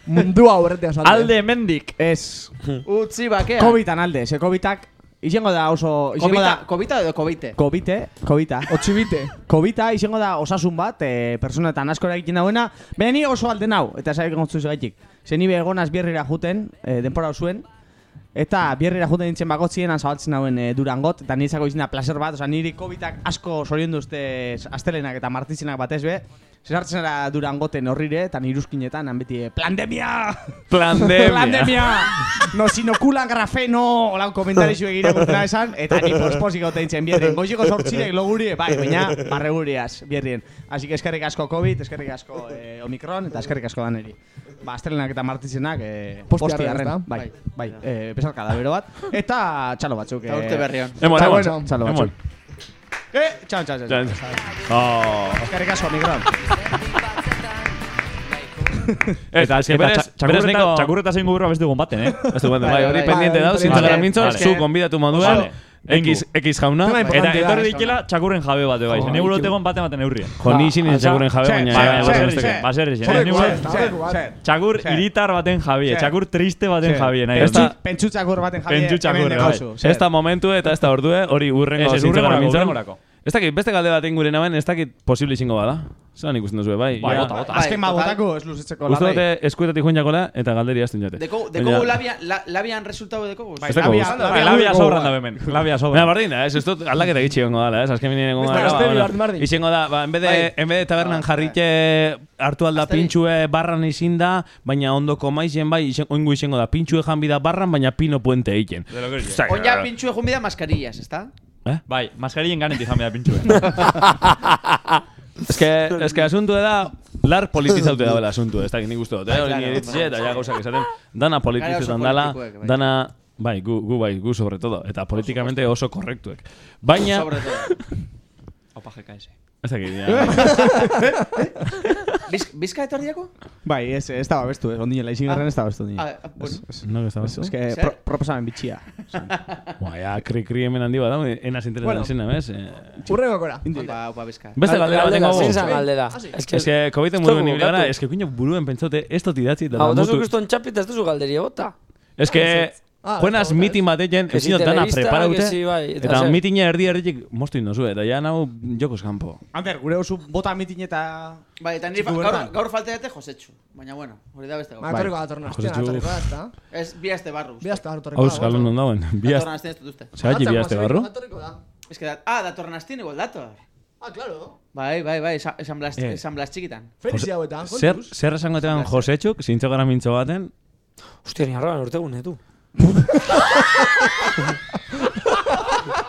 Mundua horretea salde.
Alde mendik. Ez.
Utzi bakea.
Covidan alde, ze Covidak izango da oso... Izango da...
Covita edo Covite?
Covite, Covita.
Otxibite.
Covita izango da osasun bat, e, personetan asko egiten dauena, baina ni oso alde nau, eta zaik gontzu gaitik. Ze ni begonaz bierrira juten, e, denpora zuen, eta bierrira juten nintzen bagotzienan zabaltzen hauen e, durangot, eta niretzako izin da placer bat, oza, niri Covidak asko sorion duzte astelenak eta martizenak batez be, Zerartzen era durangoten horrire, eta niruzkinetan, han beti, eh, plandemia!
Plandemia.
plandemia! Nos inoculan grafeno, hola komentarizu egira gutena esan, eta ni posposik gote dintzen bierrien. Goiziko sortzirek loguri, bai, baina barreguriaz bierrien. Así que eskerrik asko COVID, eskerrik asko eh, Omicron, eta eskerrik asko daneri. Ba, astelenak eta martizenak, eh,
Posti
posti
arren,
arren,
ezta?
bai, bai, eh, besarka da bero bat. Eta txalo batzuk.
Eta urte berri on.
Emon,
Txalo
emon,
batzuk, txalo batzuk. Eh, txau, txau, txau.
Oh.
Eskerrik asko, Omicron.
Eta,
berez neko-
txakurreta zein gurra beste dugun baten, eh?
Ez bende, bai, hori pendiente dauz, Instagram mintzo,
vale.
zu konbidatu moduen,
Vale.
X, X jauna,
Eta etorri dikela txakurren jabe bate bai. Zene gure tegon bate baten eurrien.
jo, ni izin txakuren jabe,
Zer,
baina...
zer,
ja,
zer,
beste-
zer.
Baserri zen.
Zer,
Ni gure-
zer,
Zer,
zer.
zer.
Txakur iritar baten jabie,
Zer.
txakur triste baten dut.
Pentsu, txakur baten jabe.
Pentsu txakur, bai.
Ez da momentu eta ez da ordue, hori urrengo
Ez, ez,
Ez dakit, beste galde bat gure naben, ez dakit posible izango bada. Zeran ikusten duzu, bai.
Bai, bota, bota.
Azken
Bai, total.
botako ez luzetzeko
Uste
larrai.
dute eskuetatik joan jakola eta galderi azten joate.
Deko,
Baina-
deko labia, la, labian resultatu deko?
Bai,
Ez dakit
labia-.
Bai, labia sobran da hemen. Labia sobran.
bardin da, ez, ez dut aldaketa gitxi gongo dala, ez, azken minien
Beste
dala. Izango da, ba, en vez de,
Bai.
en vez de tabernan jarritxe hartu alda pintxue barran izin da, baina ondoko maizen bai, oingo izango da, pintxue jan bida barran, baina pino puente eiken.
De lo que es.
Oña pintxu egun bida mascarillas, ezta?
Bai, maskarien ganetik jamea pintxue.
Ez que, ez que asuntu da, lar politizaute da bela asuntu, ez dakit nik uste dut, eh?
Bai,
Hori
claro,
ni iritzi
bai.
eta ja gauzak esaten, dana politizetan dala,
bai.
dana, bai, gu, gu bai, gu sobre todo, eta politikamente oso korrektuek. Baina,
Sobre todo.
Opa GKS.
Ez dakit, ja.
Biz, bizka etorri?
Bai, ez, ez da babestu, ez ondine, laizin garren ez da babestu ondine.
Ah, bueno.
No, ez da
Ez, ez, que pro, proposamen bitxia.
Ba, ja, kri kri hemen handi bat, enaz interesan
Bueno.
zena, bez? Eh,
Urrengo kora.
Opa, opa, bizka.
Beste galdera bat
zein zan galdera. Ez
Ez que COVID
ez
buruen
bukatu.
ez que kuño buruen pentsote, ez dut idatzi
Hau,
da
da zu
mutu.
kriston txapita ez duzu galderia bota.
Ez que,
Ah, da,
mitin batean,
Que
ez
si
dut dana preparaute,
si bai, eta
eta
zer.
mitina erdi erditik mostu indozu, eta ja nau jokos kanpo.
Ander, gure oso bota mitin eta...
Bai, eta
Txiku
gaur, gaur falta dute josetxu. Baina bueno, hori da beste gaur.
Bai.
etorriko da datorren astean,
Josetxu.
etorriko da?
Ez bi aste barru.
Bi aste etorriko
Hauz, galon non dauen. Bi aste barru?
Da.
Ez que, dat, ah, datorren astean igual dator.
Ah, claro.
Bai, bai, bai, esa- esan blas,
Eh.
esan blas txikitan.
Felizi hauetan, kontuz.
zer esango tean Josetxuk, zintzo gara mintzo baten,
Hostia, ni arroan urtegun, eh, tu.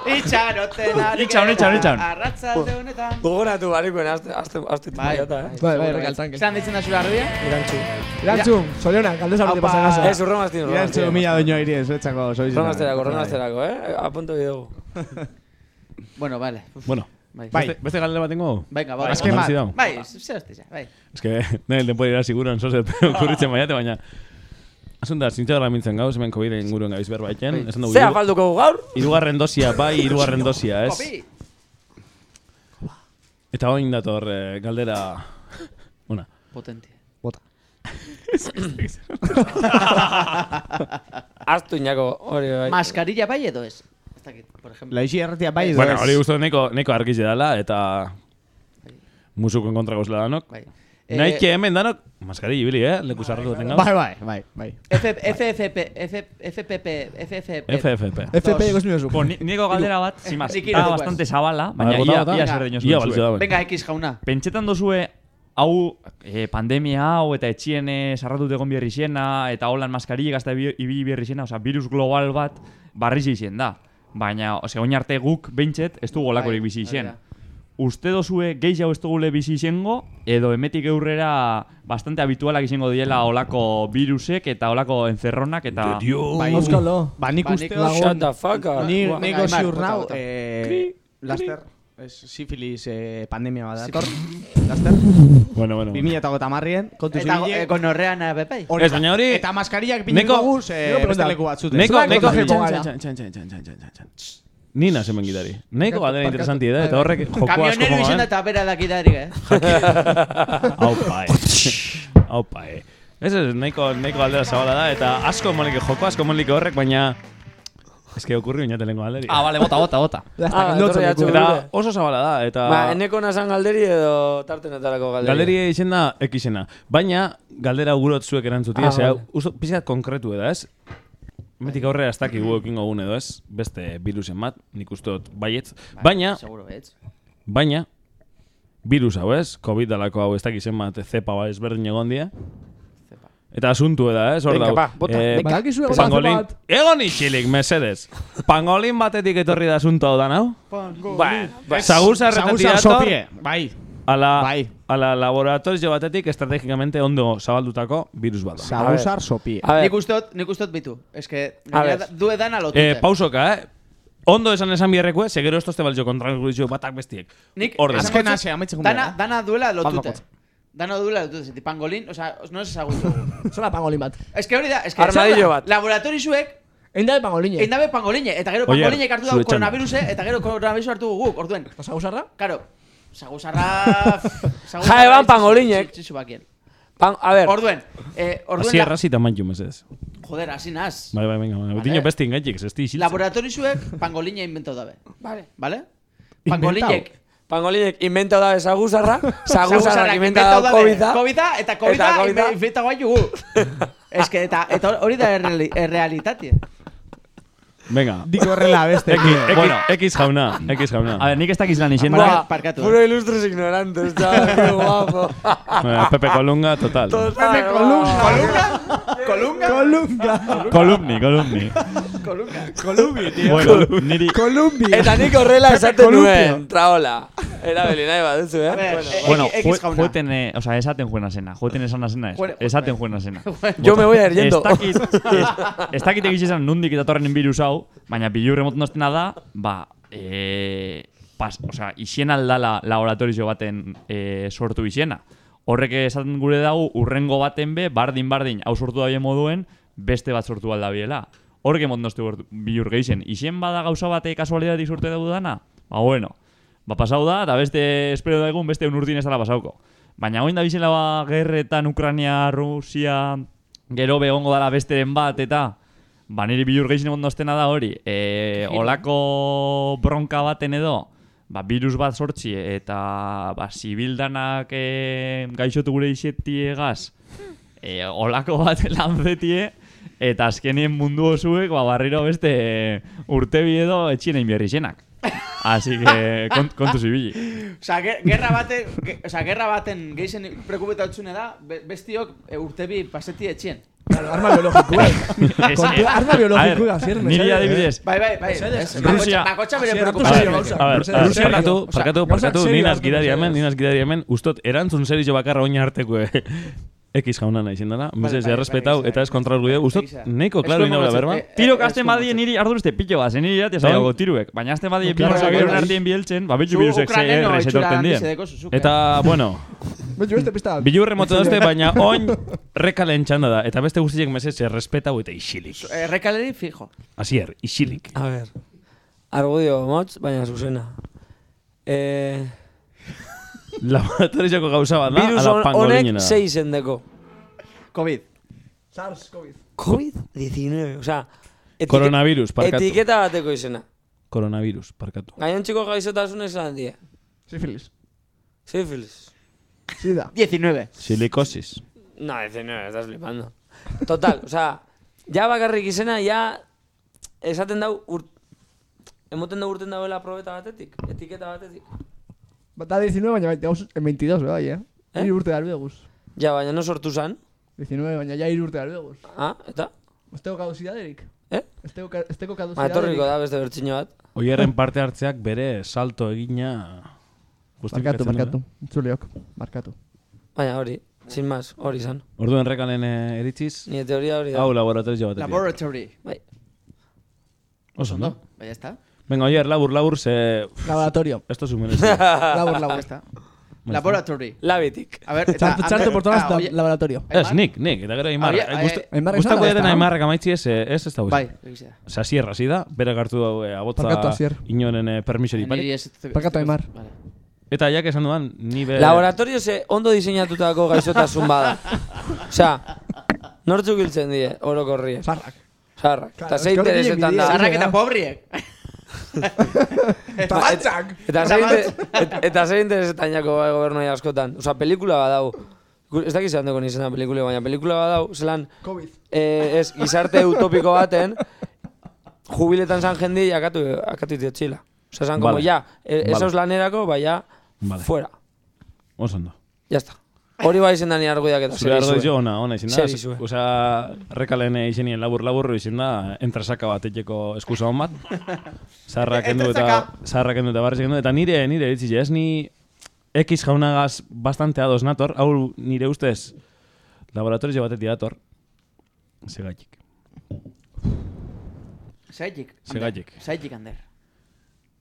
Itxaroten ari
Itxaron, itxaron, itxaron.
Arratzalde honetan.
Gogoratu barikoen, azte, azte, azte,
Bai,
maiata, eh.
Bai, bai, rekal, tranquil.
Zeran ditzen da zure arbia?
Irantxu.
Irantzun, Soriona, galdeza bete
Aupa.
pasan gaso.
Ez, urrengo aztien, urrengo
Irantzu
aztien.
mila doño iri ez betzako soiz.
Urrengo azterako, urrengo azterako, eh. Apunto bidugu.
Bueno, vale.
Bueno,
Bai.
Bai.
beste, beste galdera bat tengo?
Venga, bai.
Azken bat.
Bai, ja, bai.
Ez que, nahi, el denpora ira seguran soset, kurritzen baiate, baina... Asunta, zintzo gara mintzen gauz, hemen COVID inguruen gabiz berba eken. Esan dugu,
Zea
hiru-
falduko gaur?
Hirugarren dosia, bai, hirugarren dosia, ez?
Kopi!
Eta hoin dator eh, galdera... Una.
Potente.
Bota.
Aztu inako, hori bai.
Mascarilla bai edo ez? Ez dakit, por ejemplo.
Laixi erratia bai edo
Bueno,
ez.
hori guztu neko, neko argize dala, eta... Musuko kontra gozela danok.
Bai. Eh,
Nahi que hemen danok, maskari ibili, eh? Leku zarratu tenga.
Bai, bai, bai, bai.
F- FFP, F- FPP, FFP.
FFP.
FP ikusi duzu.
Bo, ni- niko galdera bat, da
hiru
bastante zabala,
A
baina ia, ia
Venga.
zer dinozu
Ia balitzu da,
Venga, X jauna.
Pentsetan dozue, hau eh, pandemia hau eta etxien sarratut egon bierri xena, eta holan maskarilla gazta ibili bierri xena, osea, virus global bat barri izien da. Baina, ose, oin arte guk beintxet, ez du golakorik
Bai,
bizi izen. Uste dozue gehiago ez dugule bizi izengo, edo emetik eurrera bastante habitualak izango diela olako virusek eta olako encerronak eta...
Bai,
Euskalo.
Ba, nik
Ba,
uste dut-.
Shut the fuck up.
Ni
Ba,
nego
Aimar,
ziur nau, eh, laster, sifilis eh, pandemia bat dator, laster,
Bueno, bueno.
2008 marrien, kontu
Eta eh, gonorrean eh, bepai.
Ez, baina hori-
Eta maskariak
Neko-
bineko guz, eh,
Neko
beste leku batzute.
Neko,
Zuak neko,eko
txan, txan. Nina zemen gitari.
Barkatu,
galdera
barkatu.
interesanti da, eta horrek joko asko
Kamionero izan da
mogan.
eta bera dakidarik, eh?
Aupa, eh. Aupa, eh. Ez ez, nahiko, nahiko galdera zabala da, eta asko molik, joko asko molik horrek, baina... Ez que okurri oinate lengo galderi.
Ah, vale, bota, bota, bota.
Ya está,
Ah,
no
Eta oso zabala da, eta...
Ba, eneko nazan galderi edo tartenetarako galderi?
Galderi izen da ekizena. Baina, galdera gurot zuek erantzutia,
Ah,
zera,
vale.
usto, pizkat konkretu eda, ez? Metik aurrera ez dakik ekin gogun edo, ez? Beste virusen bat, nik uste dut baietz. Baina,
Seguro, ez?
baina, virus hau, ez? Covid dalako hau ez dakizen bat, zepa ba ezberdin egon die. Eta asuntu eda, ez? Hor
ba, bota, venga.
Badakizu egon
pangolin,
bat.
egon itxilik, mesedez. Pangolin batetik etorri da asunto hau da, nau?
Ba, ba.
Zaguza
Zaguzar
erretatik
sopie, bai.
ala,
Bai.
Ala laboratorio batetik estrategikamente ondo zabaldutako virus bat. da.
A ver,
Nik uste dut, nik uste dut bitu. Ez que,
A ver.
du edan alotute.
Eh, pausoka, eh? Ondo esan esan bierrekue, segero esto este balio kontrakulizio batak bestiek.
Nik,
Azken hasi, amaitzen
dana,
gumea.
dana duela lotute. Dana duela lotute. Zeti pangolin, o sea, no es ezagutu.
Zola pangolin bat.
Ez que hori da, ez que...
Armadillo bat.
Laboratori zuek,
Egin dabe pangoline.
egin dabe pangoline, eta gero
Oier,
pangolinek hartu
txanda.
koronaviruse, eta gero koronavirusa hartu guk, orduen.
Zaguzarra?
Karo, zaguzarra...
Ja, eban pangolinek.
Txitsu bakien.
pan, a ver,
Orduen, eh, orduen...
Así
la-
errazi tamaño, mesedez.
Joder, hasi naz.
Bai, bai, venga, venga.
Vale.
Betiño besti ingaitik, ez esti isiltzen.
Laboratori zuek pangoline inventau dabe.
Vale.
Vale? Pangolinek...
pangolinek inventau da ezaguzarra,
Zaguzarrak
inventau da
dabe.
COVID-a.
COVID-a, eta COVID-a inventau jugu. Ez que, eta, eta hori da erreali- errealitatea.
Venga.
Diko horrela beste.
X, X,
Bueno.
X jauna, X jauna.
A ver, nik ez dakiz lan izen da.
parkatu.
Puro ilustres ignorantes, chaval, qué guapo.
Bueno, Pepe Colunga, total.
Pepe
Colunga. Colunga.
Colunga.
Columni, columni.
Kolumbi, tío.
Bueno, niri...
Columbi.
Eta nik horrela esaten nuen, traola. Erabili nahi baduzu, eh?
A ver,
Bueno.
eh,
Bueno,
X
jue-
jauna.
jueten, o sea, esaten juena zena. Jueten esana zena Esaten juena zena.
Yo me voy a ir yendo.
Ez dakit, ez, ez dakit egiz esan nundik datorren virus hau, baina bilurre moten doztena da, ba, eh, pas, o sea, isien aldala laboratorio baten eh, sortu isiena. Horrek esaten gure dago, urrengo baten be, bardin bardin, hau sortu da moduen, beste bat sortu alda biela. Horrek emoten doztu bilur gehisen. Isien bada gauza bate kasualidatik sortu dugu dana? Ba, bueno. Ba, pasau da, eta beste, espero da egun, beste unurtin ez dela pasauko. Baina hoin da bizela ba, gerretan Ukrania, Rusia, gero begongo dala besteren bat, eta ba, niri bilur gehizin egon doztena da hori. E, olako bronka baten edo, ba, virus bat sortzi, eta ba, zibildanak e, gaixotu gure izetiegaz, e, olako bat lanzetie, eta azkenien mundu osuek, ba, barriro beste urtebi edo etxien egin berri zenak. Así que, kont, kontu zibili.
Osa, ge- gerra baten, ge, osa, gerra baten geizen preokupetatzune da, be, bestiok e, urtebi paseti etxien.
Claro, arma biologikoa. Kontu-
eh,
arma biologikoa, zier,
Niri
mesedez.
adibidez,
Bai, bai, bai.
Rusia-
bakotxa- bere
gauza.
A ver,
Mesedez,
a ver,
serio.
parkatu, parkatu, parkatu, ninaz gidari hemen, ninaz gidari hemen, ustot, erantzun serio bakarra oin arteko X jauna nahi zindana, mesez,
bai,
errespetau,
bai,
eta ez kontra guide, ustot,
Ez
klaro,
emotzen,
berba.
eh,
Tiro
eh,
kaste
ez
badie niri arduruzte pillo bat, niri jatia zailago tiruek. Baina azte badie
Claro,
bilusak
claro,
euren
bai.
artien bieltzen, ba, bitxu birusek CR
itxura
etorten dien.
Eta, bueno,
Betxu beste pista.
bilurre moto dozte, baina oin rekalen txanda da, eta beste guztiek mesez errespetau eta isilik.
Eh, Errekaleri fijo.
Asier, isilik.
A ver. Argudio motz, baina zuzena. Eh,
Laboratorioko gauza bat da,
virus
ala
hon-
pangolinena
honek
da.
sei izendeko.
COVID.
SARS, COVID.
COVID-19, osea... etik-
Coronavirus, parkatu.
Etiketa bateko izena.
Coronavirus, parkatu.
Gainontziko gaixotasun esan die.
Sífilis.
Sífilis.
Sida.
19.
Silikosis.
No, dice, no, estás flipando. Total, o sea, ja bakarrik izena, ja esaten dau, urt, emoten dau urten dauela probeta batetik, etiketa batetik.
Bata 19, baina baita gauz, en 22, bai, eh?
Eh?
Hiru urte darbe guz.
Ja, baina no sortu zan.
19, baina ja hiru urte darbe guz.
Ah, eta?
Esteko kaduzidaderik?
Eh?
Esteko, ka- esteko
Ba,
kaduzidaderik?
etorriko da beste bertxino bat.
Oierren parte hartzeak bere salto egina
Markatu, markatu.
eh?
Entzuleok, markatu.
Baina hori, sin más, hori zan.
Orduen rekalen eh, eritziz,
Nire teoria hori da.
hau laboratorio batetik.
Laboratory.
Bai.
Oso, no?
Bai, ya está.
Venga, oier, labur, labur, ze...
Laboratorio.
Esto es un menos.
Labur, labur.
Ya está. Laboratory.
Labitik.
A ver,
Txartu, txartu por todas
ah,
laboratorio.
Ez, nik, nik, eta gero Aimar. Eh,
eh,
Aimarrek
Gustako
esan da,
eden
ezta?
Aimarrak amaitzi ez, eh, ez ez da
Bai, egia da.
Osa, sierra hasi da, berak hartu dau eh, abotza
Asier.
inoren eh, pari.
ez...
Barkatu, Aimar.
Vale.
Eta jak esan duan, ni be...
Laboratorio ze ondo diseinatutako gaixotasun bada. Osea, nortzuk hiltzen die, orokorri.
Zarrak.
Zarrak.
Claro,
Eta ze interesetan da.
Zarrak eta
Ja.
pobriek.
Eta batzak!
Eta ze inter- et- eta ze interesetan jako bai gobernoi askotan. Osea, pelikula badau. Ez dakiz zelan dugu izena pelikula, baina pelikula badau, zelan,
Covid.
eh, ez, gizarte utopiko baten, jubiletan zan jendi akatu, akatu txila. Osea, zan como
Vale.
ya, e,
Vale.
esos lanerako, baina,
Vale.
fuera.
Oso ondo.
Ya está. Hori bai izen da ni argudiak eta
Zure ardo dizu, ona, ona izin da.
Zer izue.
Osa, rekalen izenien labur labur izin da, entresaka bat etxeko eskusa hon bat. Zaharra kendu eta, zaharra kendu eta barri kendu. Eta nire, nire ditzi, ez ni X jaunagaz bastante ados nator, hau nire ustez laboratorio batetik dator. Segaitik.
Zaitik.
Zergatik?
Zaitik, Ander.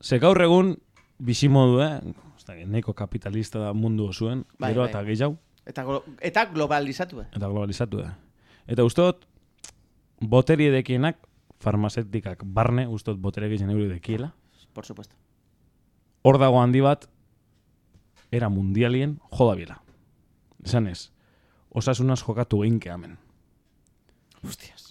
Ze gaur egun bizimodu, eh? Nahiko kapitalista da mundu osuen,
Bai,
gero
bai.
eta gehiago,
Eta, glo- eta globalizatu, eh.
eta globalizatu da. Eta ustot, boteri edekienak, farmazetikak barne, ustot botere gehien euri dekiela.
Por supuesto.
Hor dago handi bat, era mundialien joda biela. Esan ez, osasunaz jokatu geinke hemen.
Hostias.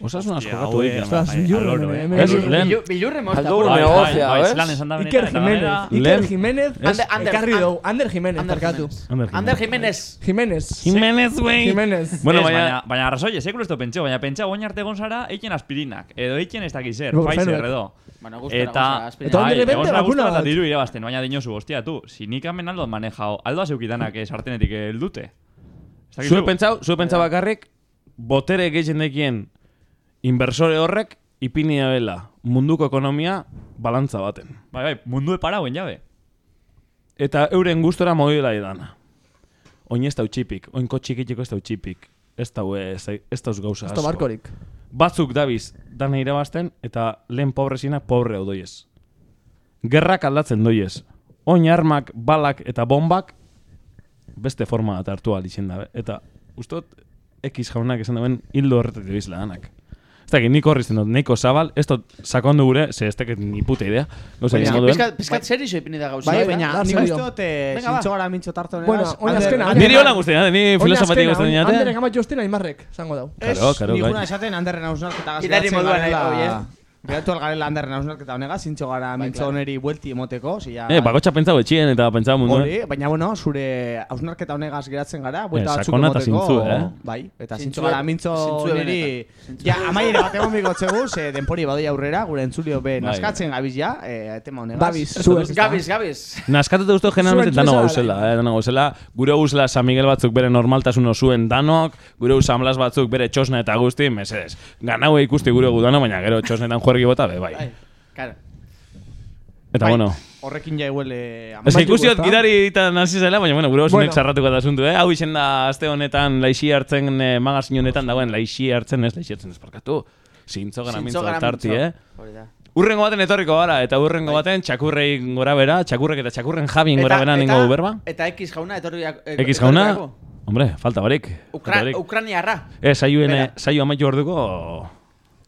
Osasunaz
Hostia,
jokatu
haue,
geinke
Ostras, bilurre,
eh.
Bilurre mozta.
Bai, bai, zelan esan da
Iker Jiménez. Iker Jiménez.
Ander- Ander-
Ekarri dugu. Ander Jiménez.
Jiménez.
Ander
Ander
Jiménez.
Jiménez.
Jiménez.
Güey.
Jiménez.
Bueno, baina,
baina, sekulu ez du pentseo, baina pentsa oin arte egon zara, eiken aspirinak, edo eiken ez dakiz zer,
Ibuprofenoek.
Pfizer edo.
Bueno, gustora,
Eta.
Eta
bai,
de repente
egon zara
vacuna bat.
diru irabazten, baina dinosu, hostia, tu, si nik hemen aldo manejao, aldo azeukitanak eh, sartenetik. Ez dakizu?
Zue pentsau, zue pentsau bakarrik, botere gehien dekien inversore horrek ipini dabela munduko ekonomia balantza baten.
Bai, bai, mundu eparauen jabe.
Eta euren gustora modela edana. Oin ez dau txipik, oin kotxikitiko ez dau txipik. Ez dau, ez, ez dauz gauza
Ez
asko.
da barkorik.
Batzuk dabiz, dana irabazten, eta lehen pobrezina pobre hau doiez. Gerrak aldatzen doiez. Oin armak, balak eta bombak beste forma bat hartu alitzen dabe. Eta ustot, X jaunak esan duen hildo horretatik bizla danak. Ez dakit, nik horri zen dut, neko zabal, ez dut sakondu gure, ze ez dakit ni puta idea. Gauza
Baina,
moduen.
pizkat, pizkat zer iso ipini da gauza.
Bai,
eh?
baina
da,
nik uste dut
ba.
zintxo gara mintxo tartu
Bueno, oin azkena.
Ander-
Niri hola guztien, ni filosofatik guztien dinate.
Anderrek amatxo ostena Aimarrek, zango dau.
Ez,
Karo, karo, bai.
una esaten handerren hausnarketa
Hilari moduan, eh, oie.
Geratu algarela handerren hausnarketa honega, zintxo gara mintxo
claro.
honeri buelti emoteko, zia...
Eh, bakotxa pentsau etxien eta pentsau munduen.
Hori, baina bueno, zure hausnarketa honegaz geratzen gara, buelta
Eh,
batzuk
eta
emoteko.
zintzu, eh?
Bai, eta zintxo gara mintzo
zintzu
niri...
benetan. Zintzu
Ja, amaiere bat egon bikotzegu, ze denpori badoi aurrera, gure entzulio be
Bai,
naskatzen gabiz ja, eh, tema honegaz.
Dabiz, zuek.
Gabiz, gabiz.
Naskatu uste generalmente
Zuen
dano gauzela, eh, dano gauzela. Gure guzela San Miguel batzuk bere normaltasun osuen danok, gure San Blas batzuk bere txosna eta guzti, mesedes. Ganaue ikusti gure gu dano, baina gero txosnetan juergi bota, be, bai.
Bai, claro.
Eta
Bai,
bueno,
Horrekin ja huele...
Ez ikusi
ezta?
gidari eta hasi zela, baina bueno, gure osunek
Bueno.
sarratuko da asuntu, eh? Hau izen da aste honetan, laixi hartzen, eh, magazin honetan dagoen, laixi hartzen, ez laixi hartzen ez parkatu. Zintzo gara mintzo
Zintzo gara
tarti,
mintzo.
eh?
Hori.
Urrengo baten etorriko gara, eta urrengo baten txakurrei gora bera, txakurrek eta txakurren jabin gora bera ningo berba.
Eta X jauna etorriak... eh,
X jauna, hombre, falta barik.
Ukra. Ukraniarra.
Eh, saioen,
Bera.
eh, saio amaitu orduko,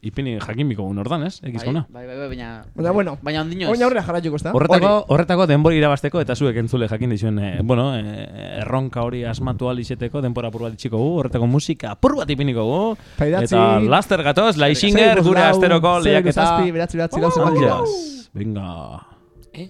ipini jakinbiko gun ordan, ez? X jauna.
Bai, bai, bai, baina...
Baina, bueno,
Baina ondino
oin aurrera jarraituko, ezta?
Horretako, horretako denbori irabasteko eta zuek entzule jakin dizuen, eh, bueno, eh, erronka hori asmatu alizeteko denbora apur bat itxiko gu, horretako musika apur bat ipiniko gu.
Paidatzi-
Eta laster gatoz, Laixinger, gure
lau,
asteroko
sei,
lehiaketa.
zazpi, bederatzi, lau, zenbat
Oh,
dira.
yes. Venga.
Eh?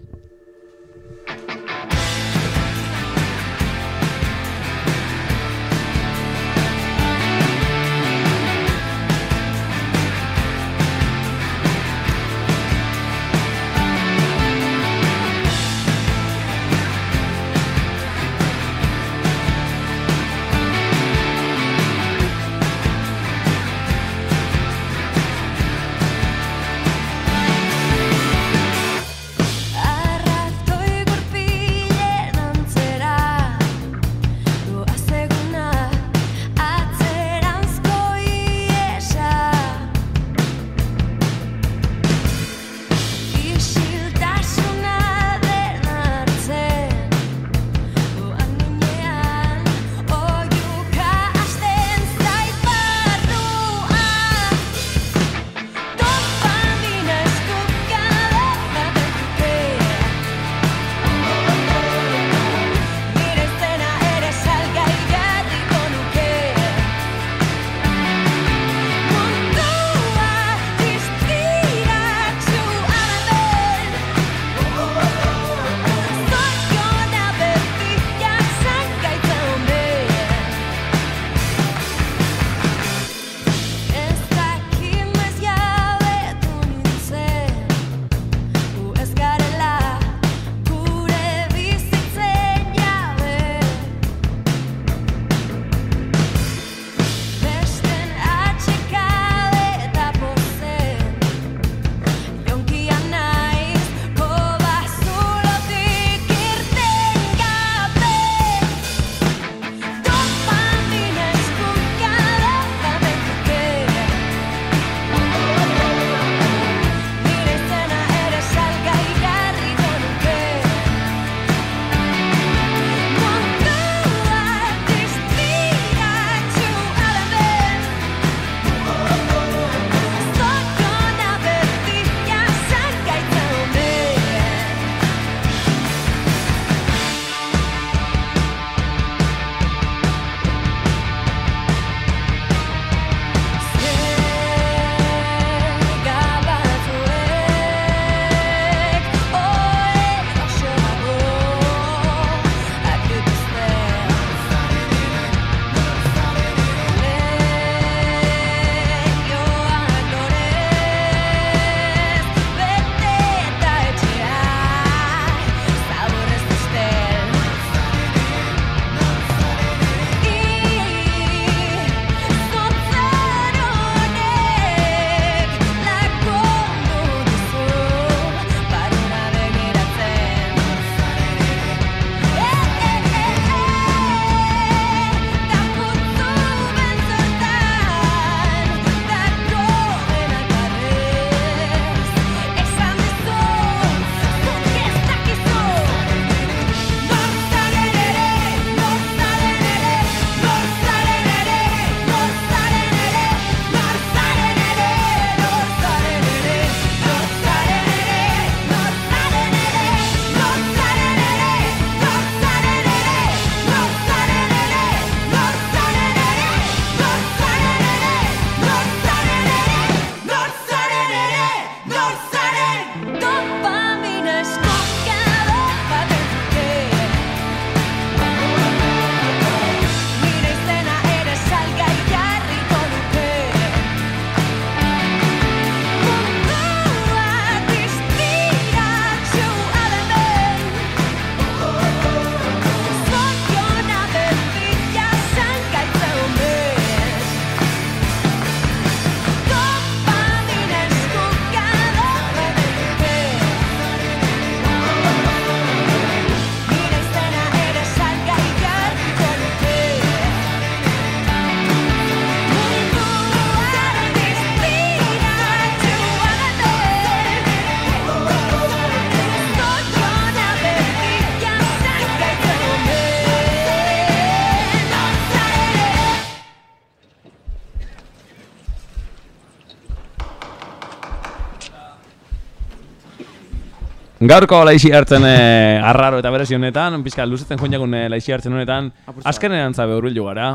Gaurko laixi hartzen e, arraro eta berezi honetan, pizka luzetzen joan jagun e, laixi hartzen honetan, azkenean zabe hurbildu gara.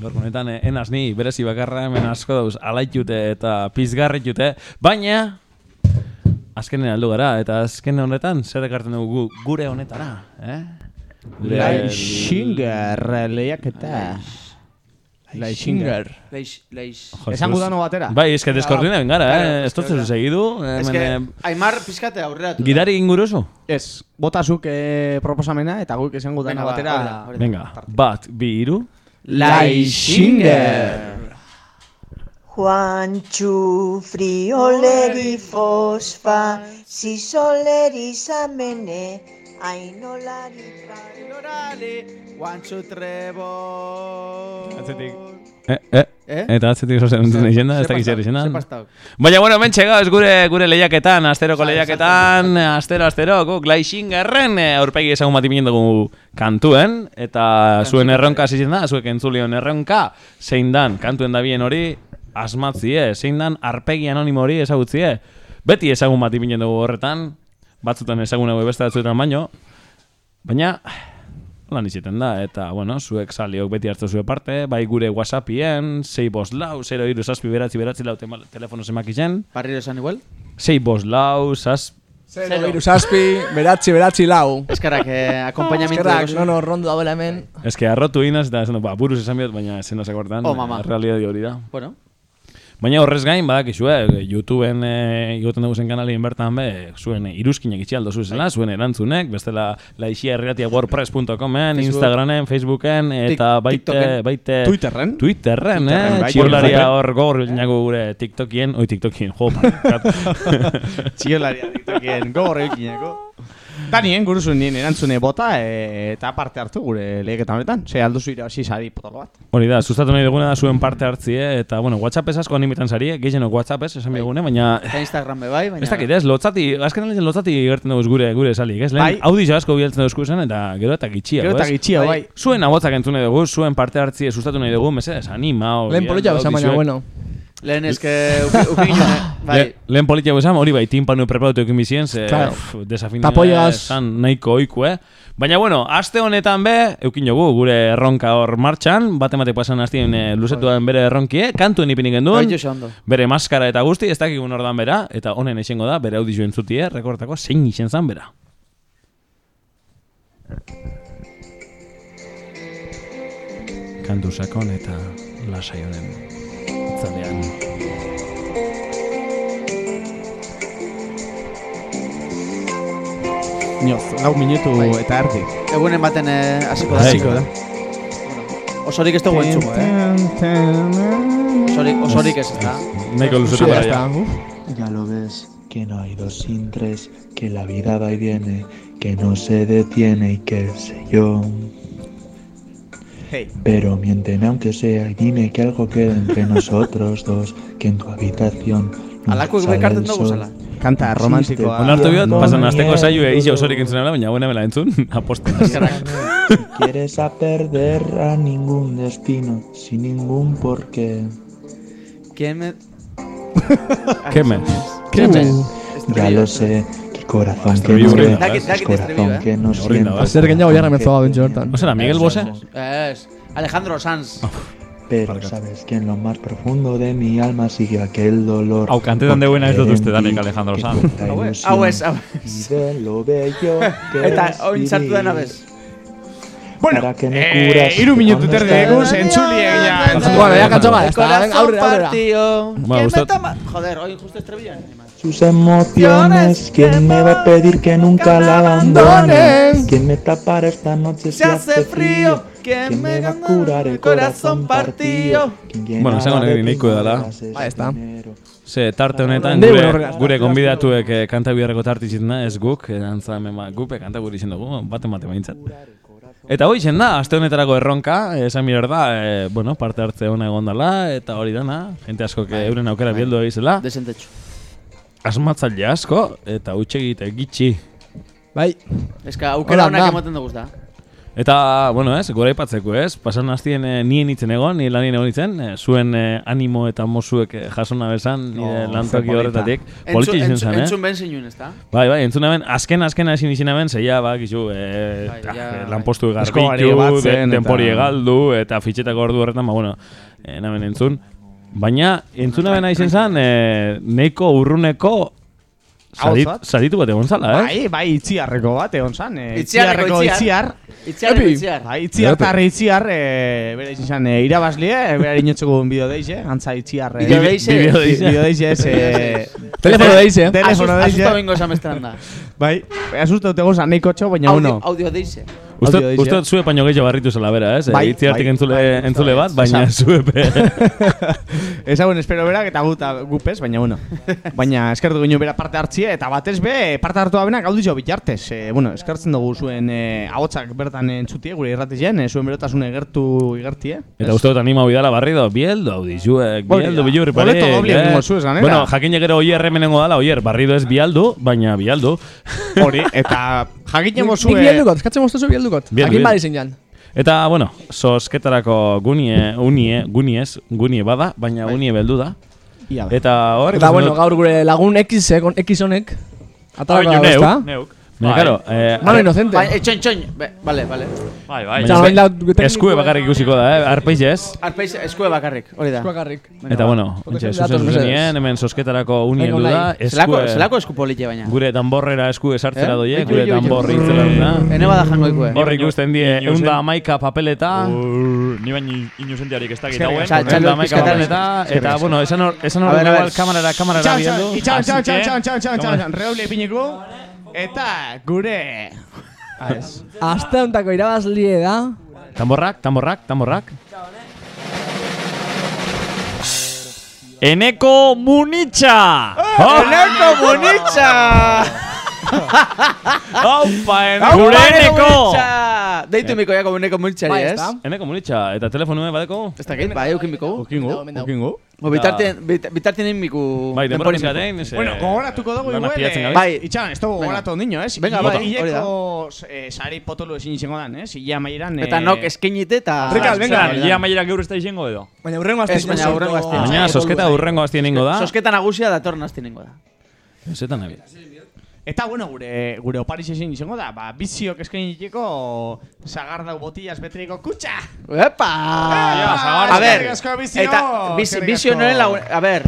Gaurko honetan, e, enaz ni, berezi bakarra, hemen asko dauz, alaitute eta pizgarritute, baina, azkenean aldu gara, eta azken honetan, zer ekartzen dugu gu- gure honetara, eh? Gure
Laixingar lehiaketa. Laixingar.
Leix, leix.
Batera.
Bai, eske deskoordinen gara,
Claro,
eh? Ez segidu.
Ez
hemen,
que,
eh,
Aimar pizkate aurrera.
Gidari inguruzu?
Ez, botasuk eh, proposamena eta guk esango dano
Venga, ba,
batera.
Venga, bat, bi, iru.
Laixingar.
Juanchu frioleri fosfa, sisoleri samene, ainolari
Lorale, guantxu trebo.
Atzetik. Eh, eh,
Eh?
Eta atzetik zozen entzun
Ze-
izena, ez dakiz zer izena. Baina, bueno, hemen txegauz gure, gure lehiaketan, asteroko lehiaketan, astero, astero, guk laixingarren eh, aurpegi ezagun bat ipinen dugu kantuen, eta zuen erronka zizen da, zuek entzulion erronka, zein dan, kantuen da bien hori, asmatzie, zein dan arpegi anonimo hori ezagutzie. Beti ezagun bat ipinen dugu horretan, batzutan ezagun hau beste batzuetan baino, baina, lan iziten da, eta, bueno, zuek saliok beti hartu zue parte, bai gure whatsappien, 6 bost lau, 0 iru zazpi beratzi beratzi lau telefono zemak izen,
Barriro esan igual?
6 bost lau, zaz...
Zero, iru zazpi, beratzi, beratzi lau.
Eskerrak, eh, akompañamiento.
Eskerrak, no, no, rondo dagoela hemen.
Ez que arrotu inaz, eta esan, ba, buruz esan biot, baina esen zakortan,
Oh, mama.
realidadi hori da.
Bueno.
Baina horrez gain, badakizue, YouTubeen e, igoten dugu zen kanalien bertan be, zuen iruzkinak itxi aldo zuzela, zuen erantzunek, bestela laixia erratia wordpress.comen. Instagramen, Facebooken, eta baite, baite...
Twitterren.
Twitterren, eh?
bai,
Txiolaria
Twitterren.
hor gogor bilinago gure TikTokien, oi TikTokien, jo.
Txiolaria diktokien gogor eukineko. Danien, guruzu nien erantzune bota e, eta parte hartu gure lehiaketan honetan. Ze alduzu irabazi sari potolo bat.
Hori da, sustatu nahi duguna da zuen parte hartzie, eta, bueno, WhatsApp ez asko animitan zari, gehienok WhatsApp ez, esan digune, baina...
Eta Instagram be bai, baina...
Ez dakit ez, lotzati, azken aldean lotzati gertzen dugu gure gure salik, ez? Lehen
Bai.
audizio asko bialtzen dugu zen, eta gero eta gitxiago,
Gero eta
ez?
gitxiago, bai.
Zuen abotzak entzun nahi dugu, zuen parte hartzie sustatu nahi dugu, mesedez, anima, hori.
Lehen poloia bezan baina, bueno.
Lehen eske uki ginen, bai.
Le, lehen politia bezan, hori bai, timpanu preparatu ekin bizien, ze
Claro. Tapoiagaz.
esan nahiko oiku, eh? Baina, bueno, aste honetan be, eukin jogu, gure erronka hor martxan, bate mate pasan hastien e, luzetuan bere erronkie, kantuen ipinik genduen,
Bai,
bere maskara eta guzti, ez dakigun ordan bera, eta honen esengo da, bere audizio entzutie, rekortako zein izen zan bera. Kantu sakon eta lasai honen itzalean.
Nioz, lau minutu eta erdi.
Egunen baten eh, hasiko da.
Bai.
Hasiko da.
Osorik ez dugu entzumo, eh? Osorik, osorik ez da.
Ya
gara
está,
ja.
uf.
Ya lo ves, que no hay dos sin tres, que la vida va y viene, que no se detiene y qué sé yo.
Hey.
Pero miénteme aunque sea y dime que algo queda entre nosotros dos, que en tu habitación sale
bekarten dugu zela.
Kanta romantikoa.
Onartu biot, pasan azteko saio eixe osorik entzun ala, baina buena mela entzun, aposta.
Si quieres a perder a ningún destino, sin ningún porqué.
¿Qué me?
¿Qué me?
Ya lo sé, corazón que
Estribillo
no
horrena.
ve,
Dakit- dakit
corazón
estribillo, eh?
que no
Horrena,
siente.
bai.
Zer gehiago jarra mezoa bentsu hortan.
¿No será Miguel Bosé?
Es Alejandro Sanz.
Pero sabes que en lo más profundo de mi alma sigue aquel dolor.
Hau kantetan deuena ez dut uste
Porque
danik Alejandro
que
Sanz.
tanta
Hau ez,
ilusión
hau ez, hau
y de lo bello que
Eta
es
oin sartu
vivir.
dena bez.
Bueno,
Para que me
eh,
curas
iru minutu
cuando
terdi
estás-
eguz, entzuliek ja.
Bueno, ya kantxo gara,
El
ez da, venga,
corazón
aurrera, aurrera.
partido.
Ba,
¿Quién me
gustat-
toma? Joder, hoy justo estribillan.
Sus emociones, ¿quién me va a pedir que nunca la abandone? ¿Quién me tapará esta noche si
Se hace frío.
¿Quién me va a curar el corazón partido? ¿Quién
Bueno, esango nire nahiko dela.
Ahí está.
enero?
Ze, tarte honetan, gure, gure konbidatuek eh, kanta biharreko tarte izin da, ez guk, erantza hemen ba, gupe kanta gure izin dugu, bate mate behintzat. Eta hoi zen da, aste honetarako erronka, esan mirar da, e, bueno, parte hartze ona egon dela, eta hori dana, jente asko que euren aukera bieldu egizela,
Desentetxo.
Asmatzaile asko, eta utxe egite gitxi.
Bai.
Que aukera honak
da.
ematen dugu da.
Eta, bueno, ez, gora ipatzeko, ez? Pasan hastien eh, nien itzen egon, ni lanien egon itzen, eh, zuen eh, animo eta mozuek eh, jasona bezan, nire
Oh,
lantoki horretatik. Izan
entzun,
zen, eh?
entzun ben zinun, ez da?
Bai, bai, entzun hemen, azken azken ezin izin hemen, zeia, ba, gizu, eh,
Bai, ja,
lanpostu garbitu,
batzen
de,
eta-
denpori egaldu, eta fitxetako ordu horretan, ba, bueno, eh, hemen entzun. Baina, entzun hemen izen zen, eh, neiko urruneko sadit, saditu bat egon zala, eh?
Bai, bai, itziarreko bat egon zan. Eh,
Itziarreko
itziar.
Itziarreko itziar.
Bai, itziar
Epi.
tarri itziar, eh, bera izan zan, eh, irabazlie, bera inotzeko un bideo deize, antza itziar. eh,
Bideo deize?
Bideo deize. Bideo deize, ez,
Telefono deize.
Telefono deize.
Asusta bengo esan besteran da.
Bai, asusta dute gozan, neiko txo, baina uno.
audio deize.
Uste,
Audio
uste zue paino gehiago barritu zela bera, ez?
Bai,
Bai, Itziartik
bai,
entzule,
bai,
entzule bat, baina zue pe.
Ezagun espero berak eta guta gupez, baina bueno. Baina eskertu gino bera parte hartzie eta batez be parte hartu abena gauditxo bitartez. E, bueno, eskertzen dugu zuen e, ahotsak bertan entzutie gure irratien, e, zuen berotasune gertu igertie.
Eta uste dut anima bidala barrido, bieldo, audizuek, bieldo, bilurri
Boleto
parek,
doble egingo zuez ganera.
Bueno, jakin gero oier hemenengo dala, oier, barrido ez bialdu, baina bialdu.
Hori, eta jakinen
Nik
bozue...
bialdukot, eskatzen moztuzu bialdukot.
Bieldu.
badi zein jan.
Eta, bueno, sosketarako gunie, unie, guniez, gunie bada, baina unie beldu da.
Ia,
Eta hor,
Eta bueno, gaur gure lagun X, eh, con X honek. Atalako
Bai,
dago,
neuk, neuk. Baina, claro, eh,
Mano inocente.
Bai, etxoin, txoin. Be, Vale, vale.
Bai, bai.
Eskue bakarrik ikusiko da, eh? Arpeiz ez?
Arpeiz, eskue bakarrik, hori da.
Eskue bakarrik.
Eta bueno,
Fotosen
zuzen zuzenien, hemen sosketarako unien du da.
Zelako,
eskue,
zelako esku polite baina.
gure danborrera esku esartzera
Eh?
doie, gure danborri itzela da.
Ene bada jango ikue.
Hor ikusten die, eunda amaika papeleta,
Ni baina inusentiarik ez dakit hauen.
eunda amaika papeleta, eta bueno, esan hor, esan hor
ver, a ver.
igual kamerara, kamerara
Itxan, itxan, itxan, itxan, itxan, itxan, itxan, Eta gure... Ah.
Aste hontako irabazlie da.
Tamborrak, tamborrak, tamborrak.
Eneko Munitxa!
Eneko Munitxa!
Aupa,
Eneko! Gure Eneko!
Deitu miko jako Eneko Munitxari,
Bai,
ez?
ezta?
Eneko munitxa, eta telefonue badeko?
Ez dakit, bai, eukin miko.
Ukingo, ukingo.
Bo, bitartien, bit- bitartien egin miku...
Bai, denbora pizkatein,
miku.
ez,
Bueno, gogoratuko dugu igual, eh.
Bai.
Itxan, ez dugu gogoratu ondino, ez?
Venga, bai, hori da.
Hileko eh, sari potolo ezin izango dan, ez? Ia maieran...
Eta nok eskenite eta...
Rikal, venga.
Ia maiera gaur ez da izango edo.
Baina urrengo.
Ez, baina hurrengo astean.
Baina, sosketa urrengo aztien ingo da.
Sosketa nagusia datorren azti ningo da.
Zetan nabi.
Eta, bueno, gure, gure opariz ezin izango da, ba, biziok eskain diteko sagardau botillas betriko kutxa!
Epa! A ver,
bizio!
eta bizio noren lagun... A ver,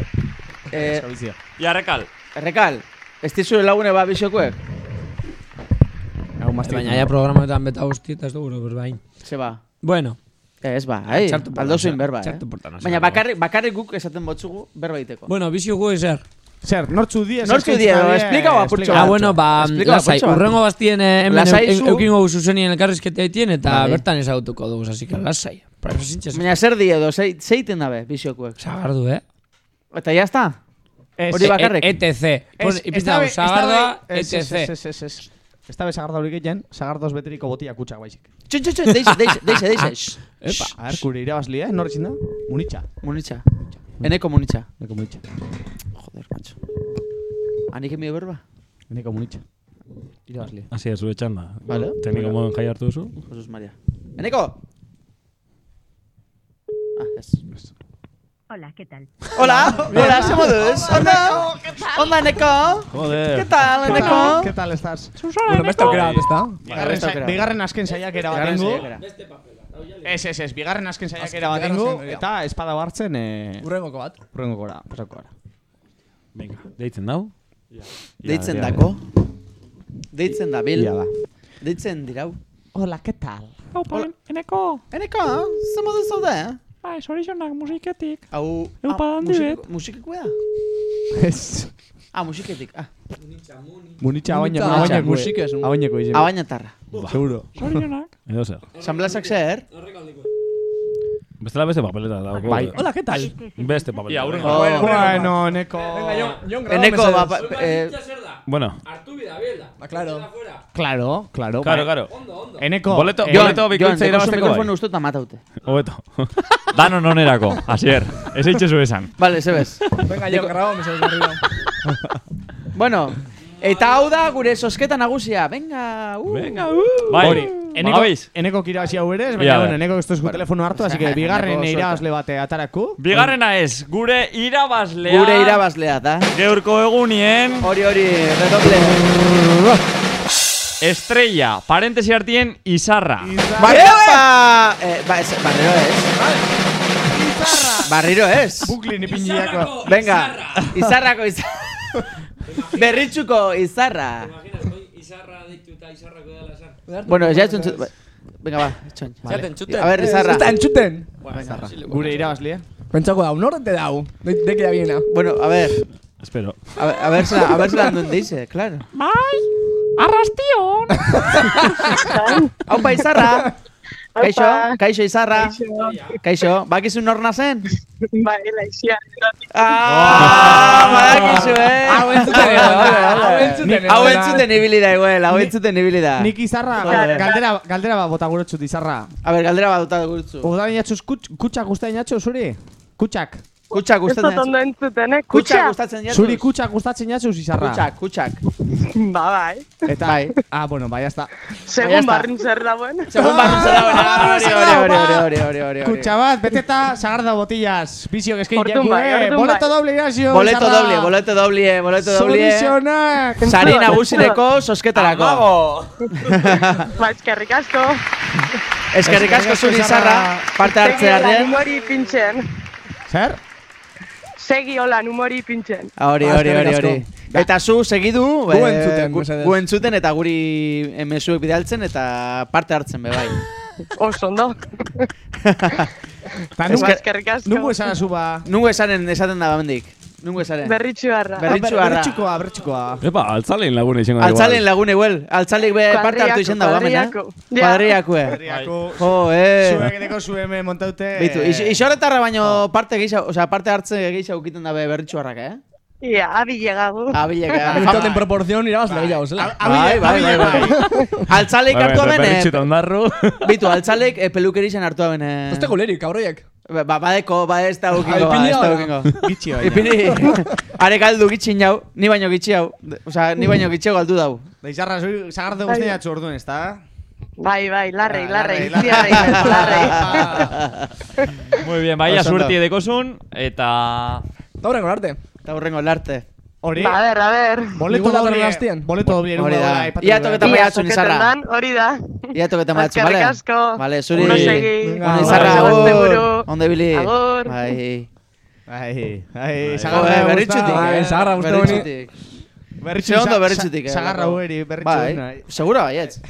eh,
Asko, bizio.
Ia rekal.
Errekal, ez dizure lagune ba biziokuek?
Hau mastik.
Baina ja programetan beta guzti eta ez dugu pues bain.
Ze ba?
Bueno.
Ez ba,
portan
aldo zuin berba, eh? Baina bakarrik, bakarrik guk esaten botzugu berba egiteko.
Bueno, bizio gu ezer.
Zer, nortzu die?
Nortzu die, explika ba, purtxo
Ah, bueno, ba,
Explika
lasai, urrengo bastien eh, hemen eukingo zuzenien elkarrizketa egitien eta
Bai.
bertan ezagutuko dugu, así que lasai.
Baina zer die edo, zei- zeiten dabe biziokuek.
Sagardu, eh?
Eta ya está? Hori bakarrik?
E- ETC.
Ez,
ipizten
esta
dago,
ez,
ETC.
Esta be sagarda hori gehien, sagardoz beteriko botia kutsak baizik.
Txun, txun, txun, deixe, deixe, deixe, deixe. Shh.
Epa, a ver, gure irabazlia, eh? Norretzin da? Munitxa.
Munitxa. Eneko munitxa.
Neko munitxa.
Joder, macho. Anik emio berba?
Neko munitxa. Irabazlia.
Hasi ez zure txanda.
Vale.
Tekniko moden jai hartu duzu.
Jesus Maria. Eneko! Ah, ez.
Hola, ¿qué tal?
Hola, hola, se moduz. Onda, onda, Eneko.
Joder.
¿Qué tal, Eneko?
¿Qué tal estás?
Bueno, beste aukera bat, ezta?
Bigarren,
beste
azken saiakera bat
Bigarren saiakera.
Ez, ez, ez, bigarren azken saiakera bat
ja.
eta espada hartzen, eh...
Urrengoko bat.
Urrengo gora, pasako gara.
Venga, deitzen dau.
Deitzen
Ja,
dako. Deitzen da, Bil.
Da.
Deitzen dirau.
Hola, ¿qué tal?
Haupa, eneko.
Eneko, ze modu zaude?
Bai, sorionak musiketik.
Hau...
Eupa
ah,
handi
musik-
bet.
Musikiko da?
Ez.
Ah, musiketik. Ah,
Munitxa, abaineko.
Munitxa,
Abaineko.
musika ez.
Abaineko izan.
abainatarra.
Seguro.
Sorionak.
Edo zer.
San Blasak zer?
Bestela beste papeleta da.
Bai.
Hola, ¿qué tal?
Beste papeleta.
Ia, urrengo.
Oh,
Bueno, neko...
Eneko, ba, ba, eh,
Bueno,
Artu bida, bielda.
Ba, claro.
Claro, claro.
claro, claro.
Eneko...
Boleto-
eh,
Boleto bikoitza irabazteko
mikrofonu
bai.
uste eta mataute.
Hobeto.
Danon onerako, asier. Ez eitxezu esan.
Vale, zebez.
Venga, jo, grabo, me arriba.
bueno, eta hau da gure sosketa nagusia. Venga, uh.
Venga, uh.
Bai,
Hori. Eneko,
Magabiz?
eneko kirabazi hau ere,
Ia,
baina
ber.
bueno, eneko ez duzku telefono hartu, así que bigarren irabazle bate ataraku.
Bigarrena ez, gure irabazlea.
Gure irabazlea da.
Geurko egunien.
Hori hori, redoble.
Estrella, parentesi hartien, izarra.
Barrera! Eh, ba, ez, barriro ez. Barriro ez.
Buklin ipingiako.
Venga, izarrako izarra. Berritxuko izarra.
Izarra deitu eta izarrako dela esan.
Bueno, ya entzun... Venga, ba, etxon.
Ja te entzuten.
A ver, izarra.
Da entzuten.
Izarra.
Gure irabazlea.
Pentsako dau, norte dau. De, de que da biena.
Bueno, a ver.
Espero.
A ver, a ver, a ver dónde dice, claro.
Bai, arrastion!
Aupa, izarra! Kaixo, kaixo, izarra.
Kaixo.
Bakizu nor nazen?
Bai, laizia.
Ah, badakizu, eh?
Hau entzuten egon, hau entzuten
ibili da, igual, hau entzuten ibili da.
Nik izarra, galdera, galdera bat bota gurutxut izarra.
A ver, galdera bat dut gurutzu.
Uda inatxuz kutxak guztain jatxu, zuri? Kutxak.
Kutxak
Ez
gustatzen
dut ondo entzuten, eh? Kutxa?
gustatzen jatuz.
Zuri kutxak gustatzen jatxu, izarra.
Kutxak, kutxak.
Ba, bai.
Eta,
Bai.
ah, bueno, bai, hasta.
Segun barrin zer dauen.
Segun barrin zer dauen, hori, hori, hori, hori, hori, hori, hori.
Kutxa bat, beteta, sagarda botillas. Bizio eskain
Orduan
jaku,
bai,
eh? Boleto
bai.
doble irazio,
Boleto doble, boleto doble, boleto doble.
Soluzionak.
Sari nagusineko sosketarako.
Ba, eskerrik asko.
Eskerrik asko zuri izarra, parte hartzea
pintzen.
Zer?
Segi hola, numori pintzen.
Hori,
Ah,
hori, hori,
eskerrik
hori. Eta zu segidu,
Gu
eh,
entzuten,
gu-
mesedez.
gu entzuten eta guri emezuek bidaltzen eta parte hartzen be bai.
Oso ondo.
Ta
Ba,
nungo, esan azuba.
Nungo esanen esaten da bamendik. Nungo esaren.
Berritxu harra.
Berritxu harra.
Berritxukoa, berritxukoa.
Epa, altzalein lagune izango da
Altzalen lagune huel. Altzalik be parte hartu izen dago eh?
Kuadriako.
Eh? Jo, eh.
Zuek edeko zu hemen montaute.
Bitu, is- isorretarra baino parte gehiago, osea, parte hartze gehiago ukiten dabe berritxuarrak, eh?
Ia, abilegagu.
Abileka.
Bintot en proporción irabazle gehiago, zela.
Bai, bai, bai, bai. Altzalik hartu hemen,
Berritxuta
eh,
ondarru.
bitu, altzalik eh, pelukeri hartu hemen, eh.
Oste golerik, kabroiek.
Ba, ba- badeko, ba ez da ukingo, ba, ez da ukingo.
Gitxi baina.
Ipini, are galdu gitxin jau, ni baino gitxi hau. Osea, ni baino gitxi galdu dau.
Da izarra, zuri, sagarda guztain jatxu orduan, ez da?
Bai, bai, larrei,
Ah,
larrei.
larrei,
Ziarrei, larrei.
Muy bien,
ondo.
suerti dekozun, eta...
Eta horrengo arte.
Eta hurrengo larte.
Hori?
Ba, a ver, a ver.
Boleto doble,
datorren astean.
boleto doble.
Hori
erungo
da.
da,
Ia toketa
Ia,
maiatzun
zuketen
izarra.
dan, hori da.
Ia toketa maiatzun, bale?
Eskerrik asko.
Vale, zuri.
Ondo segi.
Ona izarra, agur. Ondo ibili.
Agur.
Bai.
Ai, ai,
Jo,
sagarra
eh,
gusta.
berritxutik,
Bai,
eh?
sagarra gusta honi.
Berritxu,
Ze ondo
sa-
berritxutik, eh?
Sagarra
bako.
hueri, berritxu.
Bai,
nahi.
segura baietz.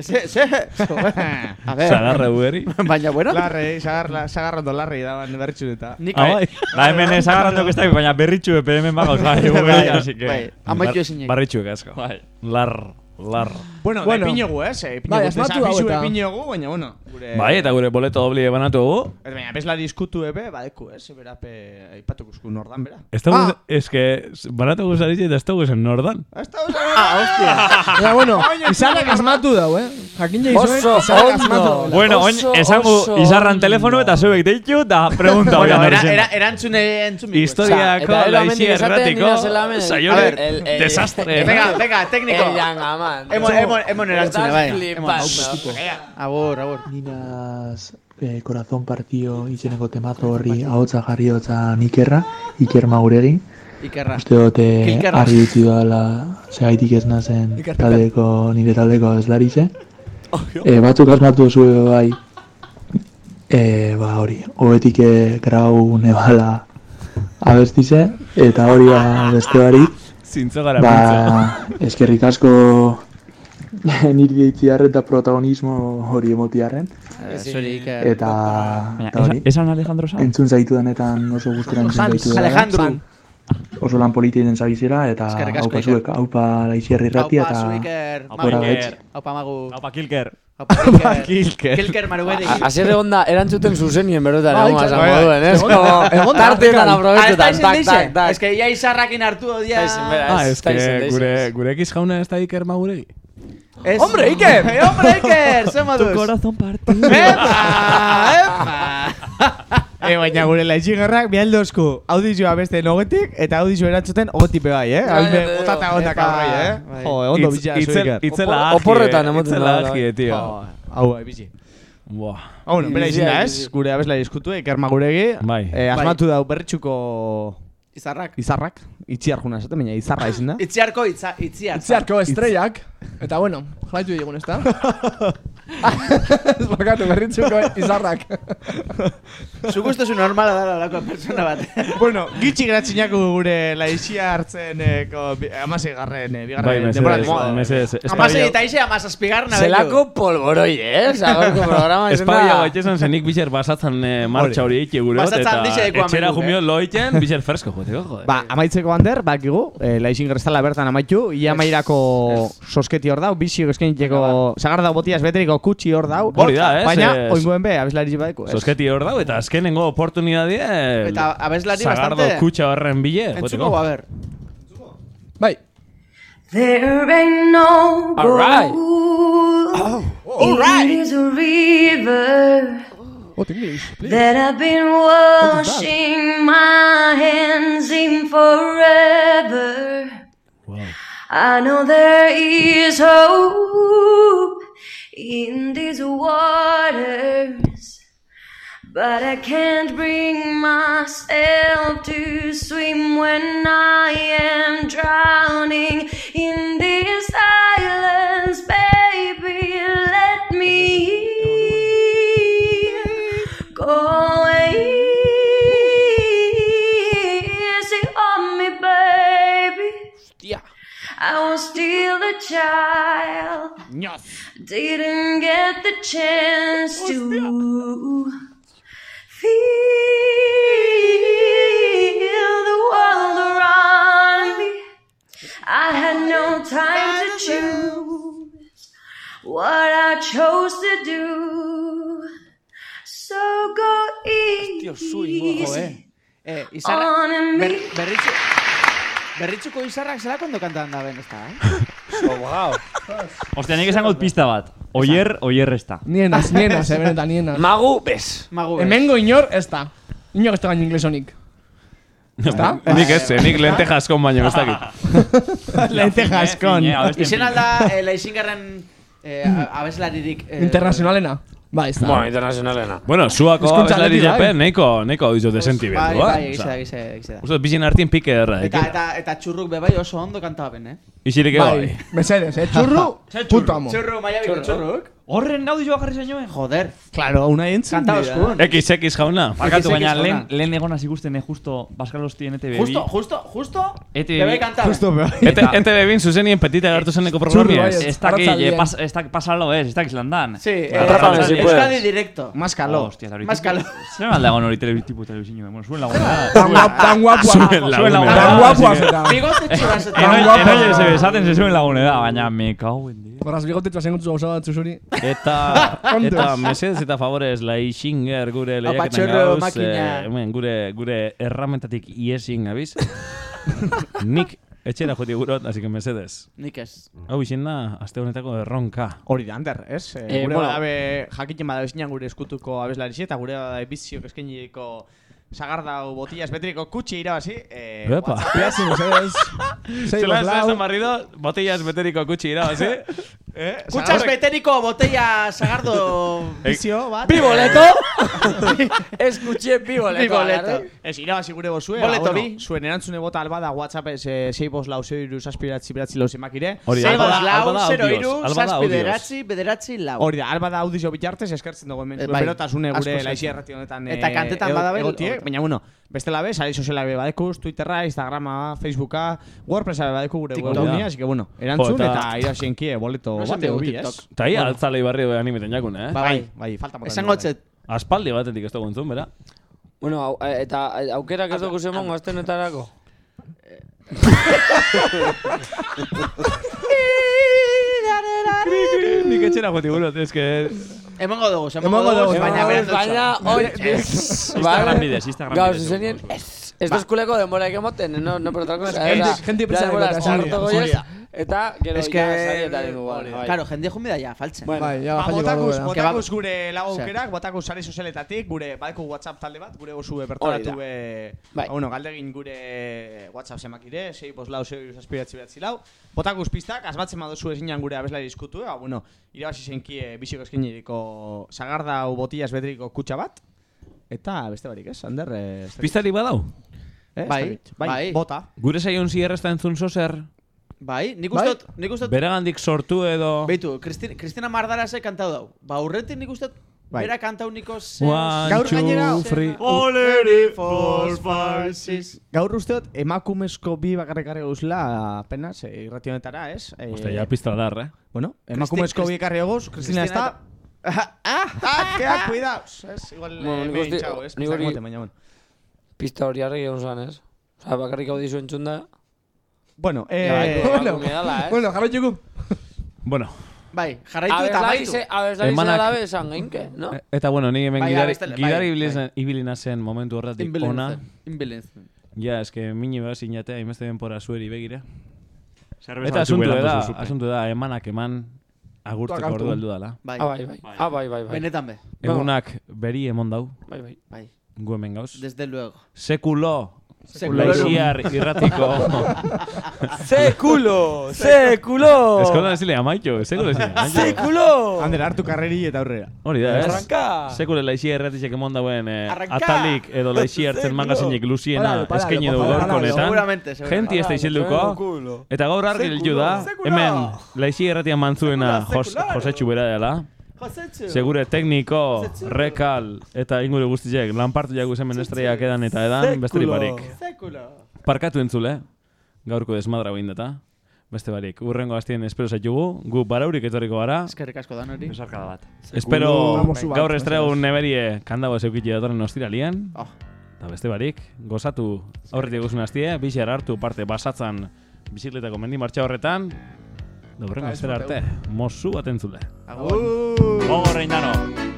Se, se. A ver.
Zagarra ueri.
Baina, bueno.
Larre, sagarra, sagarra ondo larri daban berritxu eta.
Nik
Ah, bai.
Da hemen esagarrando que está, baina berritxu EPM bagoz, bai,
Bai,
así que...
bai. Amaitu ezinik.
Barritxuek asko.
Bai.
Lar, lar.
Bueno,
Bueno.
de piñogu, eh?
Bai, asmatu hau
Desafizu
eta-
de piñogu, baina, bueno. Gure...
Bai, eta gure boleto dobli banatu dugu.
Ez baina, bezla diskutu ebe, badeku, eh? Zeberape, aipatuko esku nordan, bera.
Ez
Ah.
ez que banatu guzaritxe eta ez dugu zen nordan.
Ez da, oza,
Ah, hostia.
Eta, bueno, izarrak asmatu dau, eh? Jakin jaizuen,
Oso
izarrak asmatu dau.
Bueno, oin, esango izarran telefono eta zuek deitu eta pregunta
Bueno, era,
hori
era, erantzune entzun
Historiako,
Eta
laizi
hemendik esaten,
erratiko,
el-
desastre.
Venga, venga, técnico.
El Yangaman.
Emon, emon, emon erantzune, bai. Agur, agur.
Ninas eh, corazón partido izeneko temazo horri ahotsa jarri hotza Nikerra, Iker Mauregi.
Ikerra.
Uste dut eh, argi utzi dela segaitik ez nazen taldeko, nire taldeko ez larize. E, batzuk asmatu zue bai, e, ba hori, hobetik eh, grau nebala abestize, eta hori ba beste barik,
Zintzo gara pintza.
ba, eskerrik asko niri geitziar eta protagonismo hori emotiarren.
Eh, Zuri, Iker.
Eta, eta hori,
esan- esan Alejandro Sanz?
entzun zaitu denetan oso guztera entzun zaitu denetan.
Alejandro.
Oso lan politi den zabizera, eta haupa zuek, haupa laizierri rati,
Aupa,
eta
zu, Iker.
Aupa,
gora
Iker.
betx.
Aupa, magu.
Aupa Kilker.
Kilker.
Kilker.
Kilker marugeri.
Asier egon da, erantzuten zuzenien berotan, egon
claro.
esango duen, ez? Como, tarteetan.
Ah, izen
tak, tak, tak.
Ez que ya izarrakin hartu odia.
Ah,
ez
que gure, ekiz jauna ez da Iker Mauregi.
Ez-
Hombre, Iker!
Eh, Hombre, Iker! Ze moduz?
corazón partido.
Epa! Epa!
E, baina gure laixingarrak bialdozku audizioa beste nogetik eta audizio erantzuten ogotipe bai, eh?
Bai, bai,
otata
bai.
ondak
Epa,
aurrei, eh?
bai.
Jo, ondo
Itz-
bizia
itzel- itzela agie,
oporretan emoten
itzela
da,
agie,
bai.
tío.
Jo, Hau, bai, bizi.
Buah.
Ah, bueno, bera izin da, ez? Gure abeslari eskutu, ikerma guregi.
Bai.
Eh, asmatu dau berritxuko
Izarrak.
izarrak. Itziar juna esaten, baina izarra izin da.
Itziarko itza, itziar.
Itziarko estrellak. Eta bueno, jarraitu digun, ezta? Ez bakatu, berritxuko izarrak.
Zuk uste zu normala dara lako persona bat.
bueno, gitxi gratxinako gure laixia hartzen ko, bi- amasei garren, eh,
Bai,
bigarren
mesedez,
denboraldi.
mesedez.
Amasei eta ize amazazpigarna.
Zelako polboroi, eh? Zagorko programa izan da.
Espabia gaitezen zenik bizer basatzen eh, martxa hori eiki gure
Pasatzen
eta
handixe deko
etxera jumio loiten bizer fresko joteko, joder.
Ba, amaitzeko bander, bakigu, eh, laixin gerstala bertan amaitu, ia mairako sosketi hor dau, bizio eskeniteko, sagar dau botiaz beteriko kutsi hor dau.
Hori da, ez,
Baina,
eh,
oingoen be, abeslari badeko, ez?
Sosketi hor dau eta azkenengo oportunidadie
Eta abeslari
Sagardo
bastante-
kutxa horren bile
Entzuko, a ber.
Bai.
There ain't no
All right.
gold
all right.
in this river Oh,
what English, please?
that I've been washing my hands in forever. I know there is hope in these waters. But I can't bring myself to swim when I am drowning in this silence, baby. Let me go easy on me, baby. I was still a child. Didn't get the chance to feel the world around me. I had no time to choose what I chose to do. So go easy
Eh, izarra,
on
ber,
me.
berritxu, berritxuko izarrak zela kondo kantan da ben, ez da, eh?
Ostia, nik esango pista bat. Oier, oier ez da.
Nienas, nienas, eh, benetan, nienas.
Magu, bez.
Magu bez.
Hemengo inor, ez da. Inor ez da gaino inglés honik.
Ezta? Nik ez, eh, nik lente jaskon baino ez dakit.
Lente jaskon.
Izen alda, eh, laixingarren eh, abeslaririk... Eh,
Internacionalena. Ba, ez da.
Bueno, internacionalena.
Bueno, zuako abeslari
bai.
japen, neiko, neiko dizu desenti
Bai,
bendu,
bai, egize da, egize da, egize da.
Uste, bizin artien pike erra,
Eta, eta, eta txurruk be bai oso ondo kantaben, eh?
Isirik bai.
Mesedes, eh? Churru, puto amo.
Txurru, maia txurruk.
Horren naudi joa jarri zainoen.
Joder.
Claro, una entzun.
Kanta oskun.
X, X jauna.
Barkatu,
X,
baina lehen, lehen egon hasi guztien, eh, justo, Baskalostien ETV.
Justo, justo, justo.
ETV.
Bebe kantaben.
Justo, bai.
Ete, ente bebin zuzenien petita gertu zeneko
Churru,
programi
bai,
ez.
ez.
Ez dakit,
Arratzaldien.
eh, pas, ez dakit pasalo ez, ez dakit landan.
Sí, eh,
Atrápame si puedes.
Euskadi directo.
Más calor.
Hostia, eta hori
Más calor.
Zer alda egon hori telebi- tipo telebizio, bueno, laguna.
Tan guap- tan guapua.
Zuen
Zuen laguna.
Tan eta.
Bigote txuraz eta.
Tan
Enoi,
guapo.
enoi ez esaten ze zuen lagune da, baina me cago en Dios.
Zengutu gauza bat zuzuri.
Eta, eta mesedez eta favorez Laixinger gure lehiaketan gauz,
makina.
eh, hemen gure, gure erramentatik iesin gabiz. Nik etxera joti gurot, así que mesedez.
Nik ez.
Hau izin da, aste honetako erronka.
Hori da, Ander, ez? Eh,
Eh,
gure
bueno.
badabe jakiten bada ezinan gure eskutuko abeslari eta gure badabe biziok eskeniko sagardau botillas betriko kutxi irabazi. Eh,
Epa.
WhatsApp.
Idatzi, mesedes. Sei
Zela ez
lau.
esan barrido, botellas beteriko kutxi irabazi.
Eh,
Kutxas
sagarrek-
beteriko botella sagardo
Bizio bat.
Bi boleto. Escuché bi boleto.
Bi boleto.
Ez irabazi gure bozue.
Boleto
ba,
bi.
Zuen erantzune bota alba da WhatsApp ez eh, sei bos lau sei iru zazpiratzi beratzi lau zemakire.
Hori da, alba
bos
da-
lau, zero
audioz,
iru,
alba audioz.
bederatzi, bederatzi lau.
Hori da, alba da audizio bitartez eskertzen dugu hemen.
Eh,
Zuen
bai.
berotasune gure laixi errati honetan.
Eta
eh,
kantetan
ego-
badabel,
egotie,
hor-
baina bueno, bestela be, sari sozialak be badekuz, Twitterra, Instagrama, Facebooka, Wordpressa be badeku gure
TikTok.
webgunia, así que bueno, erantzun
eta-
eta irasien kie boleto
No esan
bate
TikTok.
ez?
Eta ia, altzalei barri be animeten jakune, eh?
Ba,
Bai,
bai.
bai, falta moten.
Esango txet.
Aspaldi batetik ez dugu entzun, bera?
Bueno, au- eh, eta eh, aukerak ez dugu zemon gaztenetarako.
Nik etxera joti gurot, ez que...
Emango dugu,
Emango dugu,
baina berandu
Baina, oi,
Instagram bidez, Instagram
Gau,
bidez.
zuzenien, ez. Ez dozkuleko denbora emoten, no, no por otra cosa.
Gente-
sea,
gente presa de
Eta, gero,
Es que,
ja, sarietaren igual. bai.
Claro, jende da ja, faltzen.
Bai, ja,
Ba, botakuz,
badu,
botakuz gure lagukerak, botakuz sare sozialetatik, gure badeko WhatsApp talde bat, gure osu bertaratu be...
Bai.
Ba, bueno, galdegin gure WhatsApp zemakire, 6 bost lau, 6 aspiratzi behatzi lau. Botakuz pistak, asbatzen baduzu ezinan gure abeslari diskutu, ba, bueno, irabazi zenkie biziko eskiniriko sagardau botillas bedriko kutxa bat. Eta beste barik, ez? Ander, eh.
Pistari badau?
Eh,
Bai,
bai,
bai.
bota.
Gure saion zierrezta entzun zozer,
Bai, nik
Bai?
ustot, nik ustot...
beragandik sortu edo...
Beitu, Kristina, Kristina Mardarase kantau dau. Ba, urretik nik ustot,
Bai.
bera kantau niko ze...
One,
Gaur gainera-
three.
Oleri, six. Gaur usteot, emakumezko bi bakarrik garri gauzela, apenas, eh, irrati honetara, ez? Eh,
Ostia, ja pista dar, eh?
Bueno, emakumezko bi ekarri goz, Cristina está... Ah, ah, queda, cuidaos, ez? Igual,
Bueno,
eh, me
uste-
hinchado, ez?
nik
Pista
hori- argi egon zan, ez? Osa, bakarrik hau dizu entzun da.
Bueno, eh...
bai,
Bueno,
dala, ez?
bueno, jarraituko.
Bueno,
Bai, jarraitu eta baitu.
abeslari ze
Emanak-
alabe esan geinke, no?
e- eta bueno, ni hemen
Bai,
gidari, gidari
bai, bai.
ibilina zen momentu horretik ona.
Inbilintzen.
Ja, eske mini behar sinatea, hainbeste denpora zueri.
Zerbeza
Eta asuntu da, asuntu da, emanak eman agurtzeko ordu heldu dala.
Bai.
Ah, bai, bai. Ah, bai, bai, bai.
Benetan be.
Egunak beri emon dau,
Bai, bai.
Bai.
gu hemen gauz.
Desde luego.
Sekulo,
Sekulo.
Laixiar irratiko.
Sekulo! Sekulo!
Eskola ezile amaitu, sekulo ezile amaitu.
Sekulo!
Ander, hartu karreri eta aurrera.
Hori da, ez?
Arranka!
Sekulo laixia erratisek emon dauen eh, atalik edo laixia hartzen
Sekulo!
magazinik luziena eskaini du gaurko honetan.
Seguramente, seguramente.
Genti ez da isilduko.
Sekulo!
Eta gaur argi da, hemen laixia erratian mantzuena Jos, Josetxu bera dela.
Josetxu.
Segure tekniko, rekal eta inguru guztiek lanpartu jagu hemen estraiak edan eta edan, besterik barik.
Sekulo.
Parkatu entzule, gaurko desmadra behin data. Beste barik, urrengo hastien espero zaitugu, gu baraurik etorriko gara.
Eskerrik asko dan hori.
Besarkada bat.
Espero
bat,
gaur estreu neberie kandago zeukitxe datorren ostiralien.
Oh.
Eta beste barik, gozatu aurretik guzun hastie, bixar hartu parte basatzan bizikletako mendi martxa horretan. Dobrrengo astera arte, mozu bat entzule.
Agur.
Gogo reindano.